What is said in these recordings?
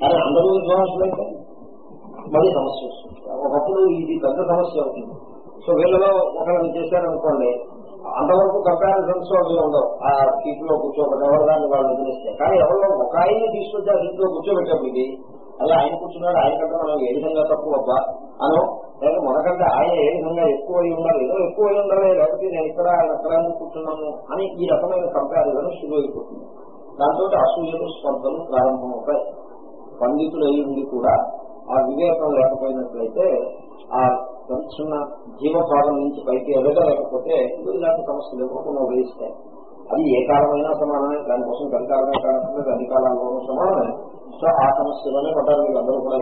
కానీ అందరూ విద్వాంసులైతే మళ్ళీ సమస్య వస్తుంది ఒకప్పుడు ఇది పెద్ద సమస్య అవుతుంది సో వీళ్ళలో ఒకరిని చేశారనుకోండి అంతవరకు కంపారిజన్స్ అవి ఉండవు ఆ సీట్లో కూర్చోబెట్టి ఎవరు దాన్ని వాళ్ళు వదిలేస్తే కానీ ఎవరో ఒక ఆయన్ని తీసుకొచ్చి ఆ సీట్లో కూర్చోబెట్టాము ఇది అలా ఆయన కూర్చున్నాడు ఆయన కంటే మనం ఏ విధంగా తక్కువ అబ్బా లేక మనకంటే ఆయన ఏ విధంగా ఎక్కువ అయి ఉండాలి? ఏదో ఎక్కువ అయి ఉండాలి లేకపోతే నేను ఇక్కడ ఆయన అక్కడ అని ఈ రకమైన కంపారిజన్ శుభ అయిపోతుంది దాంతో అసూయలు స్పర్ధలు ప్రారంభమవుతాయి. పండితులు అయి ఉండి కూడా ఆ వివేకం లేకపోయినట్లయితే ఆ చిన్న జీవభాగం నుంచి పైకి ఎదగలేకపోతే ఇలాంటి సమస్యలు ఏమో కొన్ని అది ఏ కాలమైనా సమానమే దానికోసం కలికాలమే కాకపోతే అన్ని కాలంలోనూ సమానమే. సో ఆ సమస్యలోనే పడ్డారు వీళ్ళందరూ కూడా.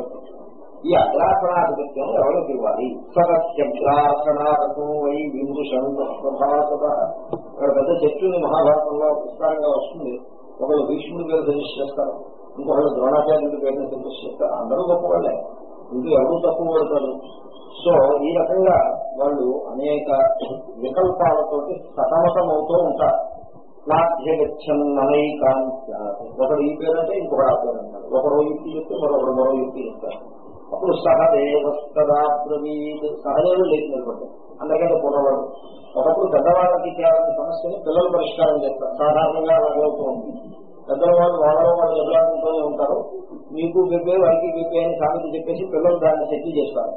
ఈ అగ్రాసనాధిపత్యం ఎవరికి ఇవ్వాలి సరస్యగ్రాసనారకం వై విమృశంత ఇక్కడ పెద్ద చర్చని మహాభారతంలో విస్తారంగా వస్తుంది. ఒకళ్ళు భీష్ముడి పేరు సజెస్ట్ చేస్తారు ఇంకొకళ్ళు ద్రోణాచార్యుడి పేరుని సజెస్ట్ చేస్తారు. అందరూ గొప్పవాళ్ళే ఇందులో ఎవరు తక్కువ పడతారు? సో ఈ రకంగా వాళ్ళు అనేక వికల్పాలతోటి సతమతమవుతూ ఉంటారు. నాధ్యగచ్చన్ననైకాంత ఒకడు ఈ పేరు అంటే ఇంకొకడు ఆ పేరు అంటారు ఒకరు యుక్తి చెప్తే మరొకరు మరో యుక్తి చెప్తారు. అప్పుడు సహదేవస్తదా బ్రవీద్ సహదేవుడు లేచి నిలబడ్డాడు అందుకంటే పొడవాడు ఒకప్పుడు పెద్దవాళ్ళకి చేయాలని సమస్యని పిల్లలు పరిష్కారం చేస్తారు. సాధారణంగా అలాగే అవుతూ ఉంది. పెద్దల వాళ్ళు వాళ్ళలో వాళ్ళు ఎదులాడుకుంటూనే ఉంటారు. మీకు బిబ్బే వారికి బిబ్బే అని సామెత చెప్పేసి పిల్లలు దాన్ని సెటిల్ చేస్తారు.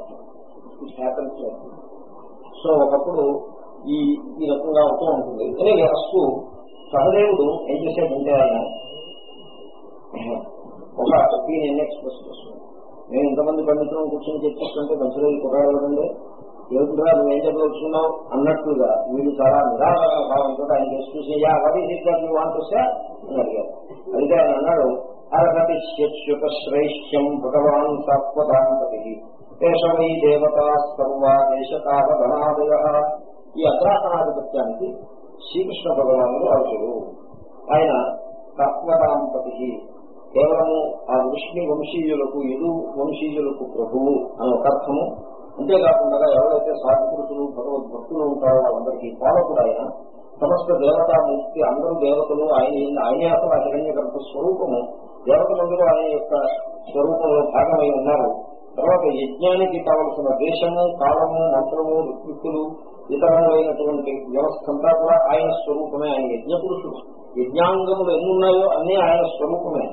సో ఒకప్పుడు ఈ ఈ రకంగా అవుతూ ఉంటుంది. ఎనివే అస్తు సహదేవుడు ఏం చేశాడంటే ఆయన ఒక ఒపీనియన్ ఎక్స్ప్రెస్ చేస్తుంది మేము ఇంతమంది పండితులను కూర్చొని చర్చిస్తుంటే మధ్యలో రోజు కుర్రాడండి ఏమిటిగా నువ్వు ఏం చెప్పదలుచుకున్నావు? అన్నట్లుగా వీళ్ళు చాలా నిరాకరణ భావంతో ఆయన ఎక్స్ప్రెస్ అయ్యా వరీ యూ వాంట్ అని అడిగారు అయితే ఆయన అన్నాడు అరగతి శత్యుత శ్రేష్ఠ్యం భగవాన్ సత్వదాంపతి దేశమై దేవత సర్వా దేశకాలధనాదయ ఈ అగ్రాసనాధిపత్యానికి శ్రీకృష్ణ భగవానుడు అర్జుడు ఆయన సత్వదాంపతి కేవలము ఆ విష్ణు వంశీయులకు ఎదు వంశీయులకు ప్రభువు అని ఒక అర్థము. అంతేకాకుండా ఎవరైతే సాధుపురుషులు భగవద్భక్తులు ఉంటారో వాళ్ళందరికీ పాలకుడు ఆయన సమస్త దేవతామూర్తి అందరూ దేవతలు ఆయన ఆయనే అసలు అహిరణ్య గర్భ స్వరూపము. దేవతలందరూ ఆయన యొక్క స్వరూపంలో భాగమై ఉన్నారు. తర్వాత యజ్ఞానికి కావలసిన దేశము కాలము మంత్రము ఋత్విక్కులు ఇతరమైనటువంటి వ్యవస్థ అంతా కూడా ఆయన స్వరూపమే. ఆయన యజ్ఞ పురుషుడు యజ్ఞాంగములు ఎన్నున్నాయో అన్నీ ఆయన స్వరూపమే.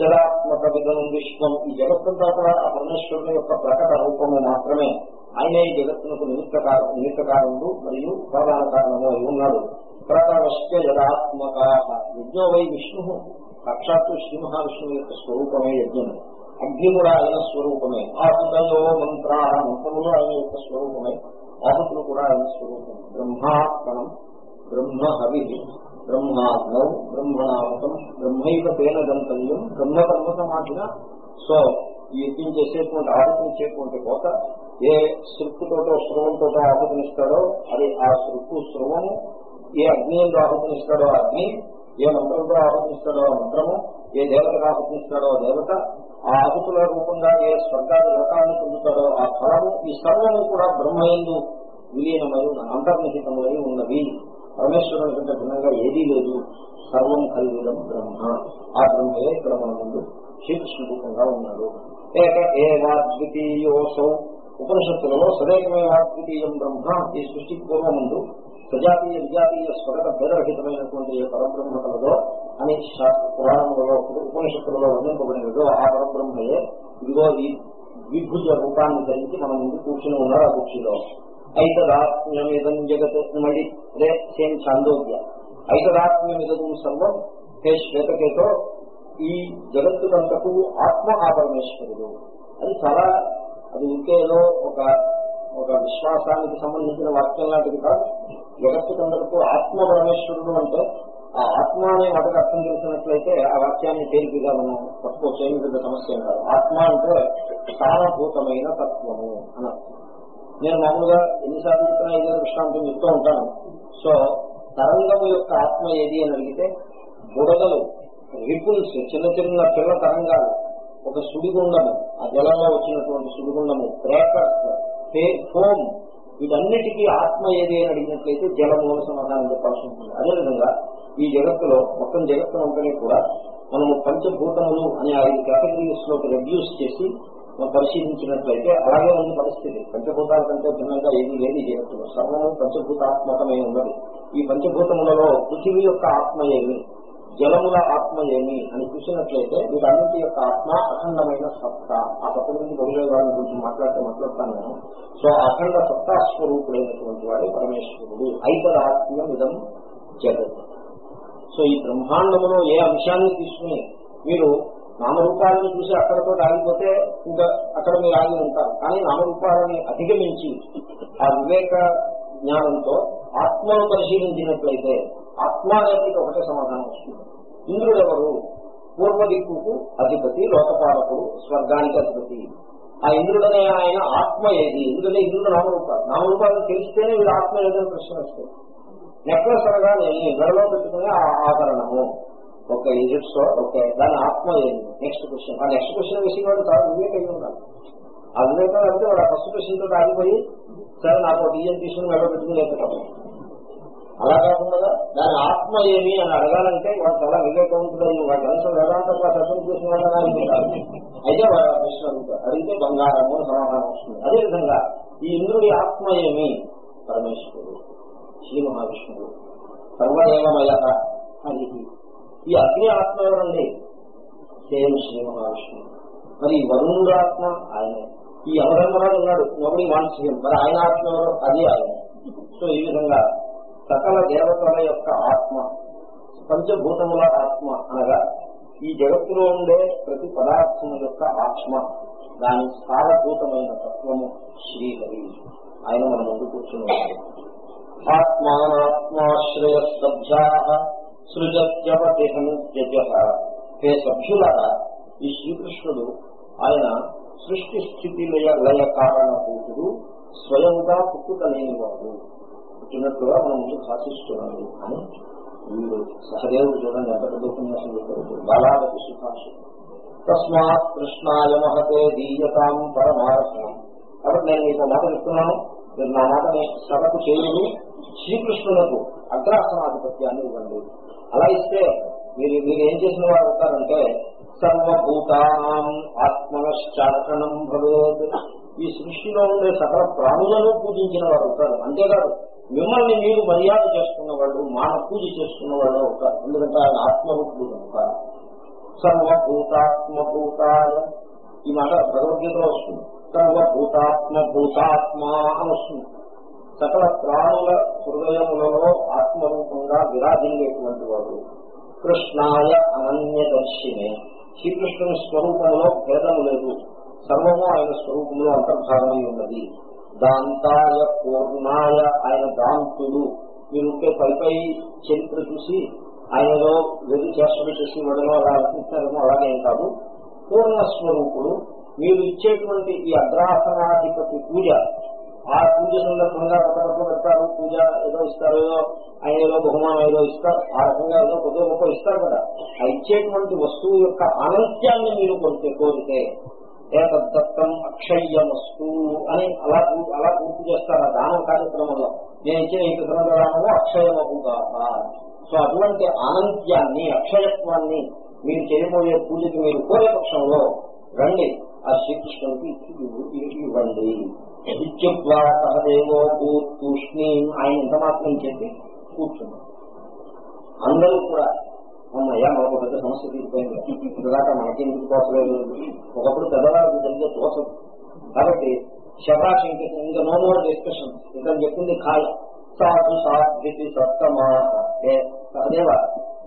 జలాత్మక విధనం విశ్వం ఈ జగత్తంతా కూడా ఆ పరమేశ్వరుని యొక్క ప్రకట రూపము మాత్రమే. ఆయనే ఈ జగత్తునకు నిమిత్త నిమిత్త కారణుడు మరియు ప్రధాన కారణము అయి ఉన్నాడు. ప్రకవశ్య జలాత్మక యజ్ఞో వై విష్ణు. సాక్షాత్తు శ్రీ మహావిష్ణువు యొక్క స్వరూపమే యజ్ఞము అగ్ని కూడా ఆయన స్వరూపమే. ఆహుతయో మంత్ర మంత్రములు ఆయన యొక్క స్వరూపమే. ఆహుతులు కూడా ఆయన స్వరూపం బ్రహ్మాత్మనం బ్రహ్మ హవి బ్రహ్మాగ్నౌ బ్రహ్మణామతం బ్రహ్మైవ తేన గంతవ్యం బ్రహ్మ కర్మ సమాధిన సో ఈ యజ్ఞం చేసేటువంటి ఆహుతినిచ్చేటువంటి కోత ఏ శృక్కుతోటో స్రవంతో ఆహుతినిస్తాడో అది ఆ శృక్కు స్రవము ఏ అగ్నియంలో ఆహుతినిస్తాడో అగ్ని ఏ మంత్రంతో ఆహుతినిస్తాడో ఆ మంత్రము ఏ దేవతకు ఆహుతినిస్తాడో దేవత ఆ ఆహుతుల రూపంగా ఏ స్వర్గాది లోకాన్ని పొందుతారో ఆ ఫలము ఈ సర్వము కూడా బ్రహ్మయందు విలీనమై అంతర్నిహితమై ఉన్నవి పరమేశ్వరుని కంటే భిన్నంగా ఏదీ లేదు. సర్వం కలిగిడం బ్రహ్మ. ఆ బ్రహ్మయే ఇక్కడ మన ముందు శ్రీకృష్ణ రూపంగా ఉన్నాడు. ఏక ఏవాద్వితీయోసౌ. ఉపనిషత్తులలో సదేకమేవాద్వితీయం బ్రహ్మ ఈ సృష్టికి పూర్వం ముందు ప్రజాతీయ విజాతీయ స్వగత భేదరహితమైనటువంటి ఏ పరబ్రహ్మ కలదో అని శాస్త్ర పురాణములలో ఉపనిషత్తులలో వర్ణింపబడినదో ఆ పరబ్రహ్మయే. ఇదిగో ఈ ద్విభుజ రూపాన్ని ధరించి మన ముందు కూర్చుని ఉన్నారు ఆ కుర్చీలో ఐతదాత్మ్యమిదం జగత్ మళ్ళీ అదే సేమ్ చాందోగ్య. ఐతదాత్మ్యమిదం సర్వం హే శ్వేతకేతో ఈ జగత్తుకంతకు ఆత్మ ఆ పరమేశ్వరుడు అది చాలా అది ఇంకేదో ఒక ఒక విశ్వాసానికి సంబంధించిన వాక్యం లాంటిది కాదు. జగత్తుకందరకు ఆత్మ పరమేశ్వరుడు అంటే ఆ ఆత్మ అనే మాటకు అర్థం చేసినట్లయితే ఆ వాక్యాన్ని తేలికగా మనం పట్టుకోవచ్చు. ఏమి పెద్ద సమస్య కాదు. ఆత్మ అంటే స్థానభూతమైన తత్వము అని అర్థం. నేను మామూలుగా ఎన్నిసార్లు చెప్తున్నా ఏదో దృష్టాంతం చెప్తూ ఉంటాను. సో తరంగము యొక్క ఆత్మ ఏది అని అడిగితే బుడగలు రిపుల్స్ చిన్న చిన్న పిల్ల తరంగాలు ఒక సుడిగుండము ఆ జలంలో వచ్చినటువంటి సుడిగుండము బ్రేకర్స్ హోమ్ వీటన్నిటికీ ఆత్మ ఏది అని అడిగినట్లయితే జలము అని సమాధానం చెప్పాల్సి ఉంటుంది. అదేవిధంగా ఈ జగత్తులో మొత్తం జగత్తు అంటేనే కూడా మనము పంచభూతములు అనే ఐదు కేటగిరీస్లోకి రెడ్యూస్ చేసి మనం పరిశీలించినట్లయితే అలాగే ఉంది పరిస్థితి. పంచభూతాల కంటే భిన్నంగా ఏది లేదు జగత్తులో. సర్వము పంచభూతాత్మకమే ఉన్నది. ఈ పంచభూతములలో పృథివీ యొక్క ఆత్మ ఏమి జలముల ఆత్మ ఏమి అని చూసినట్లయితే వీటన్నింటి యొక్క ఆత్మ అఖండమైన సత్తా. ఆ సత్త గురించి బహుళ వాళ్ళ గురించి మాట్లాడితే మాట్లాడతాను నేను. సో అఖండ సత్తా స్వరూపుడైనటువంటి వాడు పరమేశ్వరుడు. ఐకరాత్మ్యం ఇదం జగత్. సో ఈ బ్రహ్మాండములో ఏ అంశాన్ని తీసుకుని మీరు నామరూపాలను చూసి అక్కడతో ఆగిపోతే ఇంకా అక్కడ మీరు ఆగి ఉంటారు. కానీ నామరూపాలని అధిగమించి ఆ వివేక జ్ఞానంతో ఆత్మను పరిశీలించినట్లయితే ఆత్మాదేవికి ఒకటే సమాధానం వస్తుంది. ఇంద్రుడెవరు? పూర్వ దిక్కుకు అధిపతి లోకపాలకుడు స్వర్గానికి అధిపతి. ఆ ఇంద్రుడనే ఆయన ఆత్మ ఏది? ఎందుకంటే ఇంద్రుడు నామరూపాలు. నామరూపాలను తెలిస్తేనే వీడు ఆత్మ ఏదని ప్రశ్న వస్తుంది. నెక్లెస్ అనగానే గడలో పెట్టుకునే ఆ ఆభరణము ఓకే ఇజిట్స్ ఓకే దాని ఆత్మ ఏంటి నెక్స్ట్ క్వశ్చన్. ఆ నెక్స్ట్ క్వశ్చన్ వేసిన వాడు చాలా వివేక ఉండాలి. ఆ వివేకం అంటే వాడు ఆ ఫస్ట్ క్వశ్చన్ తోటి ఆగిపోయి సరే నాకు ఒక డిఎం తీసుకుని వెళ్ళ పెట్టుకుని లేకపోతే అలా కాకుండా దాని ఆత్మ ఏమి అని అడగాలంటే వాడు చాలా వివేకవంతుడు వాడు కనీసం వేదాంతంగా క్లాస్ చేసిన వాళ్ళని అనుకుంటారు. అయితే వాడు ప్రశ్న అడుగుతారు అడిగితే బంగారము సమాధానం వస్తుంది. అదేవిధంగా ఈ ఇంద్రుడి ఆత్మ ఏమి? పరమేశ్వరుడు శ్రీ మహావిష్ణువు సర్వదేవమయ హరి. ఈ అగ్ని ఆత్మ ఎవరండి? సేమ్ శ్రీ మహావిష్ణువు. మరి వరుణుడు ఆత్మ ఆయనే. ఈ అమరంగరాడు ఉన్నాడు. నోబడి వాంఛ్యం మరి ఆయన ఆత్మ ఎవరు? అది ఆయన. సో ఈ విధంగా సకల దేవతల యొక్క ఆత్మ పంచభూతముల ఆత్మ అనగా ఈ జగత్తులో ఉండే ప్రతి పదార్థము యొక్క ఆత్మ దాని స్థానభూతమైన తత్వము శ్రీహరి. ఆయన మన ముందు కూర్చుని ఆత్మానాత్మాశ్రయసభ్యా సృజత్యవతిహనుజ హే సభ్యులరా ఈ శ్రీకృష్ణుడు ఆయన సృష్టి స్థితి లయ లయ కారణభూతుడు స్వయంగా పుట్టుక లేనివాడు పుట్టినట్లుగా మనం ముందు శాసిస్తున్నాడు అని వీడు సహదేవుడు చూడండి ఎంత పెద్ద ఉపన్యాసం చెప్పారు. బాలాలకు సుఖాసు తస్మాత్ కృష్ణాయ మహతే దీయతాం పరమారత్నం కాబట్టి నేను మీకు మాట చెప్తున్నాను. మీరు నా మాటని సభకు చేయుడు. శ్రీకృష్ణులకు అగ్రాసనాధిపత్యాన్ని ఇవ్వండి. అలా ఇస్తే మీరు మీరు ఏం చేసిన వారు అవుతారంటే సర్వభూతానం ఆత్మనశ్చారణం భవేత్. ఈ సృష్టిలో ఉండే సకల ప్రాణులను పూజించిన వారు అవుతారు అంతేకాదు మిమ్మల్ని మీరు మర్యాద చేసుకున్న వాళ్ళు మాన పూజ చేసుకున్న వాళ్ళు అవుతారు. ఎందుకంటే ఆయన ఆత్మరూపుడు కనుక. సర్వభూతాత్మభూతాయ. ఈ మాట భగవద్గీతలో వస్తుంది. సర్వభూతాత్మభూతాత్మ అని వస్తుంది. సకల ప్రాణుల హృదయములలో ఆత్మరూపంగా విరాజిల్లేటువంటి వాడు కృష్ణాయ అనన్యదర్శినే. శ్రీకృష్ణుని స్వరూపంలో భేదము లేదు. సర్వము ఆయన స్వరూపంలో అంతర్భాగమై ఉన్నది. దాంతాయ పూర్ణాయ ఆయన దాంతుడు. మీరుంటే పై పై చరిత్ర చూసి ఆయనలో వెలు చేష్టలు చేసి వాడలో అలా అనిపిస్తారేమో అలాగేం కాదు. పూర్ణ స్వరూపుడు. మీరు ఇచ్చేటువంటి ఈ అగ్రాసనాధిపతి పూజ ఆ పూజ సందర్భంగా ఒకరికి పెడతారు. పూజ ఏదో ఇస్తారు ఏదో ఆయన ఏదో బహుమానం ఏదో ఇస్తారు. ఆ రకంగా ఏదో కొద్దిగా గొప్ప ఇస్తారు కదా. ఆ ఇచ్చేటువంటి వస్తువు యొక్క అనంత్యాన్ని మీరు కొరితే కోరితే ఏతద్దత్తం అక్షయ్యమస్తు అని అలా అలా పూర్తి చేస్తారు ఆ దానం కార్యక్రమంలో. నేను ఇచ్చిన ఈ కృతజ్ఞత దానము అక్షయమవుగా సో అటువంటి అనంత్యాన్ని అక్షయత్వాన్ని మీరు చేయబోయే పూజకి మీరు కోరే పక్షంలో రండి. ఆ శ్రీకృష్ణుడికి ఇచ్చి ఇవ్వండి. ఇత్యుక్వా సహదేవో తూష్ణీం ఆయన ఎంత మాత్రం చెప్పి కూర్చున్నారు. అందరూ కూడా అమ్మయ్యా మనకు పెద్ద సమస్య తీరిపోయింది ఇంతదాకా మనకి ఎందుకు తోసలేదు ఒకప్పుడు పెద్దవాళ్ళకి జరిగే తోసదు కాబట్టి శబాష్ ఇంక ఇంకా నో మోర్ డిస్కషన్ ఇంకా చెప్పింది ఖాళీ. సాధు సాధ్యతి సప్తమా ఏ సహదేవ.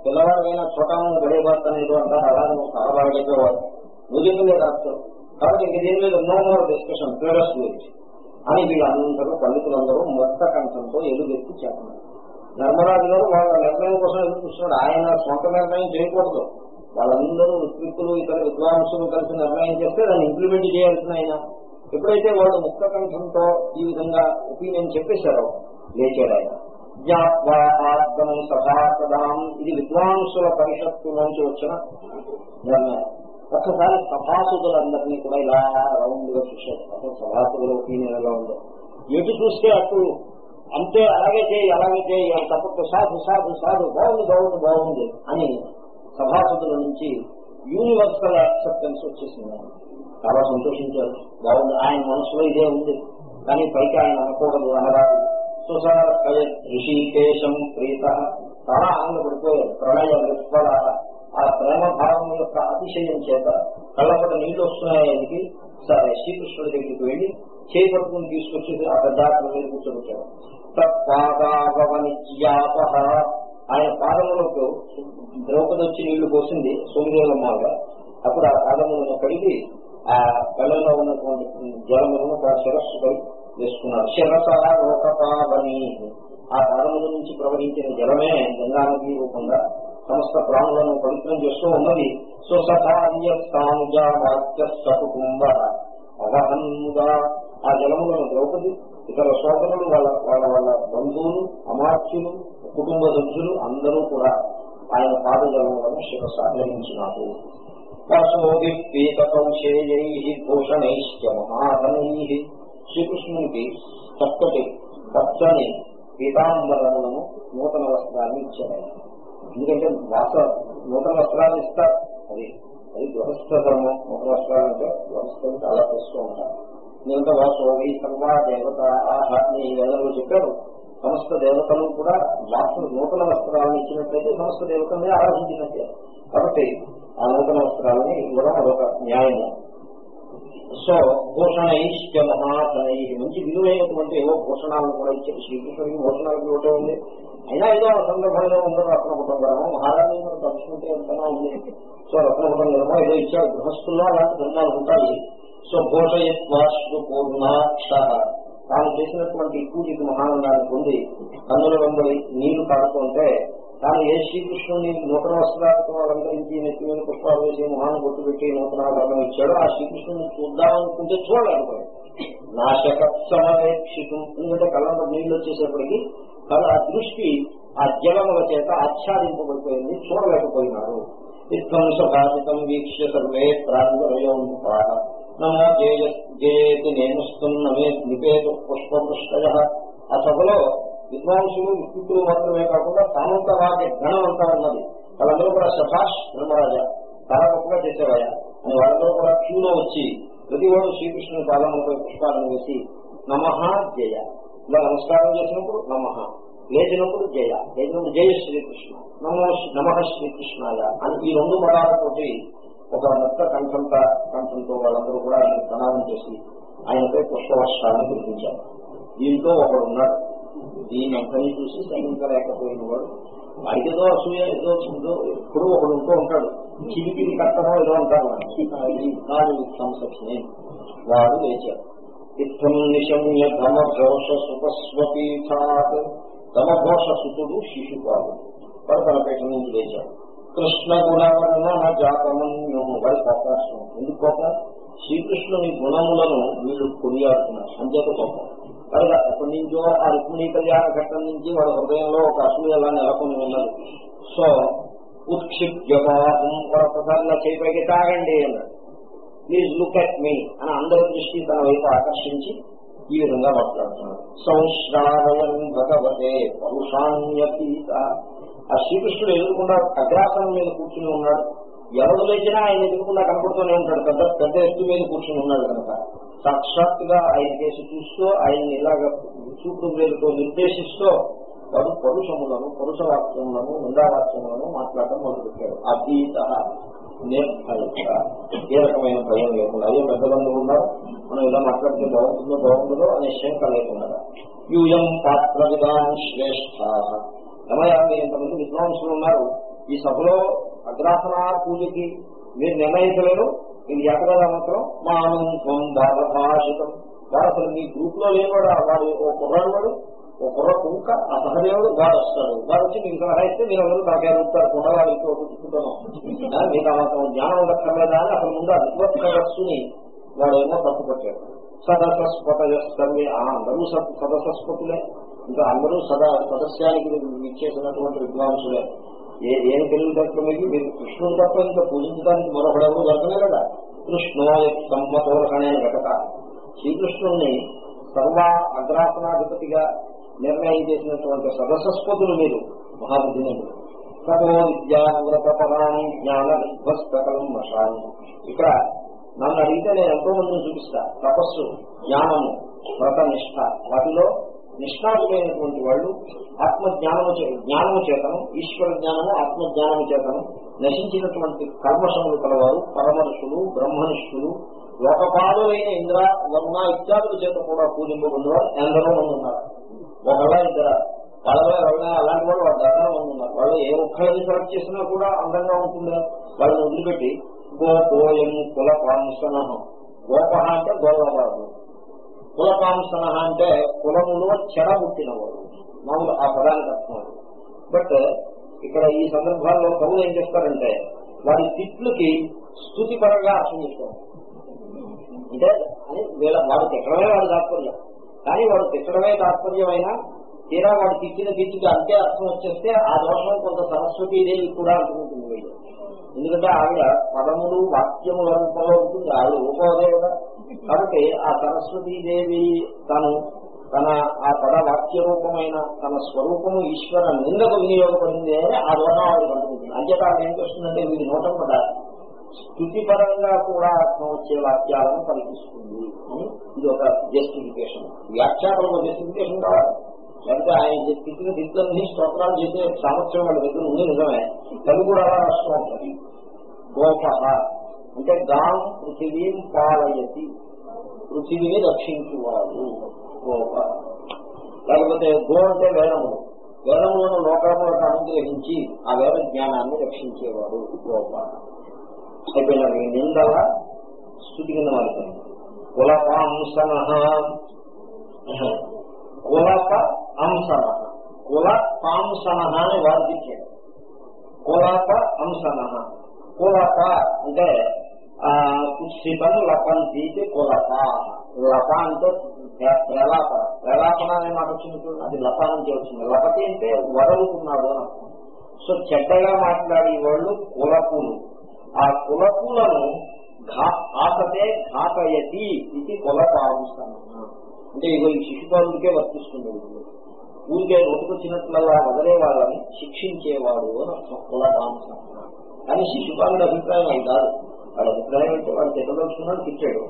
పిల్లవాడైనా చోటాను గడేబాస్తాను అంటారు. అలాగే చాలా బాగా చెప్పేవాడు నువ్వు చెప్పిందే రాస్తారు కాబట్టి ఇంక దీని మీద నో మోర్ డిస్కషన్ ప్యూరస్ గురించి అని వీళ్ళందరూ పండితులందరూ మొత్త కంఠంతో ఎలుగెత్తి చేస్తున్నారు ధర్మరాజు గారు వాళ్ళ నిర్ణయం కోసం ఎదురు చూస్తున్నాడు? ఆయన సొంత నిర్ణయం చేయకూడదు. వాళ్ళందరూ ఋత్విక్కులు ఇతర విద్వాంసులు కలిసి నిర్ణయం చేస్తే దాన్ని ఇంప్లిమెంట్ చేయాల్సిన ఆయన. ఎప్పుడైతే వాళ్ళు ముక్త కంఠంతో ఈ విధంగా ఒపీనియన్ చెప్పేశారో లేచాడు ఆయన. జ్ఞాత్వార్థం సభాసదాం ఇది విద్వాంసుల పరిషత్తు నుంచి వచ్చిన నిర్ణయం. ఒక్కసారి సభాసుదులందరినీ కూడా ఇలా రౌండ్గా చూశారు. అసలు సభాసుదుల ఒపీనియన్ ఎలా ఉందో. ఎటు చూస్తే అటు అంతే అలాగే చేయి అలాగే చేయి అని తప్పక సాధు సాధు సాధు బాగుంది బాగుంది బాగుంది అని సభాసదుల నుంచి యూనివర్సల్ యాక్సెప్టెన్స్ వచ్చేసింది. చాలా సంతోషించారు. బాగుంది. ఆయన మనసులో ఇదే ఉంది. కానీ పైకి ఆయన అనకూడదు అనరాదు సో ఋషికేశం ప్రీత. చాలా ఆనందపడిపోయారు. ప్రణయ విఫల ఆ ప్రేమ భావం యొక్క అతిశయం చేత కళ్ళపట నీళ్ళు వస్తున్నాయి సరే శ్రీకృష్ణుడి దగ్గరికి వెళ్ళి చేపట్టుకుని పట్టుకుని తీసుకొచ్చి ఆ పెద్ద మీద కూర్చోబెట్టాడు తత్పాదాపనిత్యాప ఆయన పాదములకు ద్రౌపది వచ్చి నీళ్ళు పోసింది సోమదేవమ్మాగా అప్పుడు ఆ పాదములను కడిగి ఆ కళ్ళలో ఉన్నటువంటి జలములను ఆ శిరస్సుపై వేసుకున్నారు. శిరస లోకపావని. ఆ పాదముల నుంచి ప్రవహించిన జలమే గంగానది రూపంగా సమస్త ప్రాణులను పవిత్రం చేస్తూ ఉన్నది. సుసధాన్యస్తానుజా వాక్య సకుటుంబ అవహన్ముగా ఆ జలములను ద్రౌపది ఇతర సోదరులు వాళ్ళ వాళ్ళ వాళ్ళ బంధువులు అమాత్యులు కుటుంబ సభ్యులు అందరూ కూడా ఆయన పాద జలములను శిరస గ్రహించినారు భూషణైశ్చ మహాధనై శ్రీకృష్ణునికి చక్కటి పచ్చని పీతాంబరములను నూతన వస్త్రాన్ని ఇచ్చారు. ఎందుకంటే వాస నూతన వస్త్రాన్ని ఇస్తారు. అది అది గృహస్థ ధర్మం. నూతన వస్త్రాలు అంటే గృహస్థులు చాలా చేస్తూ ఉంటారు. ఎందుకంటే వాసోవి సర్వా దేవత ఆహాన్ని వేదంలో చెప్పారు. సమస్త దేవతలు కూడా వాసు నూతన వస్త్రాలను ఇచ్చినట్లయితే సమస్త దేవతల్ని ఆరాధించినట్టే కాబట్టి ఆ నూతన వస్త్రాలని ఇవ్వడం అదొక న్యాయము. సో భూషణైష్ట మహాశనై మంచి విలువైనటువంటి ఏవో భూషణాలను కూడా ఇచ్చారు. శ్రీకృష్ణుడికి భూషణాలకు ఒకటే ఉంది. అయినా ఏదో సందర్భంలో ఉండదు రత్నకుటుంబరము మహారాజు మనం తలుచుకుంటే ఎంతనా ఉంది. సో రత్నకుటుంబరమో ఏదో ఇచ్చారు. గృహస్థుల్లో అలాంటి ధర్మాలు ఉంటాయి. సో భూషయత్వాశ్రు పూర్ణాక్ష తాను చేసినటువంటి పూజకి మహానందాన్ని పొంది కన్నుల వెంబడి నీళ్ళు కాడుతుంటే తాను ఏ శ్రీకృష్ణుని నూతన వస్త్రాలతో అలంకరించి నెత్తి మీద పుష్పాలు వేసి మొహాన్ని గుర్తు పెట్టి నూతన వర్ణం ఇచ్చాడు ఆ శ్రీకృష్ణుని చూద్దామనుకుంటే చూడలేకపోయాడు నాశక సమవేక్షితం ఎందుకంటే కళ్ళంలో నీళ్ళు వచ్చేసేప్పటికి కళ్ళ ఆ దృష్టి ఆ జలముల చేత ఆచ్ఛాదింపబడిపోయింది చూడలేకపోయినారు విధ్వంస వీక్ష సర్వే ప్రాంగరయం నమో జేతి నేమిస్తున్నమే నిపేతు పుష్పపుష్టయ ఆ సభలో విద్వాంసులు విద్యుత్తులు మాత్రమే కాకుండా సామంతవాది గణం అంతా ఉన్నది. వాళ్ళందరూ కూడా సభాష్ ధర్మరాజా. చాలా గొప్పగా చేసేవాయా. అని వాళ్ళందరూ కూడా క్యూలో వచ్చి ప్రతివాడు శ్రీకృష్ణుని పాదములపై పుష్పాలను వేసి నమః జయ. ఇలా నమస్కారం చేసినప్పుడు నమః. లేచినప్పుడు జయ. లేచినప్పుడు జయ శ్రీకృష్ణ. నమో నమ శ్రీకృష్ణాయ. అని ఈ రెండు పదాలతోటి ఒక మొత్త కంఠంత కంఠంతో వాళ్ళందరూ కూడా ఆయన ప్రణామం చేసి ఆయనపై పుష్పవర్షాన్ని కురిపించారు. దీంతో ఒకడు ఉన్నాడు. దీన్ని అంతని చూసి సహించలేకపోయిన వాడు వాడికి ఏదో అసూయ ఏదో ఉందో ఎప్పుడూ ఒకడు ఉంటూ ఉంటాడు. చిలిపిరి కట్టడం ఏదో అంటారు కాదు వాడు లేచారు ఇత్తం నిశమ్య ధమఘోష సుఖస్వపీఠాత్ ధమఘోష సుతుడు శిశుపాలు. వాడు తన పేట నుంచి లేచాడు. కృష్ణ గుణవర్ణ జాతమన్యు వాడి కోపం ఎందుకు కోపం శ్రీకృష్ణుని గుణములను వీళ్ళు కొనియాడుతున్నారు. అంచేత కోపం. కనుక ఎప్పటి నుంచో ఆ రుక్మిణీ కళ్యాణ ఘట్టం నుంచి వాళ్ళ హృదయంలో ఒక అసలు ఎలా నెలకొని ఉన్నది. సో ఉత్క్షిప్యమాహం ప్రసన్న చేపైకి తాగండి అన్నాడు. ప్లీజ్ లుక్ అట్ మీ అని అందరి దృష్టి తన వైపు ఆకర్షించి ఈ విధంగా మాట్లాడుతున్నాడు. సంశ్రావయం భగవతే పరుషాన్యతీత ఆ శ్రీకృష్ణుడు ఎదుర్కొన్నా అగ్రాసనం మీద కూర్చుని ఉన్నాడు. ఎవరు లేచినా ఆయన ఎదుర్కొండా కనపడుతూనే ఉంటాడు. పెద్ద పెద్ద ఎత్తు మీద కూర్చుని ఉన్నాడు కనుక. సాక్షాత్తుగా ఆయన చేసి చూస్తూ ఆయన్ని ఇలాగ చూపు వేలుతో నిర్దేశిస్తూ వాడు పరుషములను పరుష వాక్యములను నిందావాక్యములను మాట్లాడటం మొదలుపెట్టాడు. అతీత నిర్భయత. ఏ రకమైన భయం లేకుండా. అయ్యో పెద్దలందరూ ఉన్నారు. మనం ఇలా మాట్లాడితే బాగుంటుందో బాగుంటుందో అనే శంక లేకుండా. యూయం పాత్ర విధానం శ్రేష్ఠ. రమయ్య మీరు ఇంతమంది విద్వాంసులు ఉన్నారు ఈ సభలో అగ్రాసన పూజకి మీరు నిర్ణయించలేరు. మీరు ఎక్కడ మాత్రం మానంత్వం భారభాషితం వాడు అసలు మీ గ్రూప్లో లేనివాడు వాడు ఓ కుర్రాడు వాడు ఓ కుర్ర కుక్క ఆ సహదేవుడు వాడు వస్తాడు వాడు వచ్చి మీకు సలహా ఇస్తే మీరు అందరూ నాకేం ఉంటారు కుర్రవాడికి ఒక చుట్టుతున్నాం మీకు ఆ మాత్రం జ్ఞానం ఉండక్కర్లేదా అని అసలు ముందు అద్భుతస్తుని వాడు ఏమో తప్పుపట్టాడు. సదసస్పత సర్వే అందరూ సదసస్పతులే ఇంకా అందరూ సదా సదస్యానికి ఇచ్చేసినటువంటి విద్వాంసులే. ఏ ఏం తెలివితేటలు మీకు మీరు కృష్ణుడు తప్ప ఇంకా పూజించడానికి మరొకడెవరు దొరకలే కదా. కృష్ణో సమ్మతోరకనే ఘటక. శ్రీకృష్ణుణ్ణి సర్వ అగ్రాసనాధిపతిగా నిర్ణయం చేసినటువంటి సదసస్పతులు మీరు మహాబుద్ధిని తపో విద్యావ్రతపరాన్ని జ్ఞాన విధ్వస్త వశాన్ని ఇక్కడ నన్ను అడిగితే నేను ఎంతో మందిని చూపిస్తా. తపస్సు జ్ఞానము వ్రత నిష్ఠ వాటిలో నిష్ణాతులైనటువంటి వాళ్ళు ఆత్మజ్ఞానము చే జ్ఞానము చేతను ఈశ్వర జ్ఞానము ఆత్మజ్ఞానము చేతను నశించినటువంటి కర్మశములు కలవారు పరమర్షులు బ్రహ్మనిష్ఠులు లోకపాదులైన ఇంద్ర వర్ణ ఇత్యాదుల చేత కూడా పూజింపబడినవారు ఎందరో మంది ఉన్నారు. ఒకలా ఇద్దర వాళ్ళలో ఎవరైనా అలాంటి వాళ్ళు వాళ్ళ దగ్గర మంది ఉన్నారు. వాళ్ళు ఏ ఒక్కరిని సెలెక్ట్ చేసినా కూడా అందంగా ఉంటుందా వాళ్ళని వదిలిపెట్టి గో గోయం కుల పాంసన గోప అంటే గోలవాడు కుల పాంసన అంటే కులములో చెర పుట్టినవాడు. మామూలు ఆ పదానికి అర్థం బట్ ఇక్కడ ఈ సందర్భాల్లో కవులు ఏం చేస్తారంటే వారి తిట్లుకి స్థుతి పరంగా అర్థం చేస్తారు అంటే అని వీళ్ళ వాడు తిట్టడమే వాడు తాత్పర్యం. కానీ వాడు తిట్టడమే తాత్పర్యమైనా తీరా వాడు తిట్టిన తిట్టికి అంతే అర్థం వచ్చేస్తే ఆ దోషం కొంత సరస్వతీదేవి కూడా అనుకుంటుంది వీళ్ళు ఎందుకంటే ఆవిడ పదములు వాక్యముల రూపంలో ఉంటుంది ఆవిడ రూపం కదా. కాబట్టి ఆ సరస్వతీదేవి తను తన ఆ పద వాక్య రూపమైన తన స్వరూపము ఈశ్వర నిందకు వినియోగపడింది అని ఆ దోషం ఆవిడ అనుకుంటుంది అంతేకాదు ఏం చేస్తుందంటే వీరి నోటం కూడా స్థుతిపరంగా కూడా అర్థం వచ్చే వాక్యాలను పలికిస్తుంది అని ఇది ఒక జస్టిఫికేషన్ వ్యాఖ్యానంలో జస్టిఫికేషన్ కావాలి. లేకపోతే ఆయన చెప్పిన దిక్కులన్నీ స్తోత్రాలు చేసే సామర్థ్యం వాళ్ళ దగ్గర ఉంది నిజమే. తెలుగు కూడా అలా రాస్తూ ఉంటుంది గోప అంటే గాం పృథివీం పాలయతి. పృథివీని రక్షించువాడు. గోప లేకపోతే గో అంటే వేదములు వేదములను లోకములకు అనుగ్రహించి ఆ వేద జ్ఞానాన్ని రక్షించేవాడు గోప అయిపోయిన నిందల స్థుతి కింద మారుతుంది కులపాంసన కులప అంశన. కుల పాంసన అని వారు తెచ్చాడు అంశన. కులత అంటే కుత్సితం లపంతి కులత లత అంటే ప్రలాపన ప్రలాపన అనే మాట వచ్చింది అది లత నుంచి వచ్చింది. లపతి అంటే వదలుకున్నాడు అని సో చెడ్డగా మాట్లాడే వాళ్ళు కులపులు ఆ కులపులను ఘాతతే ఘాతయతి ఇది కులపాంసన అంటే ఇగో ఈ శిశుపాలుడికే వర్తిస్తుంది ఊరికే నోటుకొచ్చినట్లలా వదిలే వాళ్ళని శిక్షించేవాడు అని అర్థం. కులకాంక్ష కానీ శిశుపాలుడి అభిప్రాయం అది కాదు. వాడి అభిప్రాయం అంటే వాడు తిట్టదలుచుకున్నాడు తిట్టాడు.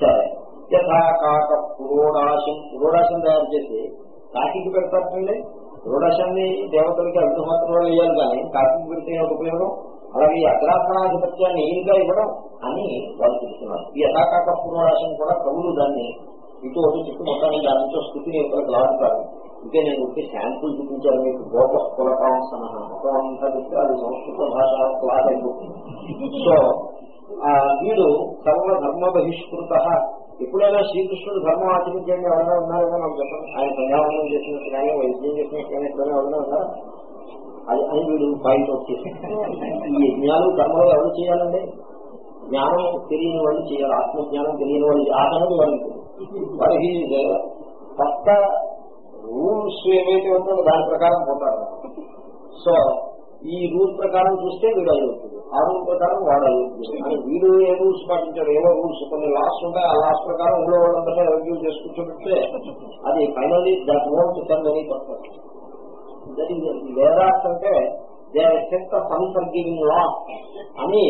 సరే. యథా కాక పురోడాశం. పురోడాశం తయారు చేసి కాకికి పెడతారండి పురోడాశాన్ని దేవతలకి అగ్నిహోత్రంలో వేయాలి కానీ కాకికి పెడితే ఉపయోగం? అలాగే అగ్రాసనాధిపత్యాన్ని ఇంకా ఇవ్వడం అని వాళ్ళు చెప్తున్నారు. ఈ యథాకాక పురోడాశం కూడా కవులు దాన్ని ఇటు అటు చుట్టూ మొత్తాన్ని దాని నుంచి స్థితిని ఇక్కడికి లాగుతారు ఇంకే నేను వచ్చి శాంపుల్ చూపించాను మీకు గోప కులకాంసన మొత్తం అంతా చెప్తే అది సంస్కృత భాష క్లాస్ అయిపోతుంది. సో వీడు సర్వ ధర్మ బహిష్కృత. ఎప్పుడైనా శ్రీకృష్ణుడు ధర్మం ఆచరించండి ఎవరైనా ఉన్నారేమో నాకు చెప్పండి. ఆయన సంధ్యావందనం చేసినట్టు కానీ వైద్యం చేసినట్టు కానీ ఎప్పుడైనా ఎవరైనా ఉన్నారా? అది అని వీడు బయట వచ్చేసి ఈ యజ్ఞాలు కర్మలు ఎవరు చేయాలండి? జ్ఞానం తెలియని వాళ్ళు చేయాలి ఆత్మజ్ఞానం తెలియని వాళ్ళు ఆ సంగతి వాడు వారికి కొత్త రూల్స్ ఏవైతే ఉంటాయో దాని ప్రకారం పోతారు. సో ఈ రూల్ ప్రకారం చూస్తే వీడు అయ్యవుతుంది ఆ రూల్ ప్రకారం వాడు అయ్యవుతుంది అని వీడు ఏ రూల్స్ పాటించాడు ఏవో రూల్స్. కొన్ని లాస్ ఉంటాయి ఆ లాస్ ప్రకారం ఊళ్ళో వాళ్ళంతా రివ్యూ చేసుకుంటుంటే అది finally that won't send any purpose that is Vedas అంటే దే సెట్ సన్ఫర్గివింగ్ లా అని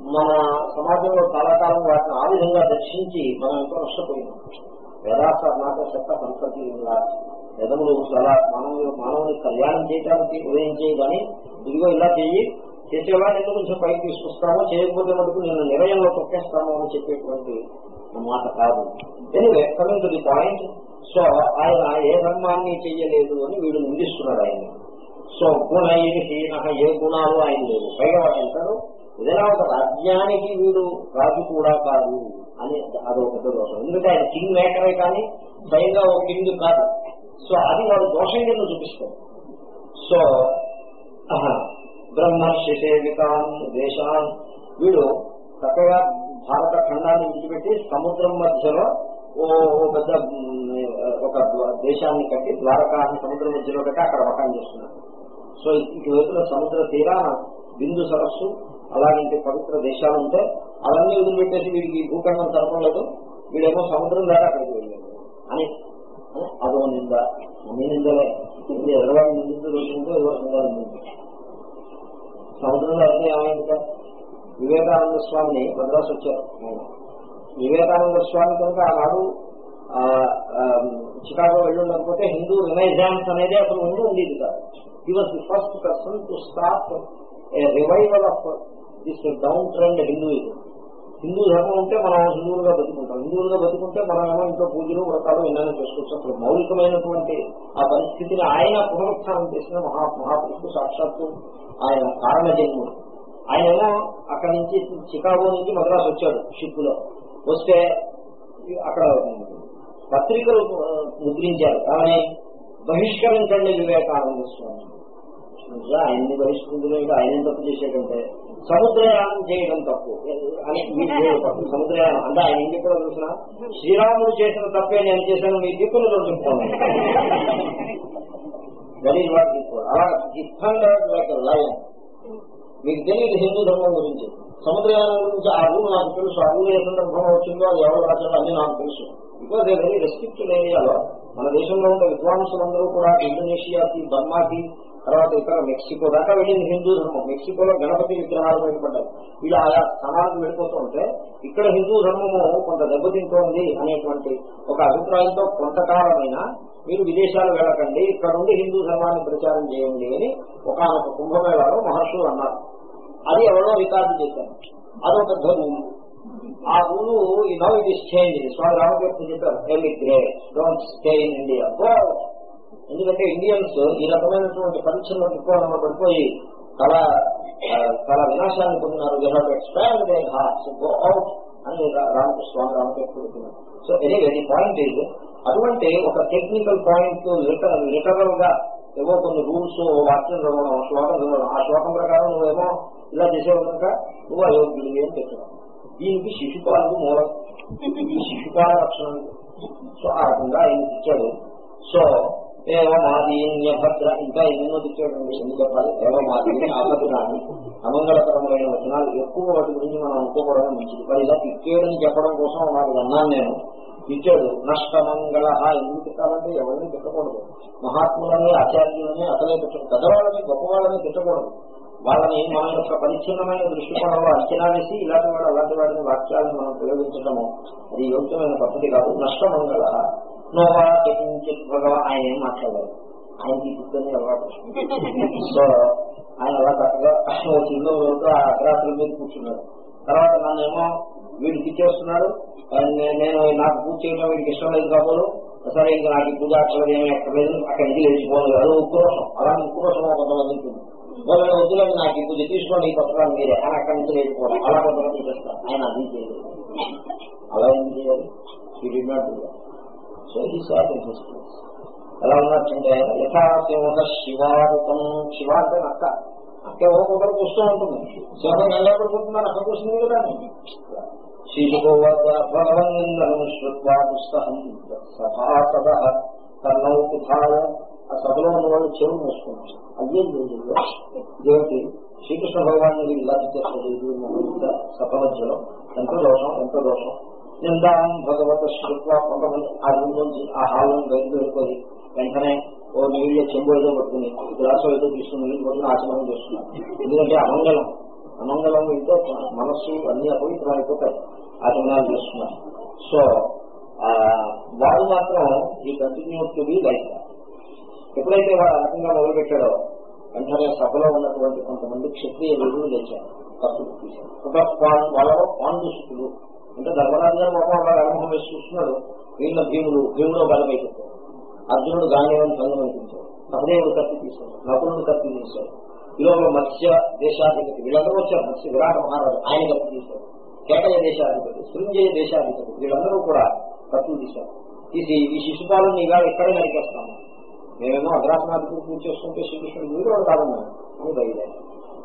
మన సమాజంలో చాలా కాలం వాటిని ఆ విధంగా దర్శించి మనం ఎంతో నష్టపోయినాం. వేదాస్ నాట చెత్త సన్ఫర్గివింగ్ లా వేదములు చాలా మానవులు మానవుని కళ్యాణం చేయడానికి ఉదయించేవి కానీ ఇదిగో ఇలా చెయ్యి. చేసేవా నేను కొంచెం పైకి తీసుకొస్తామో చేయకపోతే మటుకు నేను నిర్ణయంలో తొక్కేస్తాము అని చెప్పేటువంటి మాట కాదు. Anyway coming to the point so ఆయన ఏ ధర్మాన్ని చెయ్యలేదు అని వీడు నిందిస్తున్నాడు ఆయన సో గుణహీన ఏ గుణాలు ఆయన లేవు. పైగా వాడు అంటారు ఏదైనా ఒక రాజ్యానికి వీడు రాజు కూడా కాదు అని అదో పెద్ద దోషం. ఎందుకంటే ఆయన కింగ్ మేకరే కానీ స్వయంగా ఒక కింగ్ కాదు. సో అది వాడు దోషం కింద చూపిస్తాడు. సో బ్రహ్మర్షి సేవికాన్ దేశాన్ వీడు చక్కగా భారత ఖండాన్ని విడిచిపెట్టి సముద్రం మధ్యలో ఓ ఓ పెద్ద ఒక దేశాన్ని కట్టి ద్వారకాన్ని సముద్రం మధ్యలో కట్టి అక్కడ మకాన్ చేస్తున్నారు. సో ఇటువైపున సముద్ర తీరా బిందు సరస్సు అలాంటి పవిత్ర దేశాలు ఉంటే అవన్నీ వదిలిపెట్టేసి వీడికి ఈ భూఖండం తరపలేదు వీడేమో సముద్రం దాకా అక్కడికి వెళ్ళాడు. అని అదో నింద. అన్ని నిందలే. ఇది ఎదరవాడిని నిందిస్తూ ఏదో ఉండాలి సముద్రంలో అయితే ఏమైంది వివేకానంద స్వామిని మద్రాసు వచ్చారు. వివేకానంద స్వామి కనుక ఆనాడు చికాగో వెళ్ళి ఉండకపోతే హిందూ రినైజాన్స్ అనేది అసలు ఉండి ఉండేది కాదు he was the first person to start revival of this down trend Hinduism. Hindu ధర్మం ఉంటే మనం హిందువులుగా బతుకుంటాం. హిందువులుగా బతుకుంటే మనం ఏమో ఇంట్లో పూజలు వ్రతాలు ఎన్నైనా చేసుకోవచ్చు అసలు మౌలికమైనటువంటి ఆ పరిస్థితిని ఆయన పునరుత్థానం చేసిన మహా మహాపురుషుడు సాక్షాత్తు ఆయన కారణ జన్ముడు ఆయన ఏమో అక్కడి నుంచి చికాగో నుంచి మద్రాసు వచ్చాడు షిప్ వస్తే అక్కడ పత్రికలు ముద్రించారు. కానీ బహిష్కరించండి వివేకానంద స్వామి. ఆయన్ని బహిష్కరించలేదు? ఆయన తప్పు చేసేటంటే సముద్రయానం చేయడం తప్పు. అని చేయడం తప్పు. సముద్రయానం. అంటే ఆయన ఏం చెప్పారో చూసిన శ్రీరాముడు చేసిన తప్పే నేను చేశాను మీ దిక్కులు చెప్తాను గరీబ్ వాడు తీసుకోవాలి అలా లైక్ లయన్ మీకు తెలియదు హిందూ ధర్మం గురించి. సముద్రయానం గురించి ఆ రూల్ నాకు తెలుసు. ఆ రూల్ ఏ సందర్భంగా వచ్చిందో అది ఎవరు రాశారో అన్ని నాకు తెలుసు. బికాజ్ ఏ వెరీ రెస్ట్రిక్టెడ్ ఏరియాలో మన దేశంలో ఉండే విద్వాంసులందరూ కూడా ఇండోనేషియాకి బర్మాకి తర్వాత ఇక్కడ మెక్సికో దాకా వెళ్ళింది హిందూ ధర్మం. మెక్సికోలో గణపతి విగ్రహాలు బయటపడ్డాయి. వీళ్ళు ఆయా స్థానాలకు వెళ్ళిపోతూ ఉంటే ఇక్కడ హిందూ ధర్మము కొంత దెబ్బతింటోంది అనేటువంటి ఒక అభిప్రాయంతో కొంతకాలమైన మీరు విదేశాలు వెళ్ళకండి ఇక్కడ నుండి హిందూ ధర్మాన్ని ప్రచారం చేయండి అని ఒక కుంభమేళాలో మహర్షులు అన్నారు. అది ఎవరో రికార్డు చేశారు. అదొక పెద్ద రూలు ఆ రూలు ఈ now it is change Swami Ramakrishna చెప్పారు emigrate don't stay in India go ఎందుకంటే ఇండియన్స్ ఈ రకమైనటువంటి పరీక్షల్లో ఎక్కువ పడిపోయి చాలా ఆ, చాలా వినాశాన్ని పొందినారు. అని Ramakrishna Swami Ramakrishna so anyway the point ఇది అటువంటి ఒక టెక్నికల్ పాయింట్ లిటరల్గా ఏవో కొన్ని రూల్స్ వాక్యం చదవడం శ్లోకం చదవడం ఆ శ్లోకం ప్రకారం నువ్వేమో ఇలా చేసేవు కనుక నువ్వు అయోగ్యుడివి అని చెప్పడం దీనికి శిశుపాలకు మూలం ఈ శిశుపాల లక్షణం సో ఆ రకంగా ఆయన ఇచ్చాడు. సో ఏవమాదీన్యభద్ర ఇంకా ఎన్నోది చూడండి ఎన్ని చెప్పాలి ఏవమాదీని మాదీన్య అమంగళకరమైన వచనాలు ఎక్కువ వాటి గురించి మనం అనుకోవడం మంచిది మరి ఇలా తిట్టేయడం చెప్పడం కోసం నాకు అన్నాను నేను ఇచ్చాడు. నష్టమంగళ ఎందుకు తిట్టాలంటే ఎవరిని తిట్టకూడదు మహాత్ములని ఆచార్యులని అసలే తిట్టకూడదు పెద్దవాళ్ళని గొప్పవాళ్ళని తిట్టకూడదు వాళ్ళని మన యొక్క పరిచ్ఛిన్నమైన దృష్టికోణంలో అంచనా వేసి ఇలాంటి వాడు అలాంటి వాడిని వాక్యాలను మనం ప్రయోగించడము అది యోగ్యమైన పద్ధతి కాదు నష్టమంగళ నోవా చెప్పించిత్ భగవ ఆయన ఏం మాట్లాడారు ఆయనకి పుస్తకం అలవాటు. సో ఆయన అలా చక్కగా చిన్న ఆ అర్ధరాత్రుల మీద కూర్చున్నాడు తర్వాత నన్నేమో వీడికి ఇచ్చేస్తున్నాడు నేను నాకు పూజ చేయడం వీడికి ఇష్టం లేదు కాబోలు. సరే ఇంకా నాకు పూజ అక్కర్లేదు ఏమీ అక్కర్లేదు. అక్కడ ఇది వెళ్ళిపోలేదు అది ఉక్రోషం అలాంటి ఉక్రోషం కొంతమంది ఉంటుంది వాళ్ళు వద్దులేదు నాకు ఈ పూజ తీసుకోండి ఈ పత్రాలు మీరే. అని అక్కడి నుంచి లేచిపోవడం అలా కొంతమంది చేస్తారు. ఆయన అది చేయలేదు అలా ఏం చేయాలి? ఈ డిమాండ్ సో ఈ సార్ ఎలా ఉన్నట్టుంటే యథాసింహ శివారుతం శివ అంటే నక్క అక్క ఒకరు చూస్తూ ఉంటుంది. సింహం ఎలా పడిపోతుందని అక్కడ కూర్చుంది కదా శీలుకోవద్భగవన్నిందనం శ్రుత్వా పుస్తకం. సభాసద కర్ణౌ పిధాయ ఆ సభలో ఉన్న వాళ్ళు చెవులు మూసుకున్నారు అయ్యేం రోజుల్లో దేవుడి శ్రీకృష్ణ భగవాన్ ఇలా చేస్తారు సభ మధ్యలో. ఎంత దోషం ఎంత దోషం? నిందాం భగవత శ్రుత్వ కొంతమంది ఆ రూమ్ నుంచి ఆ హాల్ నుంచి బయటకు వెళ్ళిపోయి వెంటనే ఓ నీళ్ళ చెంబు ఏదో పట్టుకుని గ్లాసు ఏదో తీసుకుని నీళ్ళు పట్టుకుని ఆచమనం చేస్తున్నారు. ఎందుకంటే అమంగళం అమంగళం అయితే మనస్సు అన్ని అపవిత్రం అయిపోతాయి ఆచమనాలు చేస్తున్నారు. సో ఆ, వాడు మాత్రం ఈ కంటిన్యూ టు బి లైక్ ఎప్పుడైతే వాడు ఆ రకంగా మొదలుపెట్టాడో వెంటనే సభలో ఉన్నటువంటి కొంతమంది క్షత్రియ వీరులు లేచారు. తప్పులు తీశారు. ఒక పాన్- వాళ్ళలో పాండుసుకులు అంటే ధర్మరాజు గారు మొత్తం వాళ్ళ అనుభవం వేసి చూస్తున్నాడు వీళ్ళ భీముడు భీముడు బలమైపోతాడు అర్జునుడు గాంధీవని సంగమించాడు సహదేవుడు కత్తి తీశాడు నకులుడు కత్తి తీశాడు ఈలోపల మత్స్య దేశాధిపతి వీళ్ళందరూ వచ్చారు. మత్స్య విరాట మహారాజు ఆయన కత్తి తీశాడు కేటయ దేశాధిపతి సృంజయ దేశాధిపతి వీళ్ళందరూ కూడా కత్తులు తీశారు. తీసి ఈ శిశుపాలను ఇవాళ ఇక్కడే నరికేస్తాము మేమేమో అగ్రాసనాధిపతి పూజ చేసుకుంటే శ్రీకృష్ణుడు మీరు వాడు కాదన్నాడు అని బయలుదేరి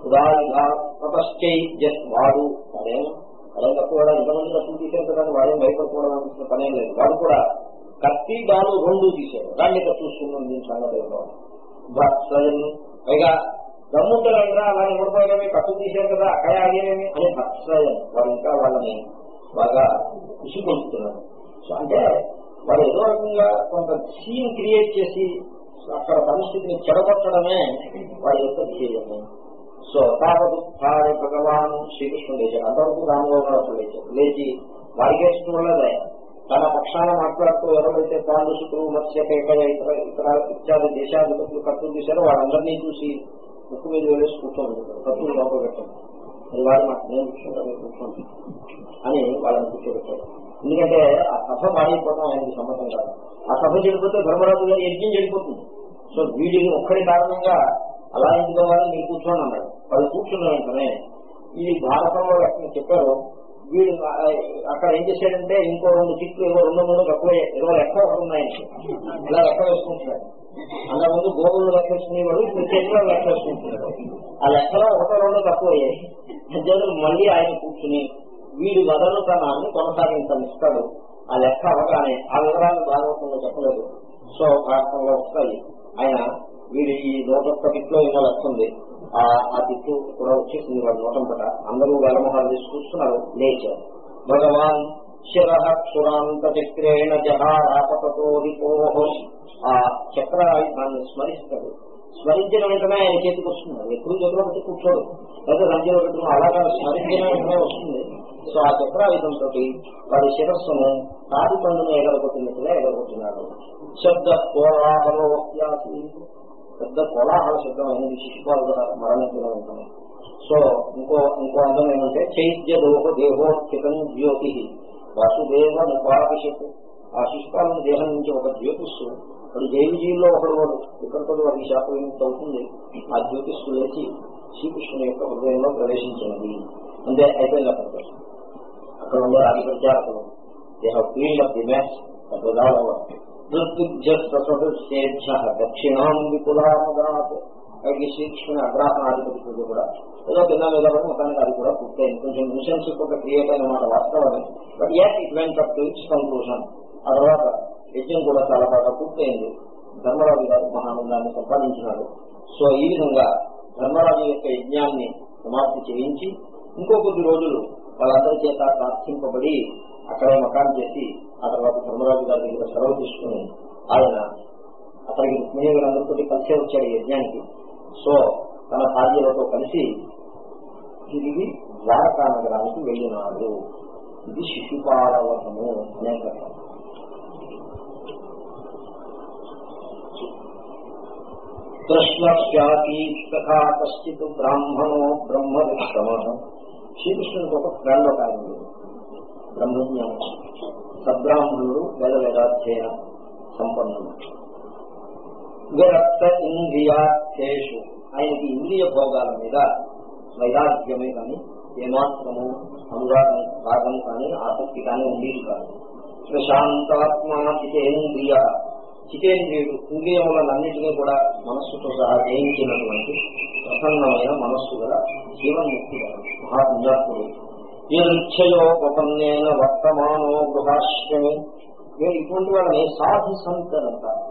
ఉదాహరణ తపశ్చై జస్ట్ వాడు అదేమో అదే తక్కువ వాడు ఎంతమంది తప్పులు తీశారు కదా అని వాడేం భయపడుకోవడం పనేం లేదు. వాడు కూడా కత్తి డాలు రెండు తీశారు దాన్ని ఇక్కడ చూసుకున్నాం దీని సంగతి ఏమో. భక్సయన్ పైగా దమ్ముంటే అలా నిలబడిపోయామే కట్టు తీశారు కదా అక్కడే ఆగేమేమి అని భక్సయన్ వాడు ఇంకా వాళ్ళని బాగా కృషి సో అంటే వాడు ఏదో రకంగా కొంత సీన్ క్రియేట్ చేసి అక్కడ పరిస్థితిని చెడగొట్టడమే వాడి యొక్క ధ్యేయము. సో తాపదుఃఖాయ భగవాన్ శ్రీకృష్ణుడు లేచాడు. అంతవరకు రామగోపాలు లేచాడు. లేచి వారికేసిన వల్లదే తన పక్షాన మాట్లాడుతూ ఎవరైతే పాండుసుకులు మత్స్యకేక ఇతర ఇతర ఇత్యాది దేశాధిపతులు కత్తులు తీశారో వాళ్ళందరినీ చూసి ముక్కు మీద వేసి కూర్చోండి కత్తులు లోపబెట్టండి అది వాడు మాకు నేను కూర్చుంటాను కూర్చోండి అని వాళ్ళని కూర్చోబెట్టాడు ఎందుకంటే ఆ సభ మారిపోవడం ఆయనకి సమ్మతం కాదు. ఆ సభ చెడిపోతే ధర్మరాజు గారి యజ్ఞం చెడిపోతుంది. సో వీడిని ఒక్కడి కారణంగా అలా ఎందుకోవాలని మీరు కూర్చోండి అన్నాడు. వాళ్ళు కూర్చున్న వెంటనే ఈ భారతంలో లెక్కన చెప్పారు వీడు అక్కడ ఏం చేశాడంటే ఇంకో రెండు చిట్లు ఏవో రెండు మూడు తక్కువ ఇరవై లెక్క ఒకటి ఉన్నాయండి ఇలా లెక్క వేసుకుంటున్నాడు అంతకుముందు గోగులు లెక్క వేసుకునేవాడు ఇప్పుడు చేతిలో లెక్క వేసుకుంటున్నాడు. ఆ లెక్కలో ఒకటో రెండు తక్కువయ్యాయి అంతేకాదు మళ్ళీ ఆయన కూర్చుని వీడి వదలుతనాన్ని కొనసాగించనిస్తాడు. ఆ లెక్క అవగానే ఆ వివరాలు భాగవతంలో చెప్పలేదు. సో భారతంలో వస్తాయి. ఆయన వీడి ఈ నూట ఒక్క తిట్లో ఏమో లెక్క ఉంది. ఆ తిట్టు కూడా వచ్చేసింది వాడు నోటంపట. అందరూ వేలమొహాలు తీసి చూస్తున్నారు. లేచారు భగవాన్ శిర క్షురాంత చక్రేణ జహారాపతో ఆ చక్ర దాన్ని స్మరిస్తాడు. స్మరించిన వెంటనే ఆయన చేతికి వస్తుంది. ఎప్పుడు చేతిలో పెట్టి కూర్చోడు. లేదా రంజలో పెట్టుకుని అలాగా స్మరించిన వెంటనే వస్తుంది. సో ఆ చక్రాయుధంతో వారి శిరస్సును తాటి పండును ఎగరగొట్టినట్టుగా ఎగరగొట్టినాడు. శబ్ద కోలాహలో పెద్ద కోలాహల శబ్దం అనేది శిశుపాలు మరణించడం ఉంటుంది. సో ఇంకో ఇంకో అందం ఏమంటే చైత్య దోహ దేహోత్కితం జ్యోతి. వాసుదేవ ముపాభిషత్ ఆ శిశుపాలను దేహం నుంచి ఒక జ్యోతిస్సు వాడు జైవిజీల్లో ఒకడు వాడు ఇక్కడితో వాడికి శాపవిముక్తి అవుతుంది ఆ జ్యోతిస్సు లేచి శ్రీకృష్ణుని యొక్క హృదయంలో ప్రవేశించినది. అంటే అయిపోయింది అక్కడ అక్కడ ఉండే ఆది దేహ they have clean up the match దృత్యుజ్ఞ దక్షిణాం విపులామదాత్. అలాగే శ్రీకృష్ణుని అగ్రహణాధిపతి కూడా ఏదో కింద మీద పడి మొత్తానికి అది కూడా పూర్తయింది. కొంచెం మిషన్స్ ఒక క్రియేట్ అయిన మాట వాస్తవమే. But at it went up to its conclusion ఆ తర్వాత యజ్ఞం కూడా చాలా బాగా పూర్తయింది. ధర్మరాజు గారు మహానందాన్ని సంపాదించినాడు సో ఈ విధంగా ధర్మరాజు యొక్క యజ్ఞాన్ని సమాప్తి చేయించి ఇంకో కొద్ది రోజులు వాళ్ళందరి చేత ప్రార్థింపబడి అక్కడే మకాన్ చేసి ఆ తర్వాత ధర్మరాజు గారి దగ్గర సెలవు తీసుకుని ఆయన అతనికి రుక్మిణి గారందరితో కలిసే వచ్చాడు యజ్ఞానికి. సో తన భార్యలతో కలిసి తిరిగి ద్వారకా నగరానికి వెళ్ళినాడు. ఇది శిశుపాలవనము అనే కథ. కృష్ణస్యాపి తథా కశ్చిత్ బ్రాహ్మణో బ్రహ్మ విక్రమ శ్రీకృష్ణునికి ఒక ఫ్రెండ్ ఒక ఆయన బ్రహ్మజ్ఞానం సద్బ్రాహ్మణుడు వేద వేదాధ్యయన సంపన్నుడు. విరక్త ఇంద్రియార్థేషు. ఆయనకి ఇంద్రియ భోగాల మీద వైరాగ్యమే కానీ ఏమాత్రము అనురాగం రాగం కానీ ఆసక్తి కానీ ఉండేది కాదు. ప్రశాంతాత్మా చితేంద్రియ చితేంద్రియుడు ఇంద్రియములన్నింటినీ కూడా మనస్సుతో సహా జయించినటువంటి ప్రసన్నమైన మనస్సు గల జీవన్ముక్తి గల మహాపుణ్యాత్ముడు నిరుచ్చయోపన్నేన వర్తమానో గృహాశ్రమి. మీరు ఇటువంటి వాళ్ళని సాధు సంతులు అంటారు.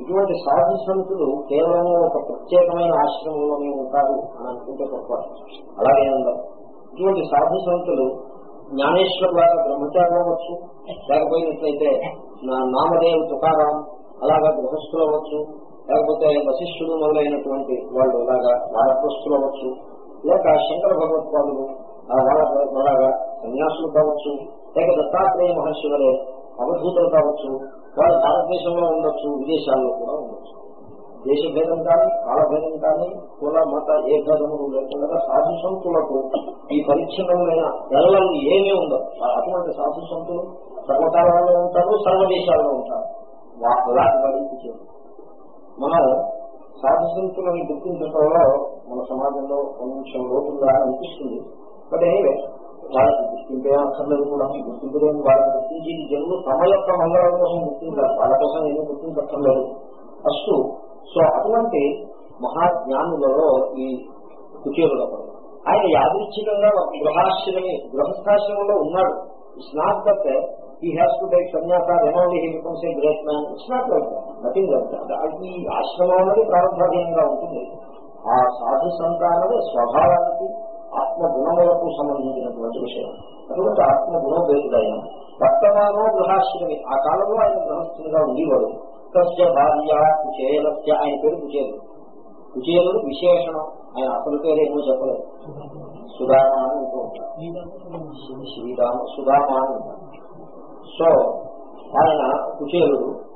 ఇటువంటి సాధు సంతులు కేవలం ఒక ప్రత్యేకమైన ఆశ్రమంలోనే ఉంటారు అని అనుకుంటే పొరపాటు అలాగే ఉండదు. ఇటువంటి సాధు సంతులు జ్ఞానేశ్వర్ లాగా బ్రహ్మచారి అవ్వచ్చు లేకపోయినట్లయితే నా- నామదేవ్ తుకారాం అలాగా గృహస్థులు అవ్వచ్చు లేకపోతే వశిష్ఠుడు మొదలైనటువంటి వాళ్ళు అలాగా వారప్రస్తులు అవ్వచ్చు లేక శంకర భగవత్పాదులు అలాగా సన్యాసులు కావచ్చు లేక దత్తాత్రేయ మహర్షి వలె అవధూతలు కావచ్చు వాళ్ళు భారతదేశంలో ఉండొచ్చు విదేశాల్లో కూడా ఉండొచ్చు. దేశ భేదం కానీ కాలభేదం కానీ కుల మత ఏ భేదములు లేకుండా సాధు సంతులకు ఈ పరిచ్ఛిన్నమైన ఎల్లలు ఏమీ ఉండవు. అటువంటి సాధు సంతులు సర్వకాలంలో ఉంటారు సర్వ దేశాల్లో ఉంటారు అలాంటి వాడికి చేరు. మనం సాధు సంతులను గుర్తించడంలో మన సమాజంలో కొంచెం లోతుందా అనిపిస్తుంది. బట్ ఎనీవే వాళ్ళకి గుర్తింపే అక్కర్లేదు కూడా గుర్తింపలేని వాళ్ళని గుర్తించి జన్మ తమ యొక్క మంగళం కోసం గుర్తించారు వాళ్ళ కోసం ఏమీ గుర్తించక్కర్లేదు ఫస్ట్ సో అటువంటి మహాజ్ఞానులలో ఈ కుచేరుడు ఆయన యాదృచ్ఛికంగా ఒక గృహాశ్రమి గృహస్థాశ్రమంలో ఉన్నాడు it's not that he has to take సన్యాస రెనోలీ he becomes a great man it's not like nothing like ఈ ఆశ్రమం అనేది ప్రారంభాధీనంగా ఉంటుంది ఆ సాధు సంతానం స్వభావానికి స్వభావానికి ఆత్మగుణములకు సంబంధించినటువంటి విషయం. అటువంటి ఆత్మగుణోపేతుడైన వర్తమానో గృహాశ్రమి. ఆ కాలంలో ఆయన గృహస్థునిగా ఉండేవాడు. తస్య భార్య కుచేలస్య ఆయన పేరు కుచేలు. కుచేలుడు విశేషణం. ఆయన అసలు పేరు ఏమో చెప్పలేదు. సుధామ అని ఉంటూ ఉంటారు శ్రీరామ సుధామ అని ఉంటారు సో ఆయన కుచేలుడు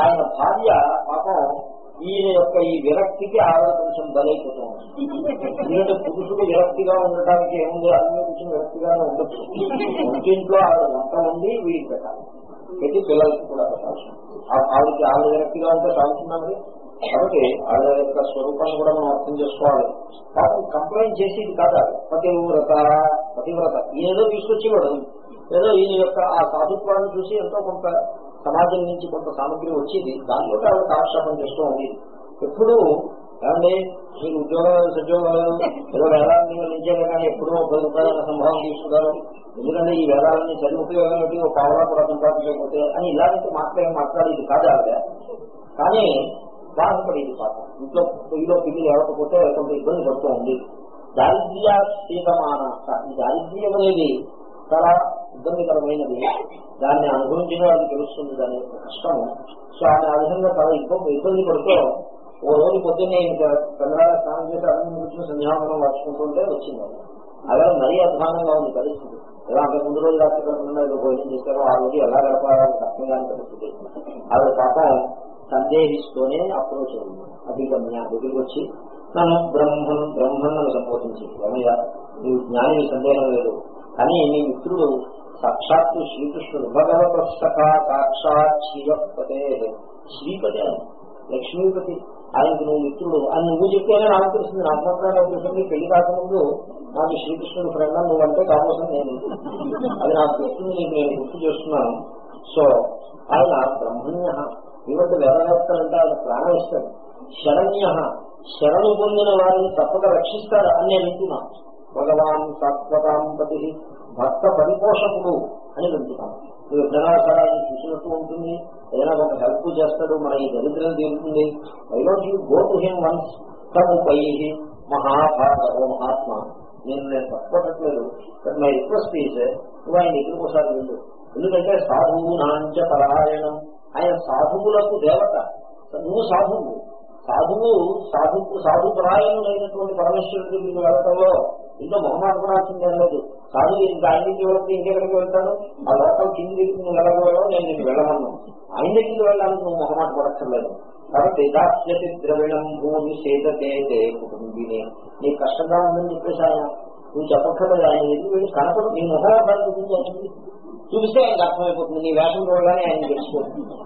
ఆయన భార్య పాపం ఈయన యొక్క ఈ విరక్తికి ఆవిడ కొంచెం బలైపోతూ. ఉంటుంది ఎందుకంటే పురుషుడు విరక్తిగా ఉండటానికి ఏముంది? అన్ని కొంచెం విరక్తిగానే ఉండొచ్చు. ఒంటింట్లో ఆవిడ వంట ఉండి వీడికి పెట్టాలి. పెట్టి పిల్లలకి కూడా పెట్టాల్సి ఆవిడకి ఆవిడ విరక్తిగా ఉంటే సాగుతున్నామని కాబట్టి ఆవిడ యొక్క స్వరూపాన్ని కూడా మనం అర్థం చేసుకోవాలి. కాబట్టి కంప్లైంట్ చేసేది కాదు ఆవిడ. పతివ్రత పతివ్రత. ఏదో తీసుకొచ్చేవాడు. ఏదో ఈయన యొక్క ఆ సాధుత్వాన్ని చూసి ఎంతో కొంత సమాజం నుంచి కొంత సామగ్రి వచ్చేది దాంట్లో ఆవిడ కాలక్షేపం చేస్తూ ఉంది. ఎప్పుడు ఏమండి మీరు ఉద్యోగాలు సద్యోగాలు ఏదో వేదాలని నిలిచారు కానీ ఎప్పుడో ఒక పది రూపాయల సంభావం తీసుకున్నారు ఎందుకంటే ఈ వేదాలని చదివి ఉపయోగం ఏంటి? ఒక పావులా కూడా సంపాదించకపోతే అని ఇలాంటి మాట్లాడే మాట్లాడేది కాదు ఆవిడ. కానీ బాధపడేది పాప. ఇంట్లో పొయ్యిలో పిల్లి లేకపోతే కొంత ఇబ్బంది పడుతూ ఉంది. దారిద్ర్య సీతమాన ఈ దారిద్ర్యం అనేది చాలా ఇబ్బందికరమైనది. దాన్ని అనుభవించిన వాళ్ళకి తెలుస్తుంది దాని యొక్క కష్టము. సో ఆయన ఆ విధంగా చాలా ఇబ్బంది ఇబ్బంది పడుతూ ఓ రోజు పొద్దున్నే ఇంకా చంద్రాల స్నానం చేసి అన్నం కూర్చుని సంధ్యావనం వచ్చుకుంటుంటే వచ్చింది. అలా మరీ అధ్వానంగా ఉంది పరిస్థితి. ఎలా అంత ముందు రోజు రాత్రి కాకుండా ఏదో భోజనం చేశారో ఆ రోజు ఎలా గడపాలని కష్టంగా పరిస్థితి. ఆవిడ పాపం సందేహిస్తూనే అప్రోచ్ అయింది. అధిగమ్య దగ్గరికి వచ్చి నన్ను బ్రహ్మం బ్రహ్మన్ అని సంబోధించి రమయ్య నీవు జ్ఞాని సందేహం లేదు. కానీ నీ మిత్రుడు సాక్షాత్తు శ్రీకృష్ణుడు భగవత సఖా సాక్షాత్ శ్రీయపతే శ్రీపతి ఆయన. లక్ష్మీపతి. ఆయనకు నువ్వు మిత్రుడు. అని నువ్వు చెప్తేనే నాకు తెలుస్తుంది నాకు మాత్రమే తెలుస్తుంది పెళ్ళి కాకముందు నాకు శ్రీకృష్ణుడు ఫ్రెండ్ అని నువ్వంటే కావాల్సింది నేను అది నాకు తెలుస్తుంది నీకు నేను గుర్తు చేస్తున్నాను. సో ఆయన బ్రహ్మణ్య ఈ వద్ద వేదవేత్తలంటే ఆయన ప్రాణం ఇస్తాడు శరణ్య శరణు పొందిన వారిని తప్పక రక్షిస్తాడు అని నేను అంటున్నాను భగవాన్ శాశ్వతాంపతి భర్త పరిపోషకుడు అని వింటున్నాను నువ్వు ఎప్పుడైనా సరే ఆయన చూసినట్టు ఉంటుంది. ఏదైనా ఒక హెల్ప్ చేస్తాడు మన ఈ దరిద్రం తీరుతుంది. I don't you go to him once come పై మహాభాగవ మహాత్మ. నేను నేను తప్పట్లేదు బట్ మై రిక్వెస్ట్ ఈజ్ నువ్వు ఆయన దగ్గరికి ఒకసారి వెళ్ళు. ఎందుకంటే సాధువు నాంచ పరాయణం. ఆయన సాధువులకు దేవత. నువ్వు సాధువు. సాధువు సాధు సాధు పరాయణులైనటువంటి పరమేశ్వరుడు దగ్గరికి వెళ్ళటంలో ఇంట్లో మొహమాట లేదు. కానీ ఇంకా ఆయన దగ్గరికి వెళ్తే ఇంకెక్కడికి వెళ్తాడు ఆ లోకల్ కింది దగ్గరికి నేను నేను వెళ్ళమన్నాను ఆయన దగ్గరికి వెళ్ళాలని నువ్వు మొహమాట పడక్కర్లేదు. కాబట్టి దాస్యతి ద్రవిణం భూమి సేదతే కుటుంబీని. నీ కష్టంగా ఉందని చెప్పేసి ఆయన నువ్వు చెప్పక్కర్లేదు. ఆయన దగ్గరికి వెళ్ళి కనపడు. నీ మొహమాటాన్ని చూపించాల్సింది చూపిస్తే ఆయనకు అర్థమైపోతుంది. నీ వేషం చూడగానే ఆయన తెలిసిపోతుంది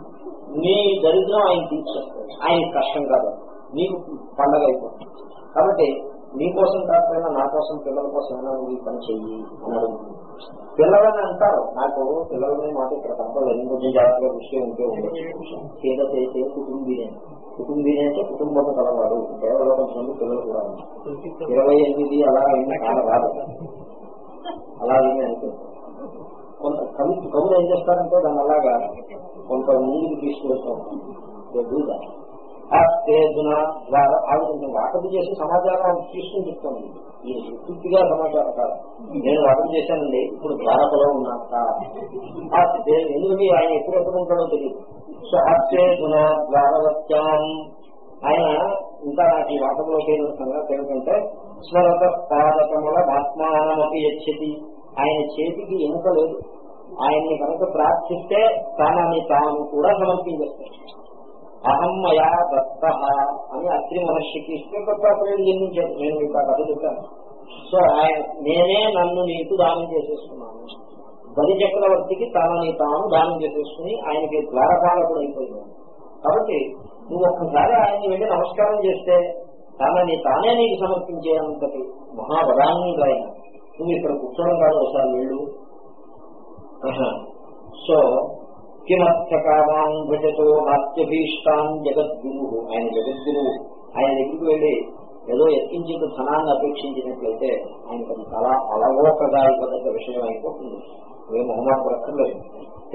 నీ దరిద్రం ఆయన తీర్చేస్తాడు ఆయన కష్టం కాదు. నీకు పండగ అయిపోతుంది. కాబట్టి నీకోసం కాకపోయినా నా కోసం పిల్లల కోసం అయినా నువ్వు ఈ పని చెయ్యి అని పిల్లలని అంటారు. నాకు పిల్లలని మాట ఇక్కడ కనపడలేదు కొంచెం జాగ్రత్తగా దృష్టి ఉంటే పేద చేసే కుటుంబీనే. కుటుంబీనే అంటే కుటుంబం కలవాడు కేవలం కొంచెం పిల్లలు కూడా ఇరవై ఎనిమిది అలా అయినా కాల రాదు. అలా ఏమీ అనుకుంటుంది కొంత కవి కవులు ఏం చేస్తారంటే దాని అలాగా కొంత ముందుకు తీసుకువెళ్తూ. ఉంటాం ఆస్తేజున ద్వారా ఆవిడ కొంచెం వాకపు చేసి సమాచారం తీసుకుని చెప్తాను. ఈ పూర్తిగా సమాచారం కాదు. నేను వాకపు చేశానండి ఇప్పుడు ద్వారకలో ఉన్నాను ఎందుకంటే ఆయన ఎప్పుడు ఎప్పుడు ఉంటాడో తెలియదు. సో ఆస్తేజున ద్వారవత్యాం. ఆయన ఇంకా నాకు ఈ వాకపులో చేయడం సంగతి ఏమిటంటే స్మరత పాదకముల ఆత్మానమపి యచ్చతి. ఆయన చేతికి ఎముక లేదు. ఆయన్ని కనుక ప్రార్థిస్తే తనని తాను కూడా సమర్పించేస్తాడు అహం మయా దత్త అని అత్రి మహర్షికి ఇస్తే దత్తాత్రేయుడు జన్మించాడు నేను మీకు ఆ కథ చెప్పాను. సో ఆయన నేనే నన్ను నీకు దానం చేసేసుకున్నాను. బలి చక్రవర్తికి తనని తాను దానం చేసేసుకుని ఆయనకి ద్వారపాలకుడు అయిపోయింది కాబట్టి నువ్వు ఒక్కసారి ఆయన్ని వెళ్ళి నమస్కారం చేస్తే తనని తానే నీకు సమర్పించేంతటి మహావరాన్ని ఆయన. నువ్వు ఇక్కడ కూర్చోడం కాదు ఒకసారి వెళ్ళు. సో కిమర్థకామాన్ భజతో నాట్యభీష్టాన్ జగద్గురు ఆయన జగద్గురువు. ఆయన దగ్గరికి వెళ్ళి ఏదో ఎత్తించిన ధనాన్ని అపేక్షించినట్లయితే ఆయనకు అది చాలా అలవోకదాయక విషయం అయిపోతుంది. ఏ మొహమాట పడక్కర్లేదు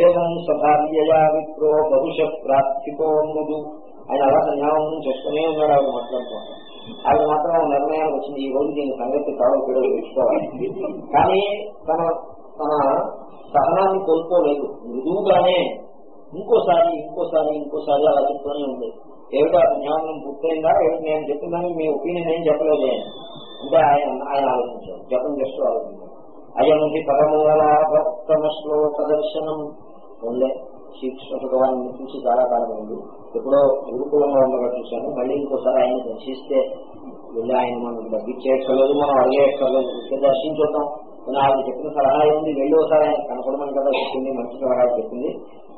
ఏం సదార్యయా విప్రో బహుశ ప్రార్థితో మృదు. ఆయన అలా సంధ్యావందనం చేస్తూనే ఉన్నాడు ఆవిడ మాట్లాడుతూ. ఆవిడ మాత్రం నిర్ణయానికి వచ్చింది. ఈ రోజు దీని సంగతి కావాలి కూడా తెలుసుకోవాలి కానీ తన తన సహనాన్ని కోల్పోలేదు. మృదువుగానే ఇంకోసారి ఇంకోసారి ఇంకోసారి అలా చెప్తూనే ఉంది. ఏమిటో ఆ జ్ఞానం పూర్తయిందా? ఏమిటి నేను చెప్పిందని మీ ఒపీనియన్ ఏం చెప్పలేదు? అంటే ఆయన ఆయన ఆలోచించారు. జపం చేస్తూ ఆలోచించారు. అయముది పరమూలాభక్తమ శ్లోక దర్శనం ఉండే. శ్రీకృష్ణ భగవాన్ని చూసి చాలా కాలం ఉంది ఎప్పుడో గురుకులంలో ఉండగా చూశాను. మళ్ళీ ఇంకోసారి ఆయన దర్శిస్తే వెళ్ళి ఆయన మనం డబ్బిచ్చేయక్కర్లేదు మనం అడిగేయక్కర్లేదు. ఇంకే దర్శించుతాం నేను ఆయన చెప్పిన సలహా ఏంది వెళ్ళి ఒకసారి ఆయన కనపడమని కదా చెప్పింది మంచి సలహా చెప్పింది.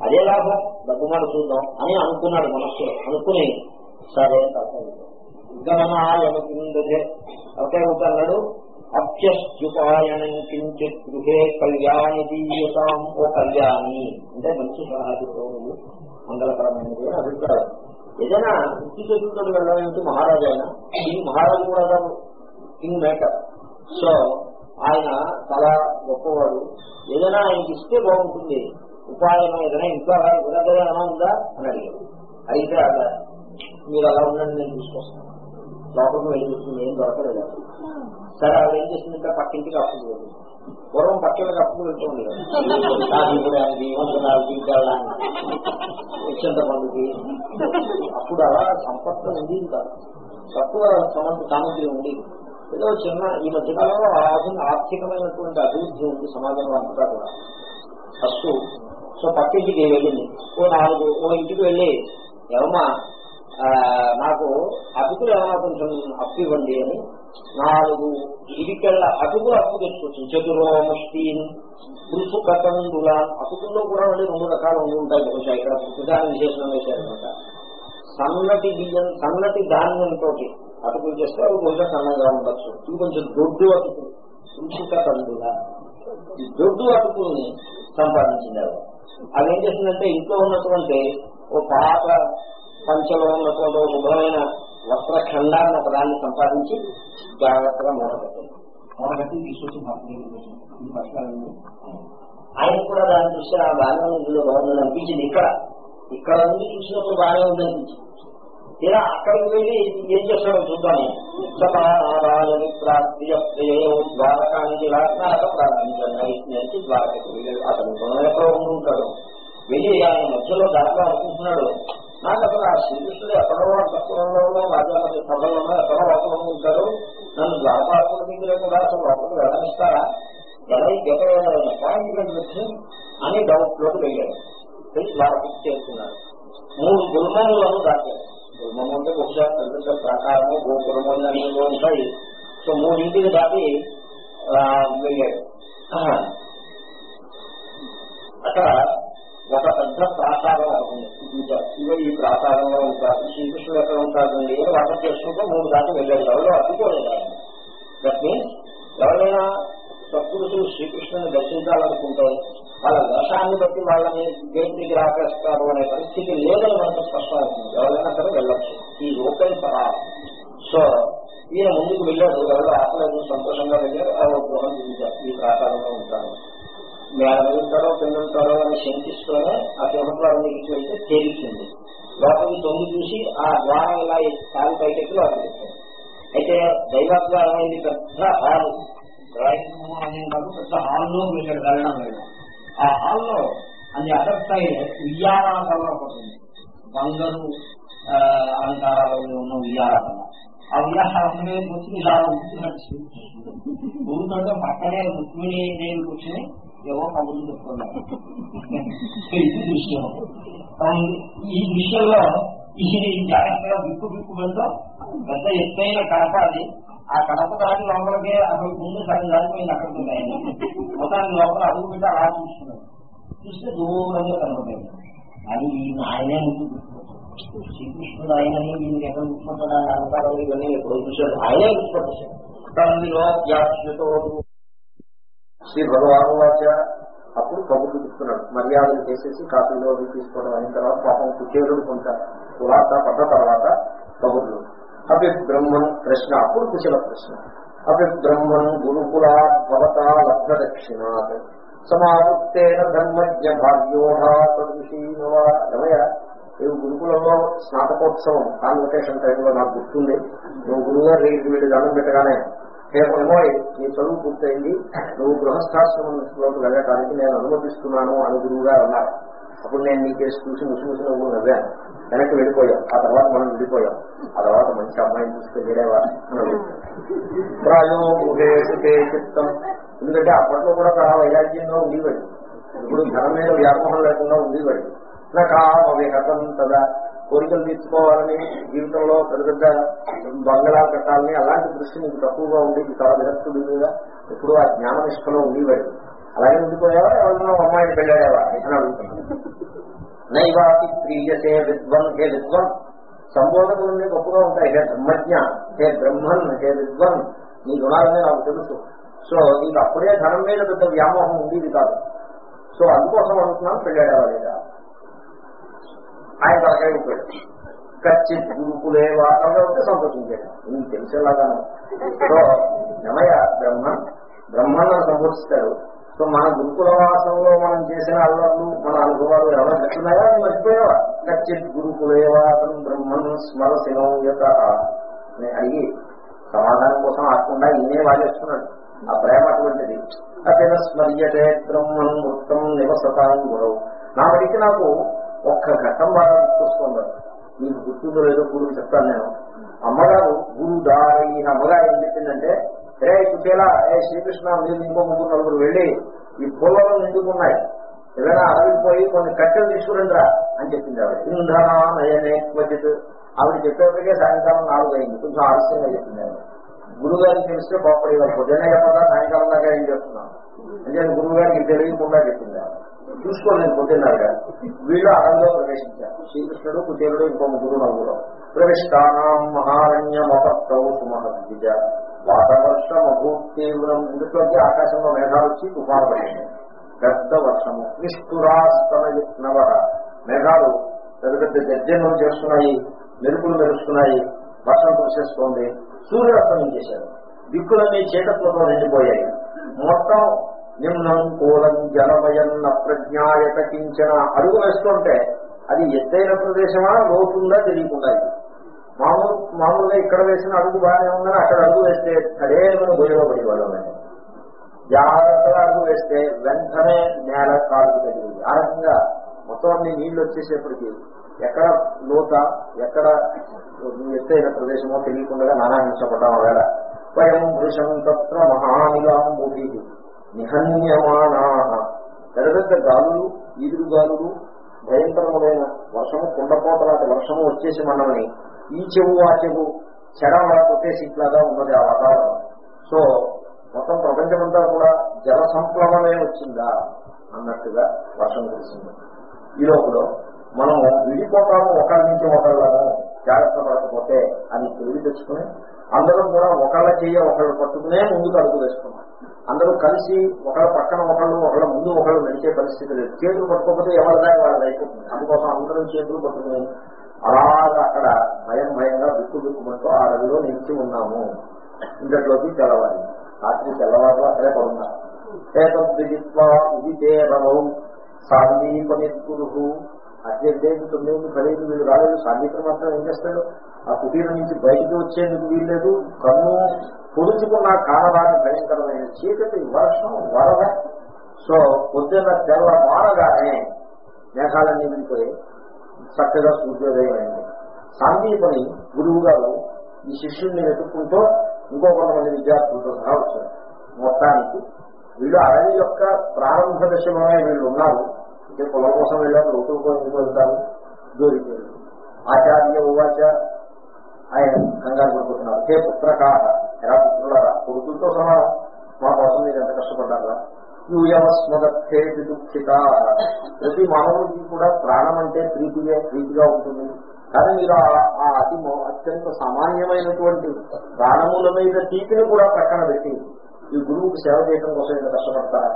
అదే లాభం డబ్బు మాట చూద్దాం అని అనుకున్నాడు మనస్సులో. అనుకుని సరే గమనాయమకిందే ఒకే అన్నాడు అభ్యస్యుపాయనం కించిత్ గృహే కళ్యాణి దీయతాం ఓ కళ్యాణి. అంటే మంచి సలహా చెప్పు మంగళకరమైనది అభిప్రాయం. ఏదైనా వృత్తి చేతులతో వెళ్ళాలంటే మహారాజు అయినా ఈ మహారాజు కూడా కింగ్ మేకర్. సో ఆయన చాలా గొప్పవాడు. ఏదైనా ఆయనకి ఇస్తే బాగుంటుంది. ఉపాయం ఏదైనా ఇంకా వినగల ఏమైనా ఉందా? అని అడిగాడు. అయితే అలా మీరు అలా ఉండండి నేను తీసుకొస్తాను. లోపలికి వెళ్ళి చూస్తుంది ఏం దొరకలేదు సరే ఆవిడ ఏం చేసిందంటే పక్కింటికి అప్పుకు వెళ్ళి పూర్వం పక్కలకు అప్పుకు వెళ్తుంది ఉండేది అప్పుడు అలా సంపత్తి ఉంది కాదు తక్కువ సమంత సామగ్రి ఉండేది ఏదో చిన్న ఈ మధ్యకాలంలో ఆర్థికమైనటువంటి అభివృద్ధి ఉంది సమాజంలో అంతటా కూడా. ఫస్ట్ సో పక్కింటికి వెళ్ళింది. ఓ నాలుగు ఓ ఇంటికి వెళ్ళి ఎవమా నాకు అతుకులు ఏమైనా కొంచెం అప్పు ఇవ్వండి అని నాలుగు ఇదికెళ్ళ అతుకులు అప్పు తెచ్చుకోవచ్చు చతురోమస్తీన్ పులుసు కట్టందుల అతుకుల్లో కూడా మళ్ళీ రెండు రకాలు ఉంటాయి. బహుశా ఇక్కడ పుస్తకాన్ని విశేషణం వేశారనమాట సన్నటి బియ్యం సన్నటి ధాన్యంతో అటుకులు చేస్తే అవి కొంచెం సన్నగా ఉండొచ్చు. ఇవి కొంచెం దొడ్డు అటుకులు పులుసు కట్టందుల ఈ దొడ్డు అటుకుల్ని సంపాదించింది అవి అవి ఏం చేసిందంటే ఇంట్లో ఉన్నటువంటి ఓ పాత పంచలో ఉన్నటువంటి ఒక శుభ్రమైన వస్త్ర ఖండాన్ని ఒక దాన్ని సంపాదించి జాగ్రత్తగా మూడగట్టింది మూడగట్టి తీసుకొచ్చి ఆయన కూడా దాన్ని చూస్తే ఆ బాగానే ఇందులో బాగుందని అనిపించింది. ఇక్కడ ఇక్కడ నుండి చూసినప్పుడు బాగానే ఉంది అనిపించింది ఇలా అక్కడికి వెళ్ళి ఏం చేస్తాడో చూద్దాము సమానారాయణ ప్రాప్తియ ద్వారకానికి నరక ప్రారంభించండి ద్వారకకి వెళ్ళాడు అతను ఎక్కడో ఉంటాడు. వెళ్ళి ఆయన మధ్యలో దాకా అనుకుంటున్నాడు. నాకు అసలు ఆ శ్రీకృష్ణుడు ఎక్కడో తత్వంలో రాజాపతి సభలోనో ఎక్కడో లోపల ఉంటారు నన్ను ద్వారపాలకుల దగ్గర కూడా అసలు లోపలికి వెళ్ళనిస్తారా? ఎలా ఈ పాయింట్ అని డౌట్లోకి వెళ్ళాడు. వెళ్ళి ద్వారకకి చేస్తున్నాడు మూడు గుల్మములను దాటాడు. గుల్మము అంటే బహుశా పెద్ద ప్రాకారము గోపురము అన్ని ఉంటాయి. సో మూడింటికి దాటి వెళ్ళాడు అక్కడ ఒక పెద్ద ప్రాకారం అవుతుంది ఈ ప్రాకారంలో ఉంటారు. శ్రీకృష్ణుడు ఎక్కడ ఉంటారండి అని వంట చేసుకుంటే మూడు దాకా వెళ్ళాడు ఎవరో అడ్డుకోలేదు ఆయన దట్ మీన్స్ ఎవరైనా సత్పురుషులు శ్రీకృష్ణుని దర్శించాలనుకుంటే వాళ్ళ దర్శాన్ని బట్టి వాళ్ళని గేట్ రాకేస్తారు అనే పరిస్థితి లేదని మనకు స్పష్టమవుతుంది. ఎవరైనా సరే వెళ్ళచ్చు. ఈ ఓపెన్ సరా సో ఈయన ముందుకు వెళ్ళాడు. ఎవరు ఆపలేదు సంతోషంగా వెళ్ళారు గృహం చూపించారు ఈ ప్రాకారంలో ఉంటారు మేడ వెళ్తారో కింద ఉంటారో అని శంకిస్తూనే ఆ సింహద్వారం దగ్గరికి వెళ్తే తేలిచింది లోపలికి తొంగి చూసి ఆ ద్వారం ఇలా కాలు పైకెక్కి లోపలికి వచ్చారు అయితే దైవద్వారం అనేది పెద్ద హాల్. డ్రాయింగ్ రూమ్ అనేది కాదు పెద్ద హాల్లో వెళ్ళాడు. వెళ్ళడం లేదు. ఆ హాల్లో అది అదర్ సైడ్ ఉయ్యారాధన ఒకటి బంగారు అలంకారాలు ఉన్న ఉయ్యారాధన ఆ ఉయ్యారాధన కూర్చుని ఇలా ఉంటున్నట్టు ఊరుతుంటే పక్కనే రుక్మిణి నేను కూర్చుని ఏవో కబుర్లు చెప్తున్నాను ఇది దృశ్యం. ఈ విషయంలో ఈ జాగ్రత్తగా బిక్కు బిక్కు వెళ్తా. పెద్ద ఎత్తైన కడప అది. ఆ కడప దాటి లోపలికి అసలు ముందు సగం దాటిపోయింది అక్కడికి ఉన్నాయి మొత్తానికి లోపల అడుగు పెట్టి అలా చూస్తున్నాడు. చూస్తే దూరంగా కనపడేది. అది ఈయన ఆయనే ముందు శ్రీకృష్ణుడు ఆయనని దీనికి ఎక్కడ గుర్తుపట్టాడు అలంకారం ఇవన్నీ ఎప్పుడో చూశాడు ఆయనే గుర్తుపట్టేశాడు శ్రీ భగవాన్ వాచ. అప్పుడు కబుర్లు చెప్తున్నాడు. మర్యాదలు చేసేసి కాఫీలో తీసుకోవడం అయిన తర్వాత పాపం కుచేరుడు కొంత కులాస పడ్డ తర్వాత కబుర్లు. అవి బ్రహ్మను ప్రశ్న అప్పుడు కుశల ప్రశ్న. అవి బ్రహ్మను గురుకులా భవత లబ్ధ దక్షిణాత్ సమావృత్తేన ధర్మజ్ఞ భాగ్యోఢాతృషీనవ రమయ నువ్వు గురుకులంలో స్నాతకోత్సవం కాన్వకేషన్ టైంలో నాకు గుర్తుంది. నువ్వు గురువుగారు దగ్గరికి వీళ్ళు దండం పెట్టగానే రేపేమో నీ చదువు పూర్తయింది. నువ్వు గృహస్థాశ్రమంలోకి వెళ్ళటానికి నేను అనుమతిస్తున్నాను అని గురువుగారు అన్నారు. అప్పుడు నేను నీ కేసు చూసి ముసి ముసి నువ్వు నవ్వాను. వెనక్కి వెళ్ళిపోయాం. ఆ తర్వాత మనం వెళ్ళిపోయాం. ఆ తర్వాత మంచి అమ్మాయిని తీసుకెళ్ళేవా చిత్తం. ఎందుకంటే అప్పట్లో కూడా చాలా వైరాగ్యంగా ఉండేవాడు. ఇప్పుడు ధనం మీద వ్యామోహం లేకుండా ఉండేవాడు. నాకు కామ కదా కోరికలు తీర్చుకోవాలని జీవితంలో పెద్ద పెద్ద బంగళాలు కట్టాలని అలాంటి దృష్టి నీకు తక్కువగా ఉండేది. చాలా విరక్తుడు మీద ఆ జ్ఞాన నిష్ఠలో ఉండేవాడు. అలాగే ఉండిపోయావా ఎవరినో అమ్మాయిని పెళ్ళాడేవా? అని అడుగుతున్నాను నైవాతి ప్రియసే విద్వన్ హే విద్వన్. సంబోధకులన్నీ గొప్పగా ఉంటాయి. హే బ్రహ్మజ్ఞ హే బ్రహ్మన్ హే విద్వన్. నీ గుణాలనే నాకు తెలుసు. సో నీకు అప్పుడే ధనం మీద పెద్ద వ్యామోహం ఉండేది కాదు. సో అందుకోసం అనుకున్నాను పెళ్ళాడేవా లేదా? ఆయన తలకాయ ఖచ్చిత్ గురుకులే వాటంగా ఉంటే సంతోషించాడు నీకు తెలిసేలాగాను. సో నమయ బ్రహ్మ బ్రహ్మను సంబోధిస్తాడు. సో మన గురుకుల వాసంలో మనం చేసిన అల్లర్లు మన అనుభవాలు ఎవరైనా చెప్తున్నాయా అని మర్చిపోయావా? ఖచ్చిత్ గురుకులేవాసం బ్రహ్మను బ్రహ్మన్ స్మరసినో అని అడిగి సమాధానం కోసం ఆకుండా ఈయనే వాడేస్తున్నాడు ఆ ప్రేమ అటువంటిది. అతన స్మర్యతే బ్రహ్మం వృత్తం నివసతాం గురవు నా వడికి నాకు ఒక్క ఘట్టం బాగా గుర్తొస్తుంది. మీకు గుర్తుందో లేదో గురువు చెప్తాను నేను. అమ్మగారు గురువు దారి అమ్మగారు ఏం చెప్పిందంటే ఏ కుచేలా ఏ శ్రీకృష్ణ మీరు ఇంకో ముగ్గురు నలుగురు వెళ్ళి ఈ పొలంలో నిండుకున్నాయి. ఏదైనా అడవికి కొన్ని కట్టెలు తీసుకురండిరా అని చెప్పింది ఆవిడ. ఇంధన నయనే క్వచిత్. ఆవిడ చెప్పేప్పటికే సాయంకాలం నాలుగు అయింది. కొంచెం ఆలస్యంగా చెప్పింది ఆవిడ. గురువు గారికి తెలిస్తే కోపడి పొద్దునే చెప్పదా సాయంకాలం దాకా ఏం చేస్తున్నాను అంటే గురువు గారికి తెలియకుండా చెప్పింది ఆవిడ. చూసుకోలేదు పొద్దున్నారు గారు వీళ్ళు అడంలో ప్రవేశించారు. శ్రీకృష్ణుడు కుచేరుడు ఇంకో ముగ్గురు నలుగురు ప్రవిష్టానాం మహారణ్యమపత్తౌ సుమహద్విజ. వాతవర్షం అభూతీవ్రం ఎందుకంటే ఆకాశంలో మేఘాలు వచ్చి తుఫాను పడింది. పెద్ద వర్షము. నిష్ఠురాస్తనవ మేఘాలు పెద్ద పెద్ద గర్జనలు చేస్తున్నాయి. మెరుపులు మెరుస్తున్నాయి. వర్షం కురిసేస్తోంది. సూర్యాస్తమం చేశారు. దిక్కులన్నీ చీకట్లతో నిండిపోయాయి. మొత్తం నిమ్నం కూలం జలమయన్న ప్రజ్ఞాయత కించిన అడుగు వేస్తుంటే అది ఎత్తైన ప్రదేశమా? లోతుందా? తెలియకుండా మామూలు మామూలుగా ఇక్కడ వేసిన అడుగు బాగానే ఉందని అక్కడ అడుగు వేస్తే సరైన గొయ్యలో పడేవాళ్ళం జాగ్రత్తగా అడుగు వేస్తే వెంటనే నేల కాలు పెరిగింది ఆ రకంగా మొత్తం అన్ని నీళ్ళు వచ్చేసేప్పటికి ఎక్కడ లోత ఎక్కడ ఎత్తైన ప్రదేశమో తెలియకుండా నానా హింసపడ్డాం వేళ వయం వృషం తత్ర మహానిలాంబుభి నిహన్యమానా. పెద్ద పెద్ద గాలులు ఈదురు గాలులు భయంకరములైన వర్షము కుండపోతలాంటి వర్షము వచ్చేసి మనల్ని ఈ చెవు ఆ చెవు. చెడవ కొట్టేసి ఉన్నది ఆ వాతావరణం. సో మొత్తం ప్రపంచమంతా కూడా జల సంప్లవమే వచ్చిందా అన్నట్టుగా వర్షం కురిసింది. ఈ లోపల మనం విడిపోతాము ఒకరి నుంచి ఒకళ్ళను జాగ్రత్త పడకపోతే అని తెలివి తెచ్చుకుని అందరం కూడా ఒకళ్ళ చెయ్య ఒకళ్ళు పట్టుకునే ముందుకు అడుగు వేసుకున్నాం అందరూ కలిసి ఒకళ్ళ పక్కన ఒకళ్ళు ఒకళ్ళ ముందు ఒకళ్ళు నడిచే పరిస్థితి లేదు. చేతులు పట్టుకోకపోతే ఎవరిదా వాళ్ళది అయిపోతుంది అందుకోసం అందరం చేతులు పట్టుకుని అలాగా అక్కడ భయం భయంగా దిక్కు దిక్కుమంటూ ఆ రవిలో నిలిచి ఉన్నాము. ఇంతట్లోకి తెల్లవారి. రాత్రి తెల్లవారు అక్కడే పడున్నా ఏతద్విదిత్వా ఉదితే రవౌ సాందీపనిత్పురు తొమ్మిది పదిహేను వీళ్ళు రాలేదు. సాంగీతం మాత్రం ఏం చేస్తాడు? ఆ కుటీరం నుంచి బయటకు వచ్చేందుకు వీల్లేదు. కన్ను పొడుచుకున్న కానరాని భయంకరమైన చీకటి వర్షం వరద. సో పొద్దున్న తెల్ల మారగానే మేఘాలన్నీ విడిపోయి చక్కగా సూర్యోదయం అయింది సాందీపని గురువు గారు ఈ శిష్యుడిని వెతుక్కుంటూ ఇంకో కొంతమంది విద్యార్థులతో సహా వచ్చారు. మొత్తానికి వీళ్ళు అడవి యొక్క ప్రారంభ దశలోనే వీళ్ళు ఉన్నారు. అంటే పొలం కోసం వెళ్ళాము లోతుల కోసం ఎందుకు వెళ్తారు దొరికారు ఆచార్య ఉవాచ ఆయన కంగారు పడిపోతున్నారు. హే పుత్రకాహ ఎలా పుత్రులరా కొడుకులతో సమానం. కష్టపడ్డారా యూయమస్మదత్తే ప్రతి మానవుడికి కూడా ప్రాణం అంటే ప్రీతిగా ప్రీతిగా ఉంటుంది. కానీ మీరు ఆ- అతి అత్యంత సామాన్యమైనటువంటి ప్రాణముల మీద టీకిని కూడా పక్కన పెట్టి ఈ గురువుకి సేవ చేయడం కోసం ఇంత కష్టపడతారా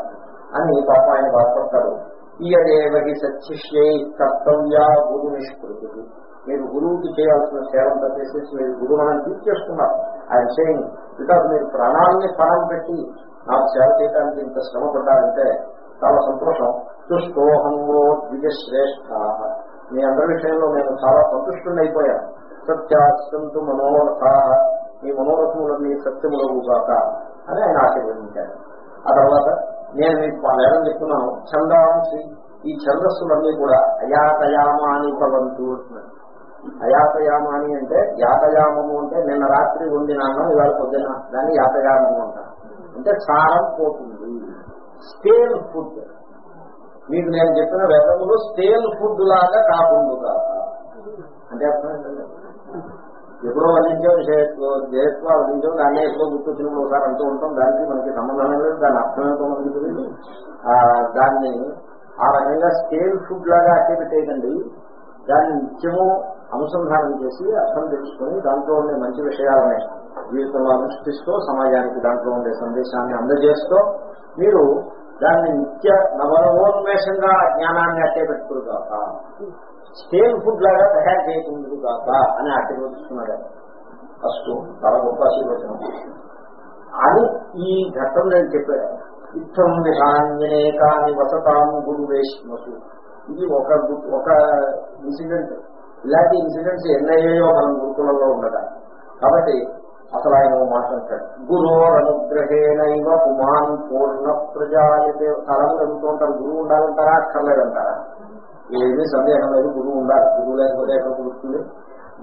అని పాప ఆయన బాధపడతారు. ఈయదేవకి సత్యశ్యై కర్తవ్య గురు నిష్కృతి మీరు గురువుకి చేయాల్సిన సేవంతా చేసేసి మీరు గురువులను తీర్చేస్తున్నారు. ఆయన సేయింగ్ బికాజ్ మీరు ప్రాణాన్ని పణం పెట్టి నాకు సేవ చేయడానికి ఇంత శ్రమ పడ్డారంటే చాలా సంతోషం. చుష్టోహంగో ద్విజశ్రేష్ఠ. మీ అందరి విషయంలో నేను చాలా సంతుష్టుని అయిపోయాను. సత్యాస్తంతు మనోరథ. మీ మనోరథములన్నీ సత్యములవుగాక అని ఆయన ఆశీర్వదించాడు. ఆ తర్వాత నేను మీకు వేదం చెప్తున్నాను. ఛందాంసి ఈ ఛందస్సులన్నీ కూడా అయాతయామాని భవంతు అంటున్నాడు. అయాతయామాని అంటే యాతయామము అంటే నిన్న రాత్రి ఉండినాను ఇవాళ పొద్దున దాన్ని యాతయామము అంటారు. అంటే సారం పోతుంది. Stale food. మీకు నేను చెప్పిన వేదములు స్టేల్ ఫుడ్ లాగా కాకుండా. అంటే అర్థం ఎప్పుడో వదిలించాం జయత్వ జయత్వ వదిలించాం దాన్ని ఎప్పుడో గుర్తొచ్చినప్పుడు ఒకసారి అంటూ ఉంటాం. దానికి మనకి సంబంధం లేదు దాని అర్థం ఏంటో మనకి తెలియదు. దాన్ని ఆ రకంగా స్టేల్ ఫుడ్ లాగా అట్టేపెట్టేయకండి దాన్ని నిత్యము అనుసంధానం చేసి అర్థం తెలుసుకుని దాంట్లో ఉండే మంచి విషయాలని జీవితంలో అనుష్ఠిస్తూ సమాజానికి దాంట్లో ఉండే సందేశాన్ని అందజేస్తూ మీరు దాన్ని నిత్య నవనవోన్మేషంగా జ్ఞానాన్ని అట్టే పెట్టుకురు కాక స్టేల్ ఫుడ్ లాగా తయారు చేయకుండా కాక అని ఆశీర్వదిస్తున్నాడు ఫస్ట్ చాలా గొప్ప ఆశీర్వచనం. అని ఈ ఘట్టం నేను చెప్పాను. ఇత్తం విధాన్యనేకాని వసతాం గురు వేష్మసు ఇది ఒక ఒక ఇన్సిడెంట్. ఇలాంటి ఇన్సిడెంట్స్ ఎన్నయ్యాయో మనం గురుకులంలో ఉండగా. కాబట్టి అసలు ఆయన మాట అంటాడు. గురోరనుగ్రహేణైవ కుమాన్ పూర్ణ ప్రజాయతే చాలా మంది అడుగుతూ ఉంటారు. గురువు ఉండాలంటారా? అక్కర్లేదంటారా? ఏమీ సందేహం లేదు. గురువు ఉండాలి. గురువు లేకపోతే ఎక్కడ కుదురుతుంది?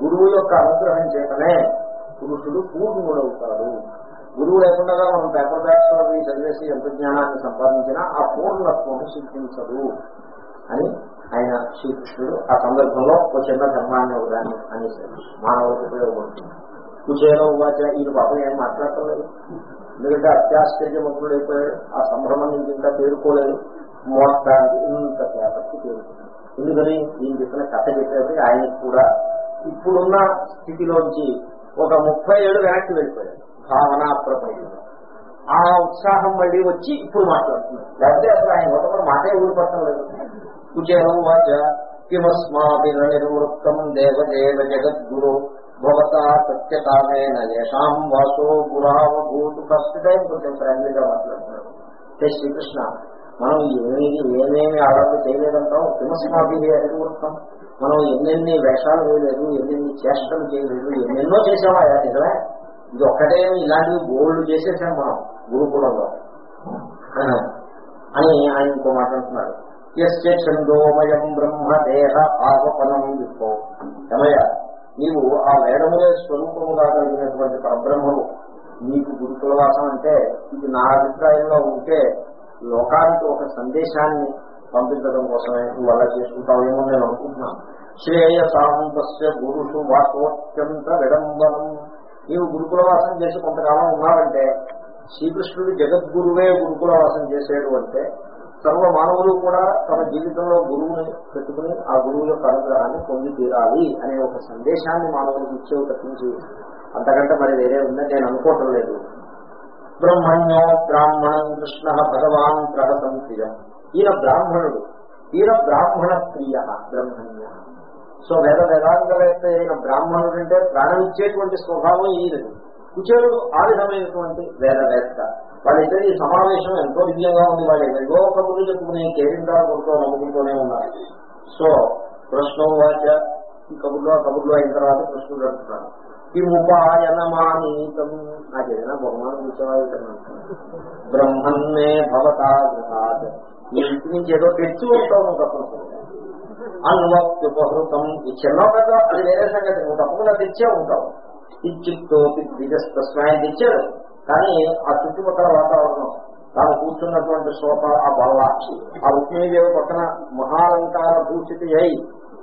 గురువు యొక్క అనుగ్రహం చేతనే పురుషుడు పూర్ణుడవుతాడు. గురువు లేకుండా మనం పేపర్ బ్యాగ్స్ చదివేసి ఎంత జ్ఞానాన్ని సంపాదించినా ఆ పూర్ణత్వం సిద్ధించదు అని ఆయన శ్రీకృష్ణుడు ఆ సందర్భంలో ఒక చిన్న ధర్మాన్ని ఒకదాన్ని అనేసాడు మానవులకు ఉపయోగపడుతుంది కుచేలో ఉవాచ ఈయన పాపం ఏం మాట్లాడటలేదు ఎందుకంటే అత్యాశ్చర్యముఖుడైపోయాడు ఆ సంభ్రమం నుంచి ఇంకా పేరుకోలేదు. మోస్తానికి ఇంత పేపర్కి పేరుకున్నాడు. ఎందుకని? ఈయన చెప్పిన కథ చెప్పేది ఆయనకు కూడా ఇప్పుడున్న స్థితిలోంచి ఒక ముప్పై ఏడు వెనక్కి వెళ్ళిపోయాడు. భావనా ప్రపంచంలో ఆ ఉత్సాహం మళ్ళీ వచ్చి ఇప్పుడు మాట్లాడుతున్నాడు. లేకపోతే అసలు ఆయన ఒక మాటే ఊరిపడటం లేదు. కుచేరం వాచ నిర్వృత్తం దేవదేవ జగద్గురు భవతా సత్యకామేన యశాం వాసో గురావభూతు ఫస్ట్ టైం కొంచెం ఫ్రెండ్లీగా మాట్లాడుతున్నాడు। హే శ్రీకృష్ణ। మనం ఏమేమి ఏమేమి ఆరాధన చేయలేదంటాం కిమస్మాభి నిర్వృత్తం మనం ఎన్నెన్ని వేషాలు వేయలేదు ఎన్నెన్ని చేష్టలు చేయలేదు ఎన్నెన్నో చేసామా నిజమే. ఇది ఒక్కటే ఇలాంటివి గోల్డ్ చేసేసాం మనం గురుకులంలో. అని ఆయన ఇంకో మాట అంటున్నాడు. ఎస్య చందోమయం బ్రహ్మ దేహ ఆవపనం విప్పో ఏమయ్య నీవు ఆ వేదములే స్వరూపముగా కలిగినటువంటి పరబ్రహ్మము నీకు గురుకులవాసం అంటే ఇది నా అభిప్రాయంలో ఉంటే లోకానికి ఒక సందేశాన్ని పంపించడం కోసమే. నువ్వు అలా చేసుకుంటావేమో నేను అనుకుంటున్నాను. శ్రేయసాంతస్య గురుషు వాసోత్యంత విడంబనం నీవు గురుకులవాసం చేసి కొంతకాలం ఉన్నావంటే శ్రీకృష్ణుడు జగద్గురువే గురుకులవాసం చేసేడు అంటే సర్వ మానవులు కూడా తమ జీవితంలో గురువుని పెట్టుకుని ఆ గురువు యొక్క అనుగ్రహాన్ని పొంది తీరాలి అనే ఒక సందేశాన్ని మానవులకు ఇచ్చేవి తప్పించి అంతకంటే మరి వేరే ఉందని నేను అనుకోవటం లేదు. బ్రహ్మణ్యో బ్రాహ్మణం కృష్ణ భగవాన్ ప్రహసం ప్రియం ఈయన బ్రాహ్మణుడు. ఈయన బ్రాహ్మణ ప్రియ బ్రహ్మణ్య. సో వేద వేదాంతవేత్త అయిన బ్రాహ్మణుడు అంటే ప్రాణం ఇచ్చేటువంటి స్వభావం ఈయనది. కుచేరుడు ఆ విధమైనటువంటి వేదవేత్త వాళ్ళిద్దరి సమావేశం ఎంతో దివ్యంగా ఉంది. వాళ్ళు ఏదో ఒక కబుర్లు చెప్పుకునే కేరిందాలు కొడుతూ నమ్ముకుంటూనే ఉన్నారు. సో కృష్ణం వాచ ఈ కబుర్లో ఆ అయిన తర్వాత కృష్ణుడు అంటున్నాడు ఈ ఉపాయనమానీతం నాకు ఏదైనా బహుమానం ఇచ్చేవాళ్ళు బ్రహ్మన్నే భవతా గృహాత్. ఈ ఇంటి నుంచి ఏదో తెచ్చి ఉంటావు నువ్వు తప్పనిసరిగా. అన్వప్యుపహృతం ఈ చిన్న పెద్ద అది వేరే సంగతి. నువ్వు తప్పకుండా తెచ్చే ఉంటావు. ఇచ్చిత్తో ద్విజస్తస్మాయం తెచ్చాడు కానీ ఆ చుట్టుపక్కల వాతావరణం తాను కూర్చున్నటువంటి సోఫ ఆ బల్ల ఆ రుక్మిణీదేవి పక్కన మహాలంకార భూషితి అయి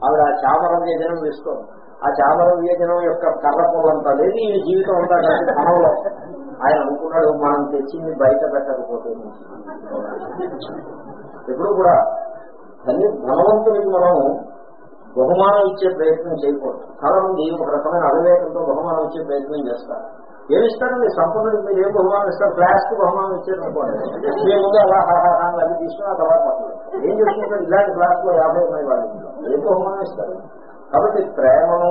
ఆవిడ ఆ చామర వ్యజనం వేసుకోండి ఆ చామర వ్యజనం యొక్క కర్ర పొలంతా లేదు ఈ జీవితం అంతా కలిసి మనలో ఆయన అనుకున్నాడు మనం తెచ్చింది బయట పెట్టకపోతే ఎప్పుడు కూడా తల్లి ధనవంతునికి మనం బహుమానం ఇచ్చే ప్రయత్నం చేయకూడదు. చాలా మంది ఒక రకమైన అవివేకంతో బహుమానం ఇచ్చే ప్రయత్నం చేస్తారు. ఏమి ఇస్తారు మీరు సంపన్నుడికి మీరు ఏం బహుమానం ఇస్తారు? ఫ్లాష్కు బహుమానం ఇచ్చారు అనుకోండి. మీ ముందు అలా హాహా అది తీసుకుని తర్వాత ఏం చేసుకుంటారు ఇలాంటి క్లాస్లో యాభై ఉన్నాయి వాళ్ళు ఏం బహుమానం ఇస్తారు? కాబట్టి ప్రేమను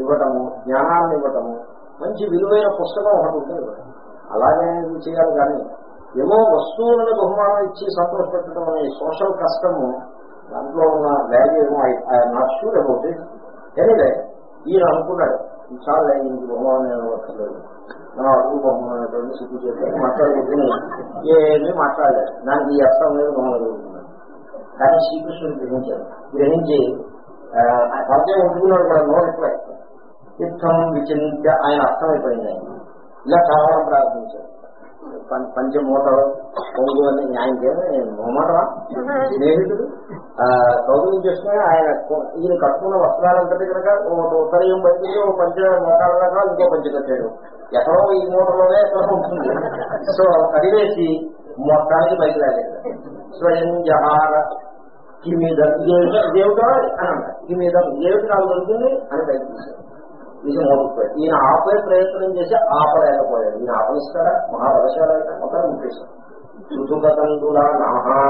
ఇవ్వటము జ్ఞానాన్ని ఇవ్వటము మంచి విలువైన పుస్తకం ఒకటి ఉంటుంది అలాగే చేయాలి కానీ ఏమో వస్తువులను బహుమానం ఇచ్చి సంతోషపెట్టడం అనే సోషల్ కష్టము దాంట్లో ఉన్న వాల్యూ ఏమో I'm not sure about it anyway ఈయన అనుకున్నాడు. చాలా ఇంక బొమ్మ నేను నా మనం అడుగు సిద్ధి చేస్తే మాట్లాడుకుని ఏమీ మాట్లాడలేదు. నాకు ఈ అర్థం లేదు బొమ్మలు కానీ శ్రీకృష్ణుడు గ్రహించాడు. గ్రహించి పరిచయం ఉంటున్నాడు కూడా నో రిప్లై యుద్ధం విచింత్య ఆయన అర్థమైపోయింది. ఆయన ఇలా కావాలని ప్రారంభించాడు పంచమూటలు పొంగు అని ఆయనకేమి మొహమాటమా? స్నేహితుడు. ఆ, కౌగులు చేసుకుని ఆయన ఈయన కట్టుకున్న వస్త్రాలంతటి కనుక ఒక ఉత్తరయం బయటికి ఒక పంచ మూటాల దాకా ఇంకో పంచ కట్టాడు. ఎక్కడో ఈ మూటలోనే ఎక్కడో ఉంటుంది. సో కడివేసి మొత్తానికి బయట లాగాడు. స్వయం జహార. కిమీదం దేవుడా అని అన్నాడు. కిమీదం దేవుడు నాకు దొరుకుతుంది అని బయట తీశాడు ఇది మోటుకుపోయాడు ఈయన ఆపే ప్రయత్నం చేసి ఆపలేకపోయాడు. ఈయన ఆపలిస్తాడా మహాబలశాల మొత్తం ముట్టేశాడు. సుసుగతంతులా నాహా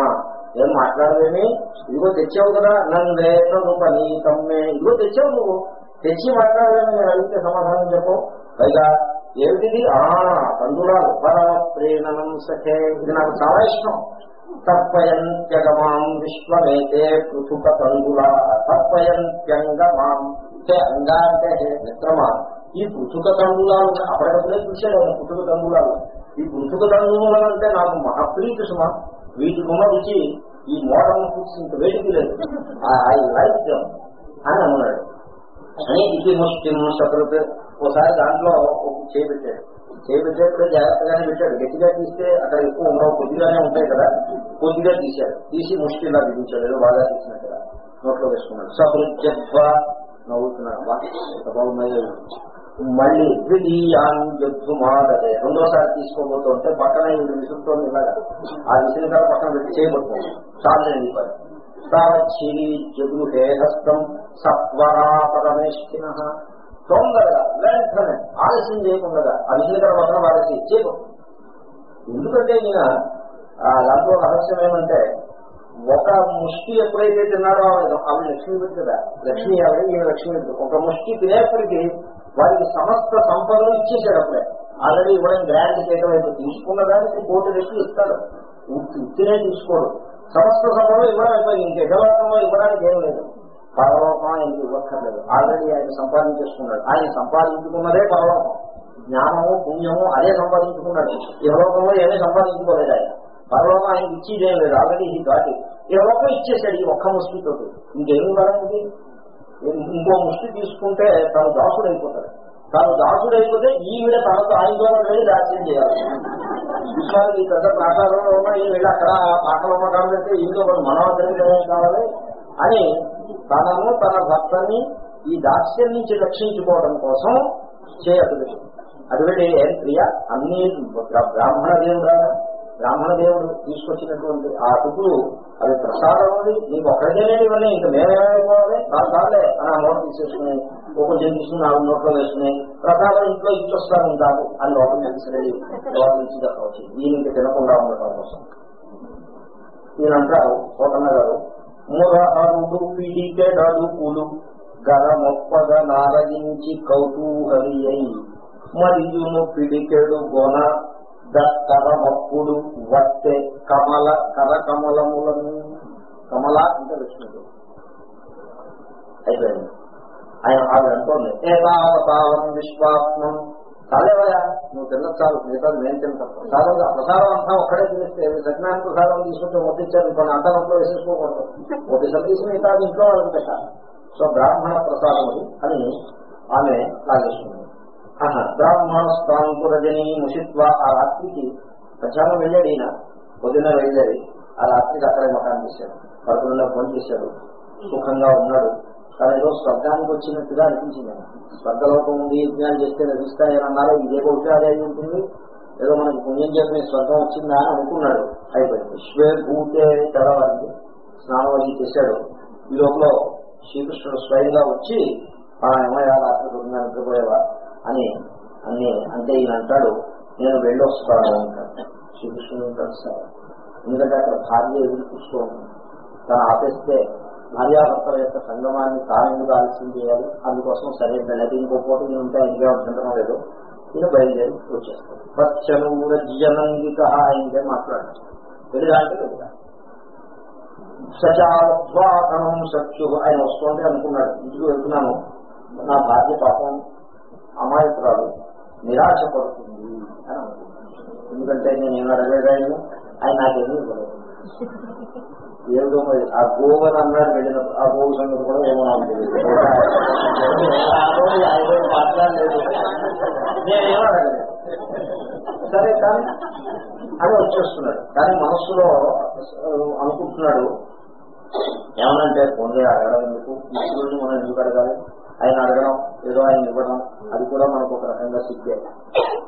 ఏం మాట్లాడలేమి ఇదిగో తెచ్చావు కదా నన్ను రేతను పని తమ్మే ఇదిగో తెచ్చావు నువ్వు. తెచ్చి మాట్లాడలేమి నేను అడిగితే సమాధానం చెప్పు. పైగా ఏమిటిది? ఆ తందులాలు పరమ ప్రేరణం సఖే. ఇది నాకు చాలా ఇష్టం. తప్పయంత్యగమాం విశ్వమేతే పృథుక తందులా తప్పయంత్యంగమాం అంటే అంగా అంటే మిత్రమా? ఈ పృథుక తంగులాలు అప్పటికప్పుడే చూశాడు ఆయన పృథుక తండులాలు ఈ పృథుక తండులు అంటే నాకు మహాప్రీతి సుమ. వీటికి ఉన్న రుచి ఈ మోడల్ ఫుడ్స్ ఇంత వేడికి లేదు. ఐ లైక్ దమ్ అని అన్నాడు. అని ఇది ముష్టిం సకృత్. ఒకసారి దాంట్లో చేపెట్టాడు చేపెట్టాడు చేపెట్టేప్పుడు జాగ్రత్తగానే పెట్టాడు గట్టిగా తీస్తే అక్కడ ఎక్కువ ఉండవు. కొద్దిగానే ఉంటాయి కదా. కొద్దిగా తీశాడు తీసి ముష్టి ఇలా బిగించాడు ఏదో బాగా తీసినట్టుగా నోట్లో వేసుకున్నాడు సకృత్యత్వ నవ్వుతున్నాడు వా, ఎంత బాగున్నాయో మళ్ళీ ద్వితీయాన్ జగ్గుమాదదే రెండోసారి తీసుకోబోతుంటే పక్కన ఇది విసురుతోంది ఇలాగా. ఆ విసురుగా పక్కన పెట్టి చేయబడుతుంది చాలా వెళ్ళిపోయి తావచ్చిరి జగుహే సత్వరా పరమేష్ఠిన. తొందరగా వెంటనే ఆలస్యం చేయకుండా ఆ విసురుగా పక్కన వాడేసి ఎందుకంటే ఈయన దాంట్లో రహస్యం ఏమంటే ఒక ముష్టి ఎప్పుడైతే తిన్నాడో ఆమె ఆవిడ లక్ష్మీ కదా లక్ష్మీ ఆవిడ ఈయన లక్ష్మీ ఒక ముష్టి తినేప్పటికీ వారికి సమస్త సంపదలు ఇచ్చేసాడు అప్పుడే. ఆల్రెడీ ఇవ్వడం గ్రాంట్ చేయడం అయితే తీసుకున్న దానికి కోటి రెట్లు ఇస్తాడు. ఇచ్చినే తీసుకోడు. సమస్త సంపదలు ఇవ్వడం అయిపోయింది ఇంక ఇవ్వడానికి ఏం లేదు. పరలోకం ఆయనకి ఇవ్వక్కర్లేదు. ఆల్రెడీ ఆయన సంపాదించేసుకున్నాడు. ఆయన సంపాదించుకున్నదే పరలోకం. జ్ఞానము పుణ్యము అదే సంపాదించుకున్నాడు. ఇహలోకంలో ఏమీ సంపాదించుకోలేదు ఆయన. పరలోకం ఆయనకి ఇచ్చేదేం లేదు. ఆల్రెడీ ఈ దాటి ఇహలోకం ఇచ్చేసాడు ఈ ఒక్క ముష్టితోటి. ఇంకేమి ఇవ్వడానికి ఇంకో ముష్టి తీసుకుంటే తను దాసుడు అయిపోతాడు తాను దాసుడు అయిపోతే ఈవిడ తనతో ఆయనతో వెళ్ళి దాస్యం చేయాలి. విశ్వానికి ఈ పెద్ద ప్రాకారంలో ఉన్న ఈ వీళ్ళు అక్కడ పాటలు మాట్లాడితే ఇంట్లో మన మనోదరికి కావాలి అని తనను తన భర్తని ఈ దాస్యం నుంచి రక్షించుకోవడం కోసం చేయదు అటువంటి ఏం క్రియ అన్ని బ్రాహ్మణ దేవుడా? బ్రాహ్మణ దేవుడు తీసుకొచ్చినటువంటి ఆ టుకులు అవి ప్రసాదం ఉంది నీకు ఒక్కడికే ఇవన్నీ. ఇంకా మేమేమైపోవాలి కాదు కాదులే అని ఆ నోట్ తీసేసుకుని ఒక కొంచెం తీసుకుని ఆ నోట్లో వేసుకుని ప్రసాదం ఇంట్లో ఇచ్చొస్తా ఉంటారు అని లోపల తెలిసినది లోపల నుంచి చెప్పవచ్చు. దీనికి తినకుండా ఉండటం కోసం. ఈయన అంటారు కోటన్న గారు మురహరుడు పిడికెడడుకులు గర మొప్పగ నారగించి కౌతూహలి అయి మరియును పిడికెడు గొన దత్తరమప్పుడు వట్టె కమల కరకమలములను కమల అంటే విష్ణుడు. అయిపోయింది. ఆయన ఆవిడ అంటోంది ఏతావతావం విశ్వాత్మం కాదేవయా నువ్వు తిన్న చాలు మిగతా నేను తింటాను ప్రసాదం ప్రసాదం అంతా ఒక్కడే తినేస్తే సత్యనారాయణ ప్రసాదం తీసుకుంటే ముట్టించారు కొన్ని అంతరంలో వేసేసుకోకూడదు. ఒకటి సర్వీస్ మిగతా ఇంట్లో వాళ్ళకి పెట్టాలి సో బ్రాహ్మణ ప్రసాదములు అని ఆమె లాగేసుకుంది. బ్రాహ్మణ బ్రాహ్మణస్థాంకురజని ముషిత్వ ఆ రాత్రికి మధ్యాహ్నం వెళ్ళాడు ఈయన. పొద్దున్న వెళ్ళాడు. ఆ రాత్రికి అక్కడే మకాన్ చేశాడు. పడుకుండా ఫోన్ చేశాడు. సుఖంగా ఉన్నాడు. కానీ ఏదో స్వర్గానికి వచ్చినట్టుగా అనిపించింది స్వర్గలోకం ఉంది యజ్ఞాలు చేస్తే లభిస్తాయని అన్నారు ఇదే ఒకటి అదే అయి ఉంటుంది. ఏదో మనకి పుణ్యం చేసిన స్వర్గం వచ్చిందా అని అనుకున్నాడు. అయిపోయింది. శ్వే భూతే తెల్లవారికి స్నానం అది చేశాడు. ఈ లోపల శ్రీకృష్ణుడు స్వయంగా వచ్చి ఆ ఏమయ్యా రాత్రి పొద్దున్న నిద్రపోయేవా? అని అన్ని అంటే ఈయన అంటాడు నేను వెళ్ళొస్తాను అంటాడు. శ్రీకృష్ణుడు కలుస్తాడు ఎందుకంటే అక్కడ భార్య ఎదురు చూస్తూ ఉంటుంది. తను ఆపేస్తే భార్యాభర్తల యొక్క సంగమాన్ని తానెందుకు ఆలస్యం చేయాలి అందుకోసం సరే వెళ్ళదు ఇంకో పోటీ ఉంటే ఇంకా ఉండటం లేదు. నేను బయలుదేరి వచ్చేస్తాను. పచ్చను రజ్జనంగిక ఆయనకే మాట్లాడాడు వెళ్ళిరా అంటే వెళ్ళిరా సచాలత్వాకణం సత్యు ఆయన వస్తుంది అనుకున్నాడు. ఇంటికి వెళ్తున్నాను. నా భార్య పాపం అమాయకురాలు నిరాశ పడుతుంది అని అనుకున్నాను ఎందుకంటే నేను ఏం అడగలేదు ఆయన? ఆయన నాకేమీ ఇవ్వలేదు. ఏదో మరి ఆ గోవని అన్నాడు వెళ్ళిన ఆ గోవు సంగతి కూడా ఏమో నాకు తెలియదు. మాట్లాడలేదు సరే కానీ అని వచ్చేస్తున్నాడు. కానీ మనస్సులో అనుకుంటున్నాడు. ఏమనంటే పొందే అడగడం ఎందుకు? మిత్రుడిని మనం ఎందుకు అడగాలి? ఆయన అడగడం ఏదో ఆయన ఇవ్వడం అది కూడా మనకు ఒక రకంగా సిద్ధే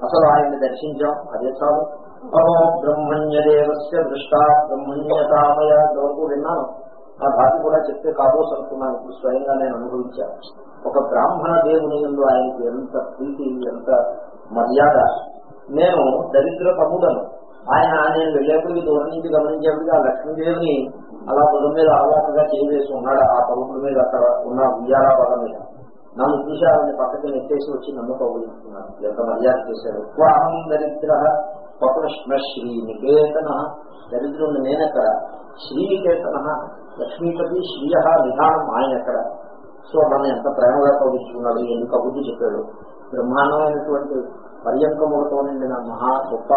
అసలు ఆయన్ని దర్శించాం అదే చాలు. అహో బ్రహ్మణ్యదేవస్య దృష్టా బ్రహ్మణ్యతామయ వరకు విన్నాను నా భాష కూడా చెప్తే కాబోస్ అనుకున్నాను ఇప్పుడు స్వయంగా నేను అనుభవించాను ఒక బ్రాహ్మణ దేవుని ఎందు ఆయనకి ఎంత ప్రీతి ఎంత మర్యాద. నేను దరిద్ర తమ్ముడను. ఆయన నేను వెళ్ళేప్పుడు దూరం నుంచి గమనించేప్పుడు ఆ లక్ష్మీదేవిని అలా పొలం మీద ఆలోచనగా చేయవేసి ఉన్నాడు. ఆ పరుపుల మీద అక్కడ ఉన్న ఉయ్యాల పదం మీద. నన్ను చూసి ఆవిడ పక్కకి నెట్టేసి వచ్చి నన్ను కౌగులించుకున్నాను ఎంత మర్యాద చేశారు స్వాహం దరిద్ర స్వప్నష్ణ శ్రీ నికేతన దరిద్రుని నేనెక్కడ శ్రీనికేతన లక్ష్మీపతి శ్రీయ విధానం ఆయన ఎక్కడ సో మన ఎంత ప్రేమగా కౌలించుకున్నాడు ఎందుకు అభివృద్ధి చెప్పాడు. బ్రహ్మాండమైనటువంటి పర్యంకములతో నిండిన మహా గొప్ప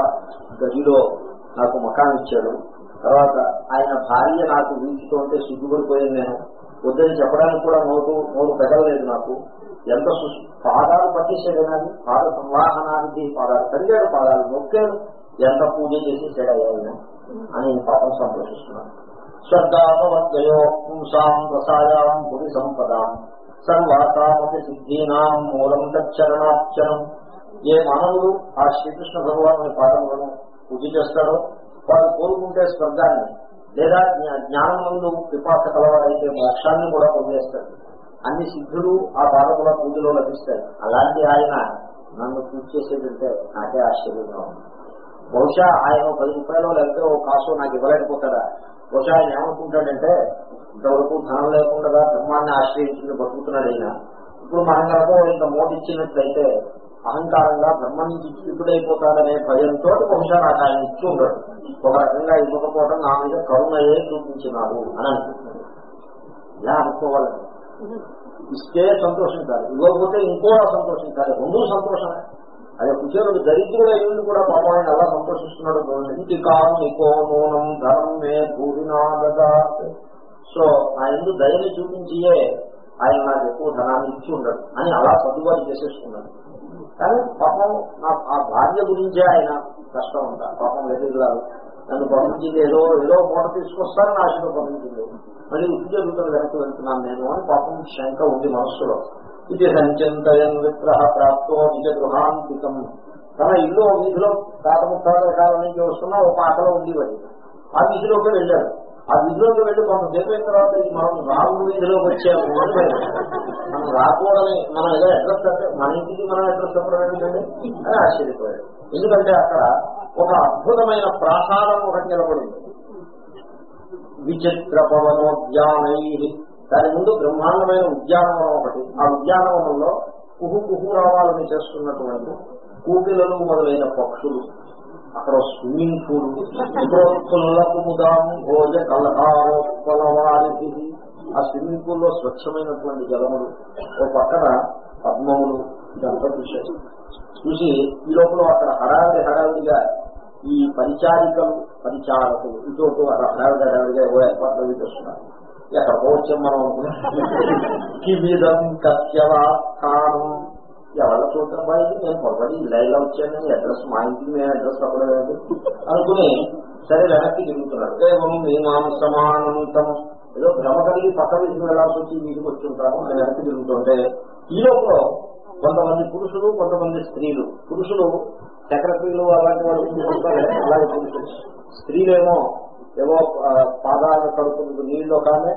గదిలో నాకు మకాన్ ఇచ్చాడు. తర్వాత ఆయన భార్య నాకు వీచుతుంటే సిగ్గుపడిపోయింది నేను. వద్దని చెప్పడానికి కూడా నోటు నోరు పెట్టలేదు నాకు. ఎంత సు- పాదాలు పట్టేసాడు నాకు పాద సంవాహనానికి పాదాలు కడిగాడు పాదాలు నొక్కాడు ఎంత పూజ చేసేసాడు ఆయన అని పాపం సంతోషిస్తున్నాను శ్రద్ధాపవద్యో పుంసాం రసాయాం భువి సంపదాం. సర్వాసామపి సిద్ధీనాం మూలం దక్షరణాక్షరం ఏ మానవుడు ఆ శ్రీకృష్ణ భగవాను పాదములను పూజ చేస్తాడో వారు కోరుకుంటే స్వర్గాన్ని లేదా జ్ఞానం ముందు పిపాస కలవాడైతే మోక్షాన్ని కూడా పొందేస్తాడు. అన్ని సిద్ధులు ఆ పాదముల పూజలో లభిస్తాయి. అలాంటి ఆయన నన్ను పూజ చేసేటంటే నాకే ఆశ్చర్యంగా ఉంది. బహుశా ఆయన పది రూపాయలు లేకపోతే ఓ కాసు నాకు ఇవ్వలేకపోతాడా? బహుశా ఆయన ఏమనుకుంటాడంటే ఇంతవరకు ధనం లేకుండా ధర్మాన్ని ఆశ్రయించుకుని బతుకుతున్నాడు ఆయన ఇప్పుడు మనం కనుక ఇంత మోటిచ్చినట్లయితే అహంకారంగా ధర్మం నుంచి చిక్కుడైపోతాడనే భయంతో బహుశా నాకు ఆయన ఇచ్చి ఉండడు. ఒక రకంగా ఇవ్వకపోవడం నా మీద కరుణయే చూపించినాడు అని అనుకుంటున్నాడు ఇలా అనుకోవాలి. ఇస్తే సంతోషించాలి. ఇవ్వకపోతే ఇంకోలా సంతోషించాలి. రెండూ సంతోషమే. అదే కుచేరుడు దరిద్రుడు అయ్యింది కూడా పాపం ఆయన ఎలా సంతోషిస్తున్నాడు ఇంటి కాను ఇంకో నూనం ధనం మే పూరినాగదా సో నా ఎందు దయని చూపించియే ఆయన నాకు ఎక్కువ ధనాన్ని ఇచ్చి ఉండడు. అని అలా సర్దుబాటు చేసేసుకున్నాడు. కానీ పాపం నా ఆ భార్య గురించే ఆయన కష్టం ఉంటారు పాపం వెతిరాలు నన్ను పంపించింది ఏదో ఏదో మూట తీసుకొస్తారని ఆశలో పంపించింది. మళ్ళీ ఉద్యోగం వెనక్కి వెళ్తున్నాను నేను అని పాపం శంక ఉంది మనస్సులో. ఇది సంచింతయన్ విగ్రహ ప్రాప్తో నిజ గృహాంతికం తన ఇల్లు వీధిలో తాత కాలం నుంచి వస్తున్నా ఒక ఆటలో ఉంది ఆ వీధిలోకి వెళ్ళాడు. ఆ వీధిలోకి వెళ్ళి కొంతసేపు అయిన తర్వాత మనం రాము వీధిలోకి వచ్చాము. మనం రాకూడని మనం ఏదో అడ్రస్ అంటే మన ఇంటికి మనం అడ్రస్ చెప్పడం అని ఆశ్చర్యపోయాడు. ఎందుకంటే అక్కడ ఒక అద్భుతమైన ప్రాసాదం ఒకటి నిలబడింది. విచిత్ర పవనోద్యానై దాని ముందు బ్రహ్మాండమైన ఉద్యానవనం ఒకటి. ఆ ఉద్యానవనంలో కుహు కుహు రావాలని చేస్తున్నటువంటి కూపిలలు మొదలైన పక్షులు. అక్కడ స్విమ్మింగ్ పూల్ కుముదాం భోజ కలహారోత్పలవారి ఆ స్విమ్మింగ్ పూల్లో స్వచ్ఛమైనటువంటి జలములు. ఓ పక్కన పద్మములు ఇదంతా చూశారు చూసి ఈ లోపల అక్కడ హడావిడి హడావిడిగా ఈ పరిచారికలు పరిచారకులు ఇటు అటు హడావిడిగా ఏవో ఏర్పాట్లు చేస్తున్నారు. ఎక్కడికో వచ్చాం మనం కిమిదం కత్యవాస్థానం ఎవరు చూడటం బాగా నేను పొరపడి ఇలా వచ్చాను అడ్రస్ మా ఇంటికి నేను అడ్రస్ చెప్పలేదు. అనుకుని సరే వెనక్కి తిరుగుతున్నాడు ఏమో మీ సమానంతం. ఏదో భ్రమ కలిగి పక్క వీధికి వెళ్ళాల్సి వచ్చి వీధికి వచ్చి ఉంటాను నేను వెనక్కి తిరుగుతుంటే ఈ లోపల కొంతమంది పురుషులు కొంతమంది స్త్రీలు. పురుషులు సెక్రటరీలు అలాంటి వాళ్ళు అలాగే పురుషులు. స్త్రీలేమో ఏవో ఆ, పాదాల కడుపు నీళ్ళు ఒక ఆమె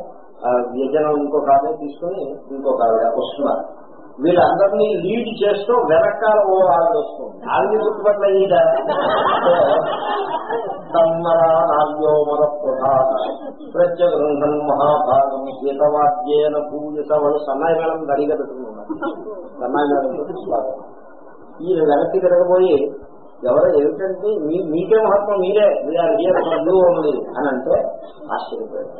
వ్యజనం ఇంకొక ఆమె తీసుకుని ఇంకొక ఆవిడ వస్తున్నారు. వీళ్ళందరినీ లీడ్ చేస్తూ వెనకాల ఓ ఆవిడ వస్తుంది. ఆవిడ గుర్తుపట్ల ఈడ తమ్మరా నావ్యోమర ప్రధాన ప్రత్యగృహం మహాభాగం గీతవాద్యేన పూజిత వాళ్ళు సన్నాయి మేడం దడిగా సన్నాయి మేడం ఈ వెనక్కి తిరగబోయి ఎవరు ఏమిటంటే మీకే మహత్వం మీరే. వీఆర్ హియర్ అని అంటే ఆశ్చర్యపోయారు.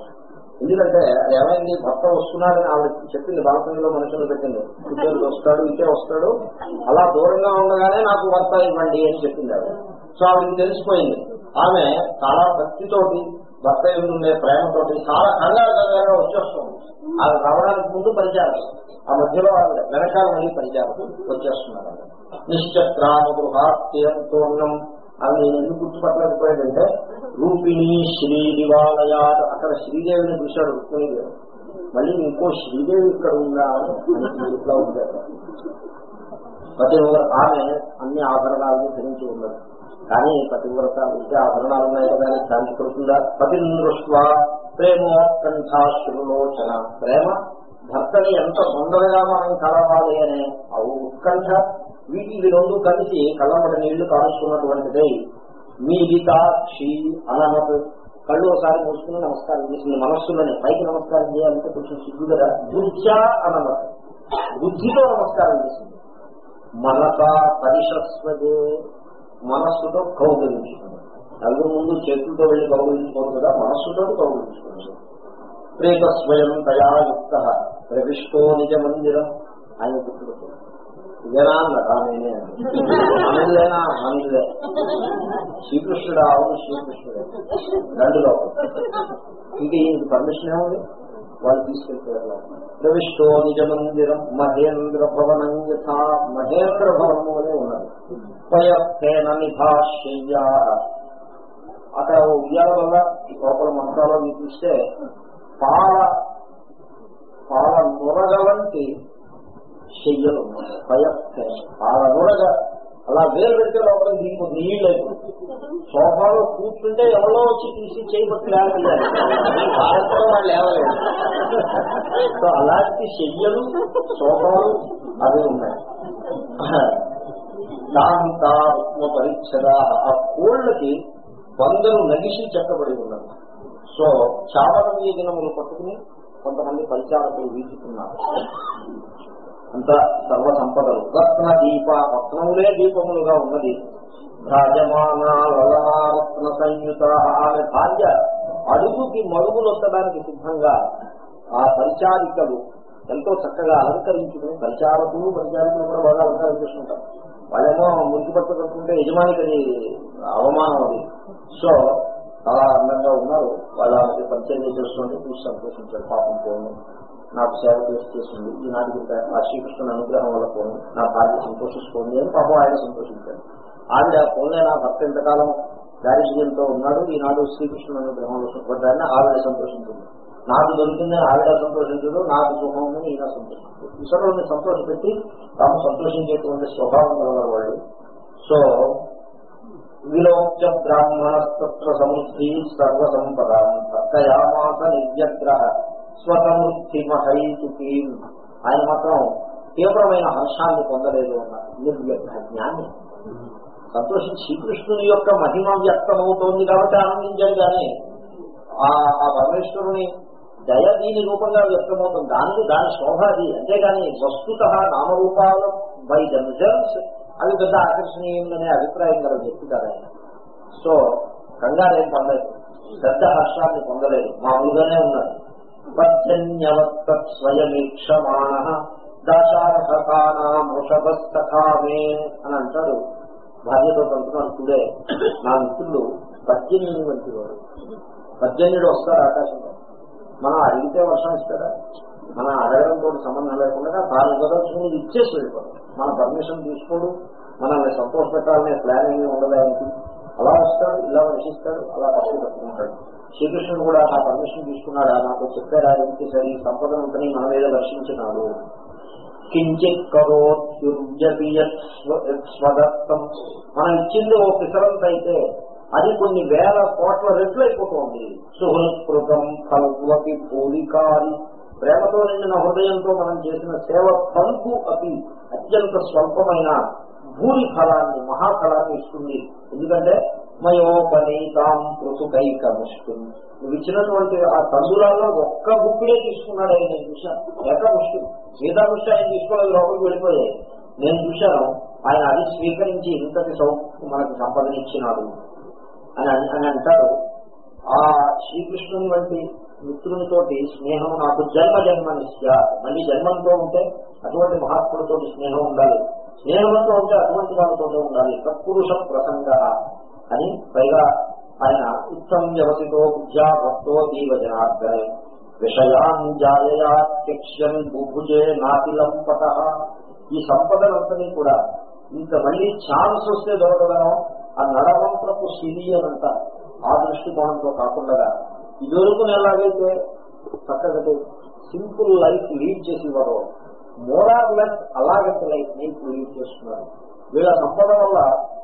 ఎందుకంటే ఏమైంది? భర్త వస్తున్నాడని ఆవిడ చెప్పింది. బాలకంలో మనుషులు పెట్టింది. ఇటే వస్తాడు ఇంకే వస్తాడు. అలా దూరంగా ఉండగానే నాకు భర్త ఇవ్వండి అని చెప్పింది ఆవిడ. సో ఆవిడకి తెలిసిపోయింది. ఆమె చాలా భక్తితోటి భర్త ఉండే ప్రేమతోటి చాలా కంగారు కంగారుగా వచ్చేస్తుంది. ఆమె రావడానికి ముందు పరిచారు. ఆ మధ్యలో ఆవిడ వెనకాల మళ్ళీ పరిచారు. వచ్చేస్తున్నారు ఆవిడ. నిశ్చక్రామ గృహాత్యంతోన్నం అవి నేను ఎందుకు గుర్తుపట్టలేకపోయాడంటే రూపిణి శ్రీ దివాలయ అక్కడ శ్రీదేవిని చూశాడు రుక్మిణిదేవి మళ్ళీ ఇంకో శ్రీదేవి ఇక్కడ ఉందా ఇంట్లో ఇట్లా ఉంటాడు పతివ్రత ఆమె అన్ని ఆభరణాలను ధరించి ఉన్నది. కానీ పతివ్రత ఉంటే ఆభరణాలు ఉన్నాయి కదా అని శాంతి పడుతుందా పతి దృష్ట్వా ప్రేమోత్కంఠాశ్రులోచన ప్రేమ భర్తని ఎంత తొందరగా మనం కలవాలి అనే ఆ ఉత్కంఠ వీటి ఇవి రెండు కలిసి కళ్ళమట నీళ్ళు కాల్చుకున్నటువంటిదే మీదితాక్షి అనమత్ కళ్ళు ఒకసారి మూసుకుని నమస్కారం చేసింది మనస్సులోనే పైకి నమస్కారం చేయాలంటే కొంచెం సిగ్గు కదా? బుద్ధ్యా అనమత్ బుద్ధితో నమస్కారం చేసింది మనస పరిషస్వదే మనస్సుతో కౌగలించుకుంది నలుగురు ముందు చేతులతో వెళ్ళి కౌగలించుకోదు కదా? మనస్సుతో కౌగలించుకుంది ప్రేత స్వయం దయాయుక్త ప్రవిష్టో నిజ మందిరం ఆయన గుర్తుపెట్టారు ఇదేనా అన్నట నేనే అనిలేనా అనిలే శ్రీకృష్ణుడు? అవును శ్రీకృష్ణుడే. రెండులో ఇంకా ఈయనకి పర్మిషన్ ఏముంది? వాళ్ళు తీసుకెళ్తారు ప్రవిష్టో నిజ మందిరం మహేంద్ర భవనం యథా మహేంద్ర భవనము అనే ఉన్నది. స్వయత్తేన నిభాష్యా అక్కడ ఉయ్యాల వల్ల లోపల మంత్రాలు మీరు చూస్తే పాల పాల నురగ వంటి చెయ్యలు భయస్తే అలా వేలు పెడితే లోపల దీనికి నీళ్ళు అయిపోతుంది సోఫాలో కూర్చుంటే ఎవరో వచ్చి తీసి చేయబట్టి లేవలేదు వాళ్ళు లేవలేదు. సో అలాంటి చెయ్యలు సోఫాలు అవి ఉన్నాయి. దాంతాత్మ పరిచ్ఛద ఆ కోళ్ళకి వందలు నగిసి చెక్కబడి ఉన్నది సో చావరవీయ దినములు పట్టుకుని కొంతమంది పరిచారకులు వీచుకున్నారు. అంత సర్వ సంపదలు. రత్న దీప రత్నములే దీపములుగా ఉన్నది. రాజమానారత్న సంయుత ఆమె భార్య అడుగుకి మరుగులొత్తడానికి సిద్ధంగా ఆ పరిచారికలు ఎంతో చక్కగా అలంకరించుకుని పరిచారకులు పరిచారికలు కూడా బాగా అలంకరించుకుంటారు వాళ్ళేమో మురికి పట్టు కట్టుకుంటే యజమానికి అది అవమానం అది. సో చాలా అందంగా ఉన్నారు. వాళ్ళ పరిచయం చేస్తుంటే చూసి సంతోషించారు. పాపం పోను నాకు సేవ చేసి చేసింది ఈనాటికి ఆ శ్రీకృష్ణుని అనుగ్రహం వల్ల పోను నా భార్య సంతోషిస్తోంది అని పాపం ఆయన సంతోషించారు. ఆవిడ పోలే నా భర్త ఎంతకాలం దారిద్ర్యంతో ఉన్నాడు. ఈనాడు శ్రీకృష్ణుని అనుగ్రహంలో సుఖపడ్డాన్ని ఆవిడ సంతోషించింది. నాకు దొరికిందని ఆవిడ సంతోషించదు నాకు సుఖం ఉందని ఈయన సంతోషించదు ఇసరుని సంతోషపెట్టి తాము సంతోషించేటువంటి స్వభావం కలవారు. వాళ్ళు సో విలోక్య బ్రాహ్మణస్తత్ర సమృద్ధి సర్వసంపదాం. తర్కయామాస నిర్యగ్రహ స్వసమృద్ధి మహైతుకి ఆయన మాత్రం తీవ్రమైన హర్షాన్ని పొందలేదు అన్నారు. నిర్వ్యగ్రహ జ్ఞాని. సంతోషం శ్రీకృష్ణుని యొక్క మహిమ వ్యక్తమవుతోంది కాబట్టి ఆనందించాడు కానీ ఆ పరమేశ్వరుని దయ దీని రూపంగా వ్యక్తమవుతుంది. దానికి దాని శోభ అది. అంతేగాని వస్తుత నామరూపాలు బై దెమ్సెల్స్ అవి పెద్ద ఆకర్షణీయమనే అభిప్రాయం గల వ్యక్తి కదా ఆయన. సో ఏం పొందలేదు పెద్ద హర్షాన్ని పొందలేదు. మామూలుగానే ఉన్నారు పర్జన్యవత్త స్వయమీక్షమాణ దశారహకానామృషభస్తకామే అని అంటాడు భార్యతో అంటున్నాడు టుడే నా మిత్రుడు పర్జన్యుని వంటి వాడు పర్జన్యుడు వస్తారు ఆకాశంలో. మనం అడిగితే వర్షం ఇస్తాడా? మనం అడగడంతో సంబంధం లేకుండా తాను ఇవ్వదలుచుకుని ఇచ్చేసి వెళ్ళిపోతాం మన పర్మిషన్ తీసుకోడు. మనల్ని సంతోషపెట్టాలనే ప్లాన్ ఏమి ఉండదు ఆయనకి. అలా వస్తాడు ఇలా వర్షిస్తాడు అలా పట్టు శ్రీకృష్ణుడు కూడా ఆ పర్మిషన్ తీసుకున్నాడా. నాకు చెప్పారా ఇంటి సరి సంపదనంతని మన మీద దర్శించినాడు. కించిత్ కరోత్యుర్జతి మనం ఇచ్చింది ఓ పిసరంత అయితే అది కొన్ని వేల కోట్ల రెట్లు అయిపోతుంది. సుహృత్కృతం కల్వకి పోలికారి ప్రేమతో నిండిన హృదయంతో మనం చేసిన సేవ పలుకు అతి అత్యంత స్వల్పమైన భూరి ఫలాన్ని మహాఫలాన్ని ఇస్తుంది. ఎందుకంటే మయోపనీతాం పృతుకైక పృథుకైకముష్టిం నువ్వు ఇచ్చినటువంటి ఆ తందులాల్లో ఒక్క బుక్కులే తీసుకున్నాడు ఆయన నేను చూశాను. ఏకముష్టి మిగతా ముష్టి ఆయన తీసుకోలేదు లోపలికి వెళ్ళిపోయాయి నేను చూశాను ఆయన అది స్వీకరించి ఇంతటి సౌ మనకు సంపదనిచ్చినాడు అని అని అంటారు. ఆ శ్రీకృష్ణుని వంటి మిత్రునితోటి స్నేహం నాకు జన్మ జన్మనిస్తా మళ్ళీ జన్మంతో ఉంటే అటువంటి మహాత్ముడితో స్నేహం ఉండాలి. స్నేహంతో ఉంటే అటువంటి వాళ్ళతో ఉండాలి. సత్పురుష ప్రసంగ. అని పైగా ఆయన ఉత్తమ వ్యవసితో బుద్ధ్యా భక్తో దీవ జనార్దన. విషయాన్ జాయయాత్యక్ష్యన్ బుభుజే నాతిలంపట. ఈ సంపదలంతని కూడా ఇంత మళ్ళీ ఛాన్స్ వస్తే దొరకడం ఆ నడవంత్రపు సిరి అనంత ఆ దృష్టికోణంతో కాకుండా ఇదివరకు ఎలాగైతే చక్కగా సింపుల్ లైఫ్ లీడ్ చేసేవారో మోరార్ లెస్ అలాగంటే లైఫ్ని ఇప్పుడు లీడ్ చేస్తున్నారు. వీళ్ళ సంపద వల్ల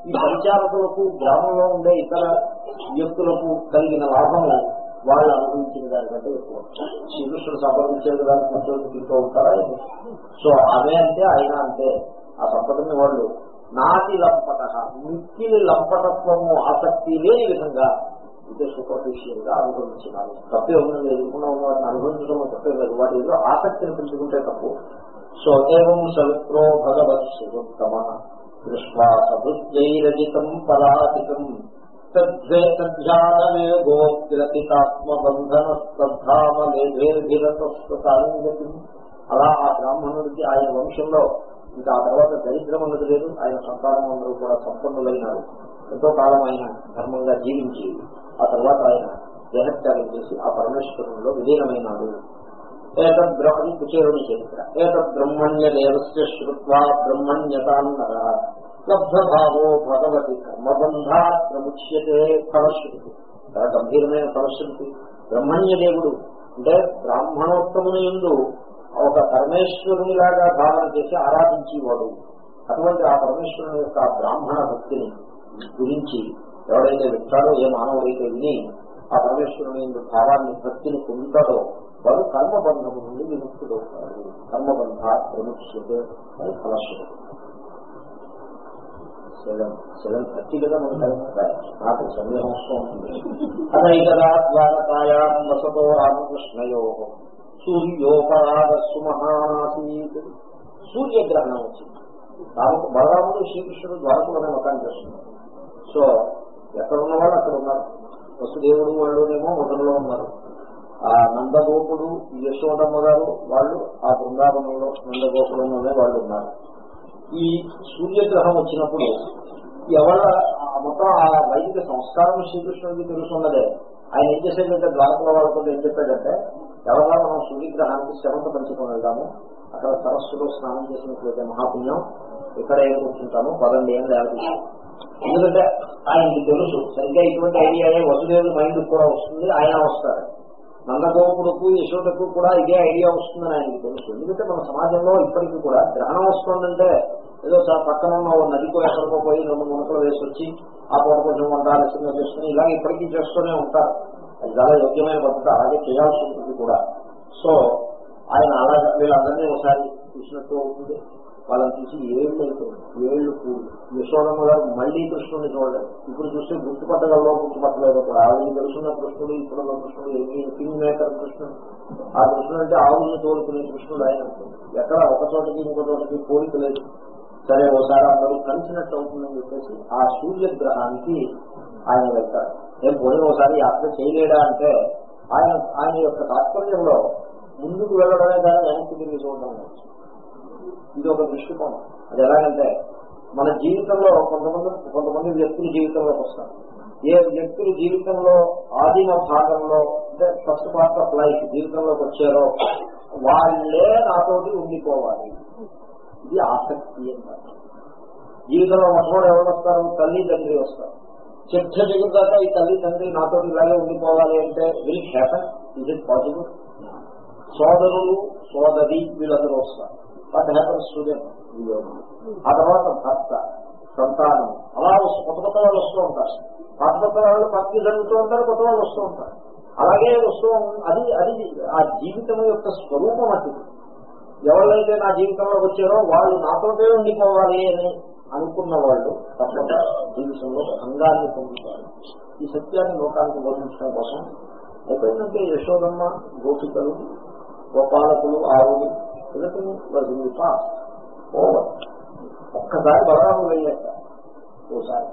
ఈ పరిచారకులకు గ్రామంలో ఉండే ఇతర వ్యక్తులకు కలిగిన లాభము వాళ్ళు అనుభవించిన దానికంటే ఎక్కువ. శ్రీకృష్ణుడు సంపాదించేది దాన్ని కూర్చొని తింటూ ఉంటారా సో అదే అంటే ఆయన అంటే ఆ సంపదని వాళ్ళు నాటి లంపట మిక్కిలి లంపటత్వము ఆసక్తి లేని విధంగా ఇదే సూపర్ఫిషియల్గా అనుభవించినారు. తప్పే ఉన్నది ఎదుర్కొన్న వాటిని అనుభవించడం తప్పే లేదు. వాటి ఏదో ఆసక్తిని పెంచుకుంటే తప్పు. సో ఏం సవిత్రో భగవత్ శివోత్తమ దృష్ట్వా సభృత్యైరజితం పరాతికం తద్వేతజ్ఞానవేగోత్తిరతితాత్మబంధనస్తామలేభిరతస్వతాంగతి అలా ఆ బ్రాహ్మణుడికి ఆయన వంశంలో ఇంకా ఆ తర్వాత దరిద్రం అన్నది లేదు ఆయన సంతానం అందరూ కూడా సంపన్నులైనారు. ఎంతో కాలం ఆయన ధర్మంగా జీవించి ఆ తర్వాత ఆయన దేహత్యాగం చేసి ఆ పరమేశ్వరంలో విలీనమైనాడు. ఏతద్ కుచేరుని చరిత్ర. ఏతద్ దేవస్య శ్రుత్వా బ్రహ్మణ్యతాన్నర లబ్ధభావో భగవతి కర్మబంధా ప్రముచ్యతే ఫలశ్రుతి. చాలా గంభీరమైన ఫలశ్రుతి. బ్రహ్మణ్య దేవుడు అంటే బ్రాహ్మణోత్తముని ఎందు ఒక పరమేశ్వరుని లాగా భావన చేసి ఆరాధించేవాడు. అటువంటి ఆ పరమేశ్వరుని యొక్క బ్రాహ్మణ భక్తిని గురించి ఎవరైతే వింటాడో ఏ మానవుడైతే విని ఆ పరమేశ్వరుని భావాన్ని భక్తిని పొందుతాడో వారు కర్మబంధము నుండి విముక్తుడవుతారు. కర్మబంధ ప్రముఖ్యతే అని ఫలశ్రుతి సెవెన్ సెవెన్ థర్టీ కదా మనం కలుగుతాయి నాకు సందేహం వస్తూ ఉంటుంది వసతో రామకృష్ణయో. సూర్యగ్రహణం వచ్చింది. బలరాముడు శ్రీకృష్ణుడు ద్వారకులనే మకాన్ని చేస్తున్నారు. సో ఎక్కడ ఉన్నవాళ్ళు అక్కడ ఉన్నారు. వసుదేవుడు వాళ్ళునేమో మొదలులో ఉన్నారు. ఆ నందగోపుడు యశోదమ్మ గారు వాళ్ళు ఆ బృందావనంలో నందగోపురంలోనే వాళ్ళు ఉన్నారు. ఈ సూర్యగ్రహం వచ్చినప్పుడు ఎవర ఆ మొత్తం ఆ వైదిక సంస్కారం శ్రీకృష్ణుడికి తెలుసున్నదే. ఆయన ఏం చేసేదంటే ద్వారకుల వాళ్ళతో ఏం చెప్పాడంటే ఎవరా మనం సూర్యగ్రహానికి శ్రమత పంచుకొని వెళ్దాము. అక్కడ సరస్సులో స్నానం చేసినట్లయితే మహాపుణ్యం. ఇక్కడ ఏం కూర్చుంటాము. పదండి ఏం లేకపోతే. ఎందుకంటే ఆయనకి తెలుసు. సరిగ్గా ఇటువంటి ఐడియానే వసుదేవుని మైండ్ కూడా వస్తుంది ఆయన వస్తారు. నందగోపుడుకు యశోదకు కూడా ఇదే ఐడియా వస్తుందని ఆయనకి తెలుసు. ఎందుకంటే మన సమాజంలో ఇప్పటికీ కూడా గ్రహణం వస్తుందంటే ఏదో సార్ పక్కన ఉన్న నదికో ఎక్కడికో పోయి రెండు మునకలు వేసి వచ్చి ఆ పూట కొంచెం వంట ఆలస్యంగా చేసుకుని ఇలాగ ఇప్పటికీ చేస్తూనే ఉంటారు. అది చాలా యోగ్యమైన పద్ధతి అలాగే చేయాల్సి ఉంటుంది కూడా. సో ఆయన అలాగే వీళ్ళందరినీ ఒకసారి చూసినట్టు అవుతుంది. వాళ్ళని చూసి ఏళ్ళైపోయింది ఏళ్ళు కూడి యశోదమ్మ గారు మళ్ళీ కృష్ణుడిని చూడలేదు. ఇప్పుడు చూస్తే గుర్తుపట్టగలలో గుర్తుపట్టలేదు. కూడా ఆవిడని తెలుసున్న కృష్ణుడు ఇప్పుడున్న కృష్ణుడు ఏమి కింగ్ మేకర్ కృష్ణుడు. ఆ కృష్ణుడు అంటే ఆవుల్ని తోడుకునే కృష్ణుడు ఆయన ఎక్కడ? ఒక చోటకి ఇంకో చోటకి కోరిక లేదు. సరే ఒకసారి అందరూ కలిసినట్టు అవుతుందని చెప్పేసి ఆ సూర్యగ్రహానికి ఆయన వెళ్తారు నేను పోనీ ఒకసారి యాత్ర చేయలేడా అంటే ఆయన ఆయన యొక్క తాత్పర్యంలో ముందుకు వెళ్ళడమే కానీ వెనక్కి తిరిగి చూడడం లేదు. ఇది ఒక దృష్టికోణం. అది ఎలాగంటే మన జీవితంలో కొంతమంది కొంతమంది వ్యక్తుల జీవితంలోకి వస్తారు. ఏ వ్యక్తులు జీవితంలో ఆదిమ భాగంలో అంటే ఫస్ట్ పార్ట్ ఆఫ్ లైఫ్ జీవితంలోకి వచ్చారో వాళ్ళే నాతోటి ఉండిపోవాలి. ఇది ఆసక్తి అంటారు. జీవితంలో మొట్టమొదటి ఎవరు వస్తారు? తల్లి తండ్రి వస్తారు. చిట్ట దిగుతాక ఈ తల్లి తండ్రి నాతో ఇలాగే ఉండిపోవాలి అంటే will happen? Is it possible? సోదరులు సోదరి వీళ్ళందరూ వస్తారు. వాట్ హ్యాపన్ స్టూడెంట్ ఆ తర్వాత భర్త సంతానం. అలా వస్తూ కొత్త కొత్త వాళ్ళు వస్తూ ఉంటారు. పాత కొత్త వాళ్ళు భక్తి జరుగుతూ ఉంటారు కొత్త వాళ్ళు వస్తూ ఉంటారు. అలాగే వస్తూ అది అది ఆ జీవితం యొక్క స్వరూపం అది. ఎవరైతే నా జీవితంలోకి వచ్చారో వాళ్ళు నాతోటే ఉండిపోవాలి అని అనుకున్న వాళ్ళు తప్పక జీవితంలో అంగాన్ని పొందుతారు. ఈ సత్యాన్ని లోకానికి బోధించడం కోసం ఎప్పుడైతే యశోదమ్మ గోపికలు గోపాలకులు ఆవులు ఎదుటి ఫాస్ట్ ఓవర్ ఒక్కసారి బలరాము వెళ్ళాక ఓసారి.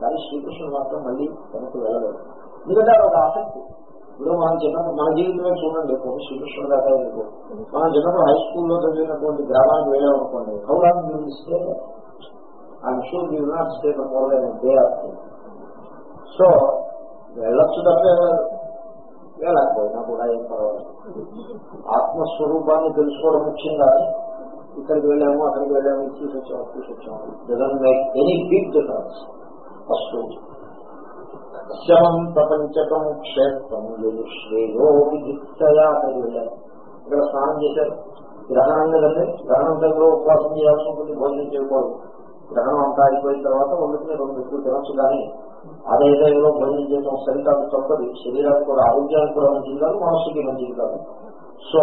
కానీ శ్రీకృష్ణుడు మాత్రం మళ్ళీ వెనక్కి వెళ్ళలేదు. ఎందుకంటే అది ఒక ఆసక్తి. ఇప్పుడు మనం చిన్నప్పుడు మన జీవితంలో చూడండి ఒక శ్రీకృష్ణుడు దాకా ఎందుకు మనం చిన్నప్పుడు హై స్కూల్లో చదివినటువంటి గ్రామానికి వెళ్ళామనుకోండి హౌ నిర్మిస్తే you I'm sure you not state more than so వెళ్ళొచ్చు తప్పే లేకపోయినా కూడా ఏం పర్వాలేదు ఆత్మస్వరూపాన్ని తెలుసుకోవడం ముఖ్యం కాదు. ఇక్కడికి వెళ్ళాము అక్కడికి వెళ్ళాము ఇది చూసి వచ్చాము. చూసి వచ్చాము doesn't make any big difference first శవం ప్రపంచకం క్షేత్రం శ్రేయో విధిత్తయా అక్కడికి వెళ్ళారు ఇక్కడ స్నానం చేశారు. గ్రహణం కదండి? గ్రహణం దగ్గర ఉపవాసం చేయాల్సి ఉంటుంది భోజనం చేయకూడదు. గ్రహణం అంతా అయిపోయిన తర్వాత వండుకుని రెండు ఎక్కువ తినచ్చు కానీ ఆదాయంలో భోజనం చేయడం సరికాదు తప్పది శరీరానికి కూడా ఆరోగ్యానికి కూడా మంచిది కాదు మనస్సుకి మంచిది కాదు. సో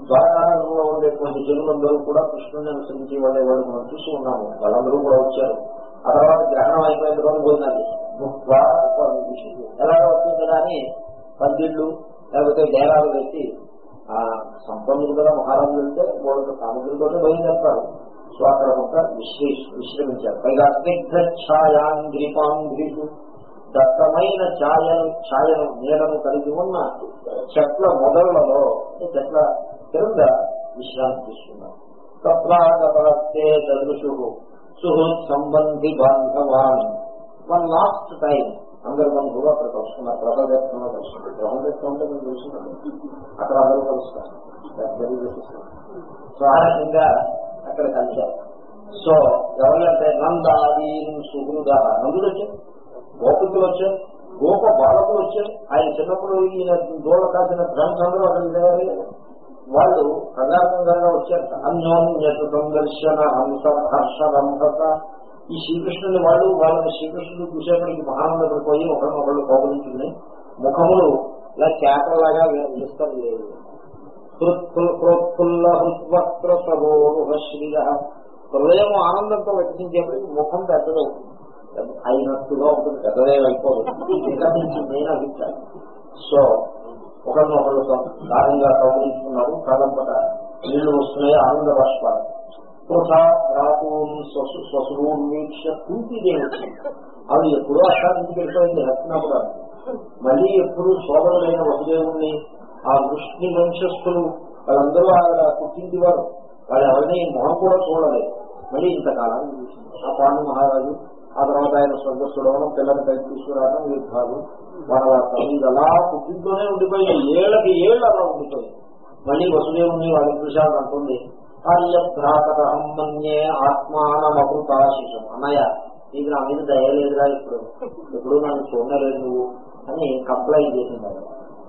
ద్వారకారంలో ఉండేటువంటి జనులందరూ కూడా కృష్ణుని అనుసరించి వాళ్ళే వాళ్ళు మనం చూసి ఉన్నాము. వాళ్ళందరూ కూడా వచ్చారు. ఆ తర్వాత గ్రహణం అయిపోయిన తర్వాత భోజనాలు. ఎలా వస్తుంది కానీ పందిళ్ళు లేకపోతే డేరాలు పెట్టి ఆ సంపన్నులు కూడా మహారాజులు వెళ్తే వాళ్ళకి సామగ్రితోనే చేస్తారు సో అక్కడ ఒక విశ్రే విశ్రమించారు. పైగా స్నిగ్ధ దట్టమైన ఛాయను ఛాయను నీడను కలిగి ఉన్న చెట్ల మొదళ్ళలో చెట్ల కింద విశ్రాంతి తీసుకున్నారు. తత్రాగతే దృశు సుహృత్ సంబంధి బాంధవాన్. వన్ లాస్ట్ టైం అందరు బంధువులు అక్కడ కలుసుకున్నారు ప్రపంచంలో కలుసుకున్నారు ప్రపంచం అంటే మేము చూసినాం అక్కడ అందరూ కలుస్తారు. సో ఆ రకంగా అక్కడ కలిశారు సో ఎవరంటే నందాదీన్ సుహృద నందుడు వచ్చారు గోపికులు వచ్చారు. గోప బాలకులు వచ్చారు. ఆయన చిన్నప్పుడు ఈయన దూడ కాసిన ఫ్రెండ్స్ అందరూ అక్కడ వాళ్ళు కంగారు వచ్చారు. అన్యోన్యత సందర్శన హంస హర్ష రంభస. ఈ శ్రీకృష్ణుని వాళ్ళు వాళ్ళని శ్రీకృష్ణుడు చూసేప్పటికి మహానందపడిపోయి ఒకరినొకళ్ళు కోపలించుకుని ముఖములు ఇలా చేపలాగా విస్తారు లేదు ప్రోత్ఫుల్ల హృద్వక్ర సరోహశ్రీయ హృదయం ఆనందంతో వ్యక్తించేప్పటికి ముఖం పెద్దదవుతుంది అయినట్టుగా ఉంటుంది పెద్దదే అయిపోదు వికసించి నేను అభిప్రాయం సో ఒకరినొకరు దారంగా కౌగులించుకున్నారు కాలంపట నీళ్ళు వస్తున్నాయి ఆనంద బాష్పాలు శ్వశురూన్ వీక్ష అవి ఎప్పుడో అష్టానికి వెళ్ళిపోయింది హస్తినప్పుడు మళ్ళీ ఎప్పుడు సోదరులైన వసుదేవుణ్ణి ఆ వృష్ణి వంశస్థులు వాళ్ళందరూ ఆవిడ పుట్టింది వారు. వాళ్ళు ఎవరిని మొహం కూడా చూడలేదు. మళ్ళీ ఇంతకాలం ఆ పాండు మహారాజు ఆ తర్వాత ఆయన స్వర్గస్థుడవడం పిల్లలు పైకి తీసుకురావడం యుద్ధాలు వాళ్ళ తల్లి అలా పుట్టింట్లోనే ఉండిపోయింది ఏళ్ళకి ఏళ్ళు అలా ఉండిపోయింది మళ్ళీ వసుదేవుని వాళ్ళ చూశాడు అంటుంది. కార్యభ్రాతరహం మన్యే ఆత్మానమృతాశిషం అన్నయ్య నీకు నా మీద దయలేదురా ఇప్పుడు. ఎప్పుడు నన్ను చూడలేదు నువ్వు అని కంప్లైంట్ చేసింది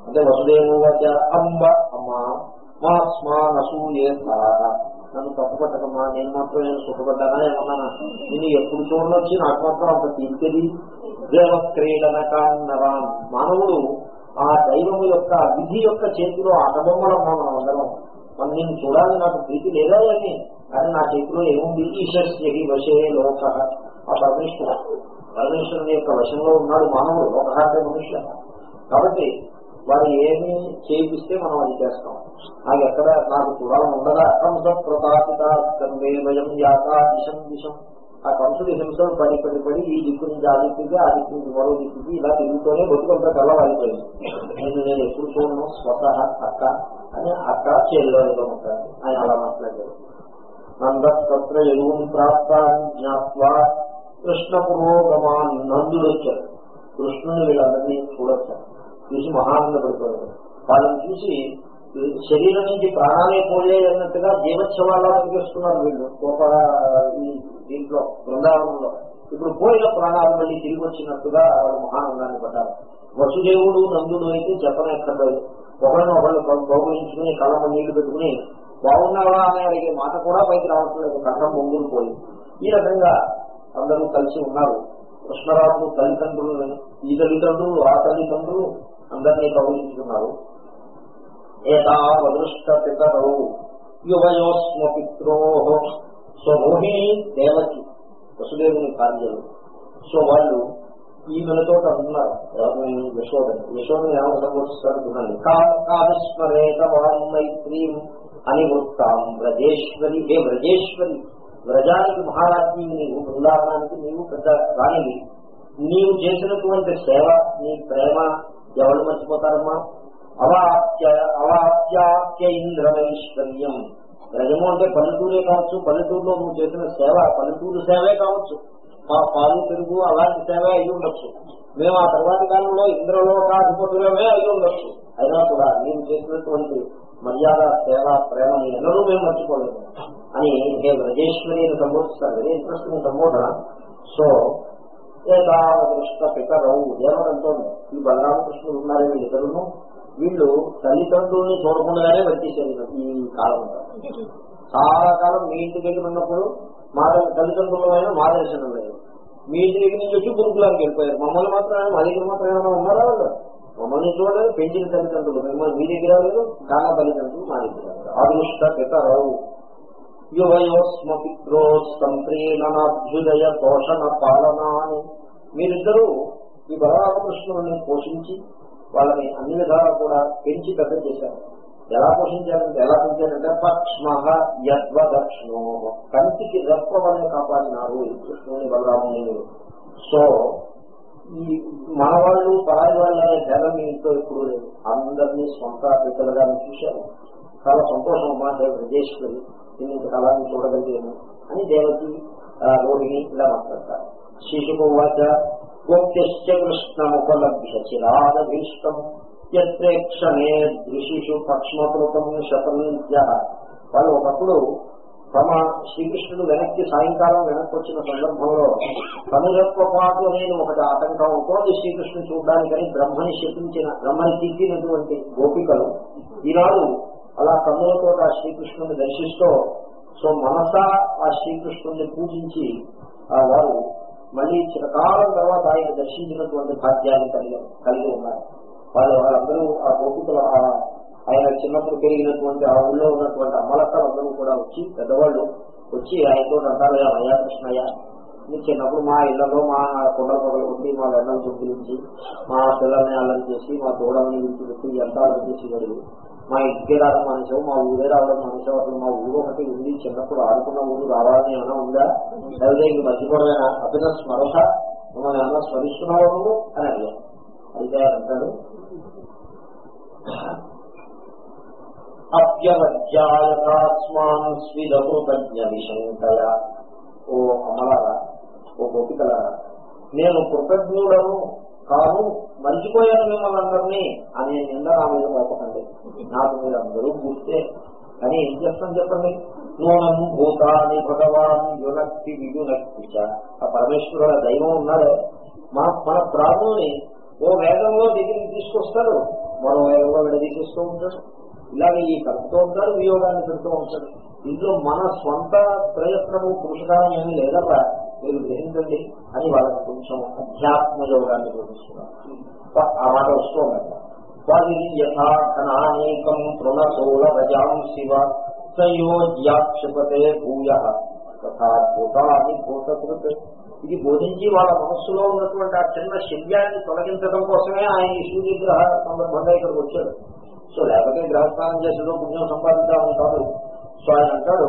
అంటే వసుదేవు వచ్చ అంబ అమ్మా మా స్మానసూయే సార నన్ను తప్పుపట్టకమ్మా నేను మాత్రం నేను సుఖపడ్డానా ఏమన్నా నేను ఎప్పుడు చూడొచ్చి? నాకు మాత్రం అంత తీర్చది దేవ క్రీడనకాన్నరాన్ మానవుడు ఆ దైవము యొక్క విధి యొక్క చేతిలో ఆటబొమ్మలం మనం అందరం. మనం నేను చూడాలి నాకు ప్రీతి లేదా అని కానీ నా చేతిలో ఏముంది? ఈశ్వరి వశే లోక. ఆ పరమేశ్వర పరమేశ్వరుని యొక్క వశంలో ఉన్నాడు మానవుడు లోక మనుష్య. కాబట్టి వారు ఏమి చేయిస్తే మనం అది చేస్తాం. నాకు ఎక్కడ నాకు చూడాలని ఉండదా? కంస ప్రతాపిత వయం యాత దిశం దిశం ఆ కంసుడి హింసలు పడి పడి పడి ఈ దిక్కు నుంచి ఆ దిక్కుకి ఆ దిక్కు నుంచి మరో దిక్కుకి ఇలా తిరుగుతూనే బతుకంతా కళ్ళవాడిపోయింది నేను నేను ఎప్పుడు చూడను? స్వతహ అక్క అని అక్క చేయలేదు ఉంటాను ఆయన అలా మాట్లాడారు నందత్ర ఎరువును ప్రాప్తాన్ని జ్ఞాత్వా కృష్ణ పురోగమాన్ నందుడు వచ్చారు కృష్ణుని వీళ్ళందరినీ చూడొచ్చారు చూసి మహానందపడిపోయాడు వాళ్ళని చూసి శరీరం నుంచి ప్రాణాలే పోలే అన్నట్టుగా జీవోత్సవాలా చేస్తున్నారు వీళ్ళు. గొప్ప ఈ దీంట్లో బృందావనంలో. ఇప్పుడు పోయిన ప్రాణాలు మళ్ళీ తిరిగి వచ్చినట్టుగా వాళ్ళు మహానందాన్ని పడ్డారు. వసుదేవుడు నందుడు అయితే చెప్పనక్కర్లేదు ఒకరిని ఒకళ్ళు గౌరవించుకుని కళ్ళ నీళ్ళు పెట్టుకుని బాగున్నావా? అని అడిగే మాట కూడా పైకి రావట్లేదు. కళ్ళం ముందుకు పోయి ఈ రకంగా అందరూ కలిసి ఉన్నారు. కృష్ణరాజు తల్లిదండ్రులు ఈ తల్లిదండ్రులు ఆ తల్లిదండ్రులు అందరినీ కౌలించుకున్నారు ఏతావదృష్ట యువయోస్మ పిత్రో సో రోహిణి దేవకి వసుదేవుని కార్యాలు. సో వాళ్ళు ఈమెలతో అంటున్నారు యశోదని. యశోదని ఏమైనా సంబోధిస్తారు చూడండి. కావిస్మరేత వాన్ మైత్రీం అని వృత్తాం వ్రజేశ్వరి హే వ్రజేశ్వరి వ్రజానికి మహారాజ్ని నీవు బృందావనానికి నీవు పెద్ద రాణివి. నీవు చేసినటువంటి సేవ నీ ప్రేమ ఎవరు మర్చిపోతారమ్మా? అవాప్య అవాప్యాప్య ఇంద్రమైశ్వర్యం రజము అంటే పల్లెటూరే కావచ్చు పల్లెటూరులో నువ్వు చేసిన సేవ పల్లెటూరు సేవే కావచ్చు. మా పాలు పెరుగు అలాంటి సేవే అయి ఉండొచ్చు. మేము ఆ తర్వాతి కాలంలో ఇంద్రలోకాధిపతులమే అయి ఉండొచ్చు. అయినా కూడా నేను చేసినటువంటి మర్యాద సేవ ప్రేమ ఎన్నడూ మేము మర్చిపోలేదు అని హే వ్రజేశ్వరి అని సంబోధిస్తారు. వెరీ ఇంట్రెస్టింగ్ సంబోధన. సో ఏదాదృష్ట పితరవు ఏమనంటోంది ఈ బలరామకృష్ణులు ఉన్నారే వీళ్ళిద్దరును. వీళ్ళు తల్లిదండ్రుల్ని చూడకుండానే వచ్చేసారు ఈ కాలం చాలా కాలం మీ ఇంటి దగ్గర ఉన్నప్పుడు మా తల్లిదండ్రులమైన మా దర్శనం లేదు. మీ ఇంటి దగ్గర నుంచి వచ్చి గురుకులానికి వెళ్ళిపోయారు. మమ్మల్ని మాత్రమే మా దగ్గర మాత్రం ఏమైనా ఉన్నారా వాళ్ళు? మమ్మల్ని చూడలేదు పెంచిన తల్లిదండ్రులు. మిమ్మల్ని మీ దగ్గర లేదు చాలా తల్లిదండ్రులు మా దగ్గర అదృష్ట పితరవు యువయోస్మపిత్రో సంప్రీణనాభ్యుదయ పోషణ పాలనాన్ని మీరిద్దరూ ఈ బలరామకృష్ణుని పోషించి వాళ్ళని అన్ని విధాలా కూడా పెంచి పెద్ద చేశారు. ఎలా పోషించారంటే ఎలా పెంచారంటే పక్ష్మ యద్వ కంటికి రెప్పవనే కాపాడినారు కృష్ణుని బలరాముని. సో ఈ మన వాళ్ళు పరాయి వాళ్ళు అనే భేదం ఇంట్లో ఎప్పుడు లేదు. అందరినీ సొంత బిడ్డలుగా చూశారు. చాలా సంతోషం అమ్మా బ్రజేశ్వరి. నేను ఇంతకాలాన్ని చూడగలిగాను అని దేవకి రోహిణి ఇలా మాట్లాడతారు. శిశుకోవాచ గోప్యశ్చ కృష్ణముపలభ్య చిరాదభీష్టం యత్రేక్షణే దృశిషు పక్ష్మకృతం శతంత్య వాళ్ళు ఒకప్పుడు తమ శ్రీకృష్ణుడు వెనక్కి సాయంకాలం వెనక్కి వచ్చిన సందర్భంలో కనురెప్ప పాటు అనేది ఒకటి ఆటంకం అవుతోంది శ్రీకృష్ణుడు చూడడానికని బ్రహ్మని శపించిన బ్రహ్మని తీర్చినటువంటి గోపికలు ఈనాడు అలా కన్నులతో ఆ శ్రీకృష్ణుని దర్శిస్తూ సో మనస ఆ శ్రీకృష్ణుని పూజించి ఆ వారు మళ్ళీ చిరకాలం తర్వాత ఆయన దర్శించినటువంటి భాగ్యాన్ని కలిగి కలిగి ఉన్నారు. వాళ్ళు వాళ్ళందరూ ఆ గోపికలు ఆ ఆయన చిన్నప్పుడు పెరిగినటువంటి ఆ ఊళ్ళో ఉన్నటువంటి అమలక్కలందరూ కూడా వచ్చి పెద్దవాళ్ళు వచ్చి ఆయనతో అంటారు అయ్యా కృష్ణయ్య మీరు చిన్నప్పుడు మా ఇళ్ళలో మా కొండల పొగలు కొట్టి మా వెన్నలు చుట్టించి మా పిల్లల్ని అల్లం చేసి మా తోడల్ని విడిచిపెట్టి యంత్రాలు చేసేవాడు మా ఇంటికి రావడం మనిషం మా ఊరే రావడం మనిషం అసలు మా ఊరు ఒకటి ఉంది చిన్నప్పుడు ఆడుకున్న ఊరు రావాలని ఏమైనా ఉందా? లేదా ఇంక మర్చిపోవడమేనా? అభిన స్మరస మమ్మల్ని ఏమన్నా స్మరిస్తున్నావు అని అడిగాను. అయితే ఆయన అంటాడు అప్యవజ్యాయస్మాన్ స్విదమృతజ్ఞ విశంకయ ఓ అమలారా ఓ గోపికలారా నేను కృతజ్ఞుడను కాను మర్చిపోయాను మిమ్మల్ని అందరినీ అనే నింద నా మీద మోపకండి. నాకు మీరు అందరూ గుర్తే కానీ ఏం చేస్తాను చెప్పండి? నూనం భూతాన్ని భగవాన్ యునక్తి వియునక్తి ఆ పరమేశ్వరుడు దైవం ఉన్నాడే. మన మన ప్రాణుల్ని ఓ వేగంలో దగ్గరికి తీసుకొస్తాడు. మరో వేగంలో విడదీసేస్తూ ఉంటాడు. ఇలాగే ఈ కలుపుతూ ఉంటాడు వియోగాన్ని పెడుతూ ఉంటాడు. ఇంట్లో మన స్వంత ప్రయత్నము పురుషకారం ఏమీ లేదబ్బా మీరు గ్రహించండి అని వాళ్ళకి కొంచెం అధ్యాత్మ యోగాన్ని చూపిస్తున్నారు ఆ మాట వస్తూ ఉన్నట్టు వారిని యథాఖనానేకం తృణశూల రజాం శివ సంయోజ్యాక్షపతే భూయ తథా భూతకృత్. ఇది బోధించి వాళ్ళ మనస్సులో ఉన్నటువంటి ఆ చిన్న శల్యాన్ని తొలగించడం కోసమే ఆయన ఈ సూర్యగ్రహ సందర్భంగా ఇక్కడికి వచ్చాడు సో లేకపోతే గ్రహస్థానం చేసేదో పుణ్యం సంపాదించాలని కాదు. సో ఆయన అంటాడు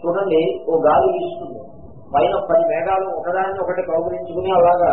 చూడండి ఓ గాలి వీస్తుంది. పైన పది మేఘాలు ఒకదాన్ని ఒకటి కౌగులించుకుని అలాగా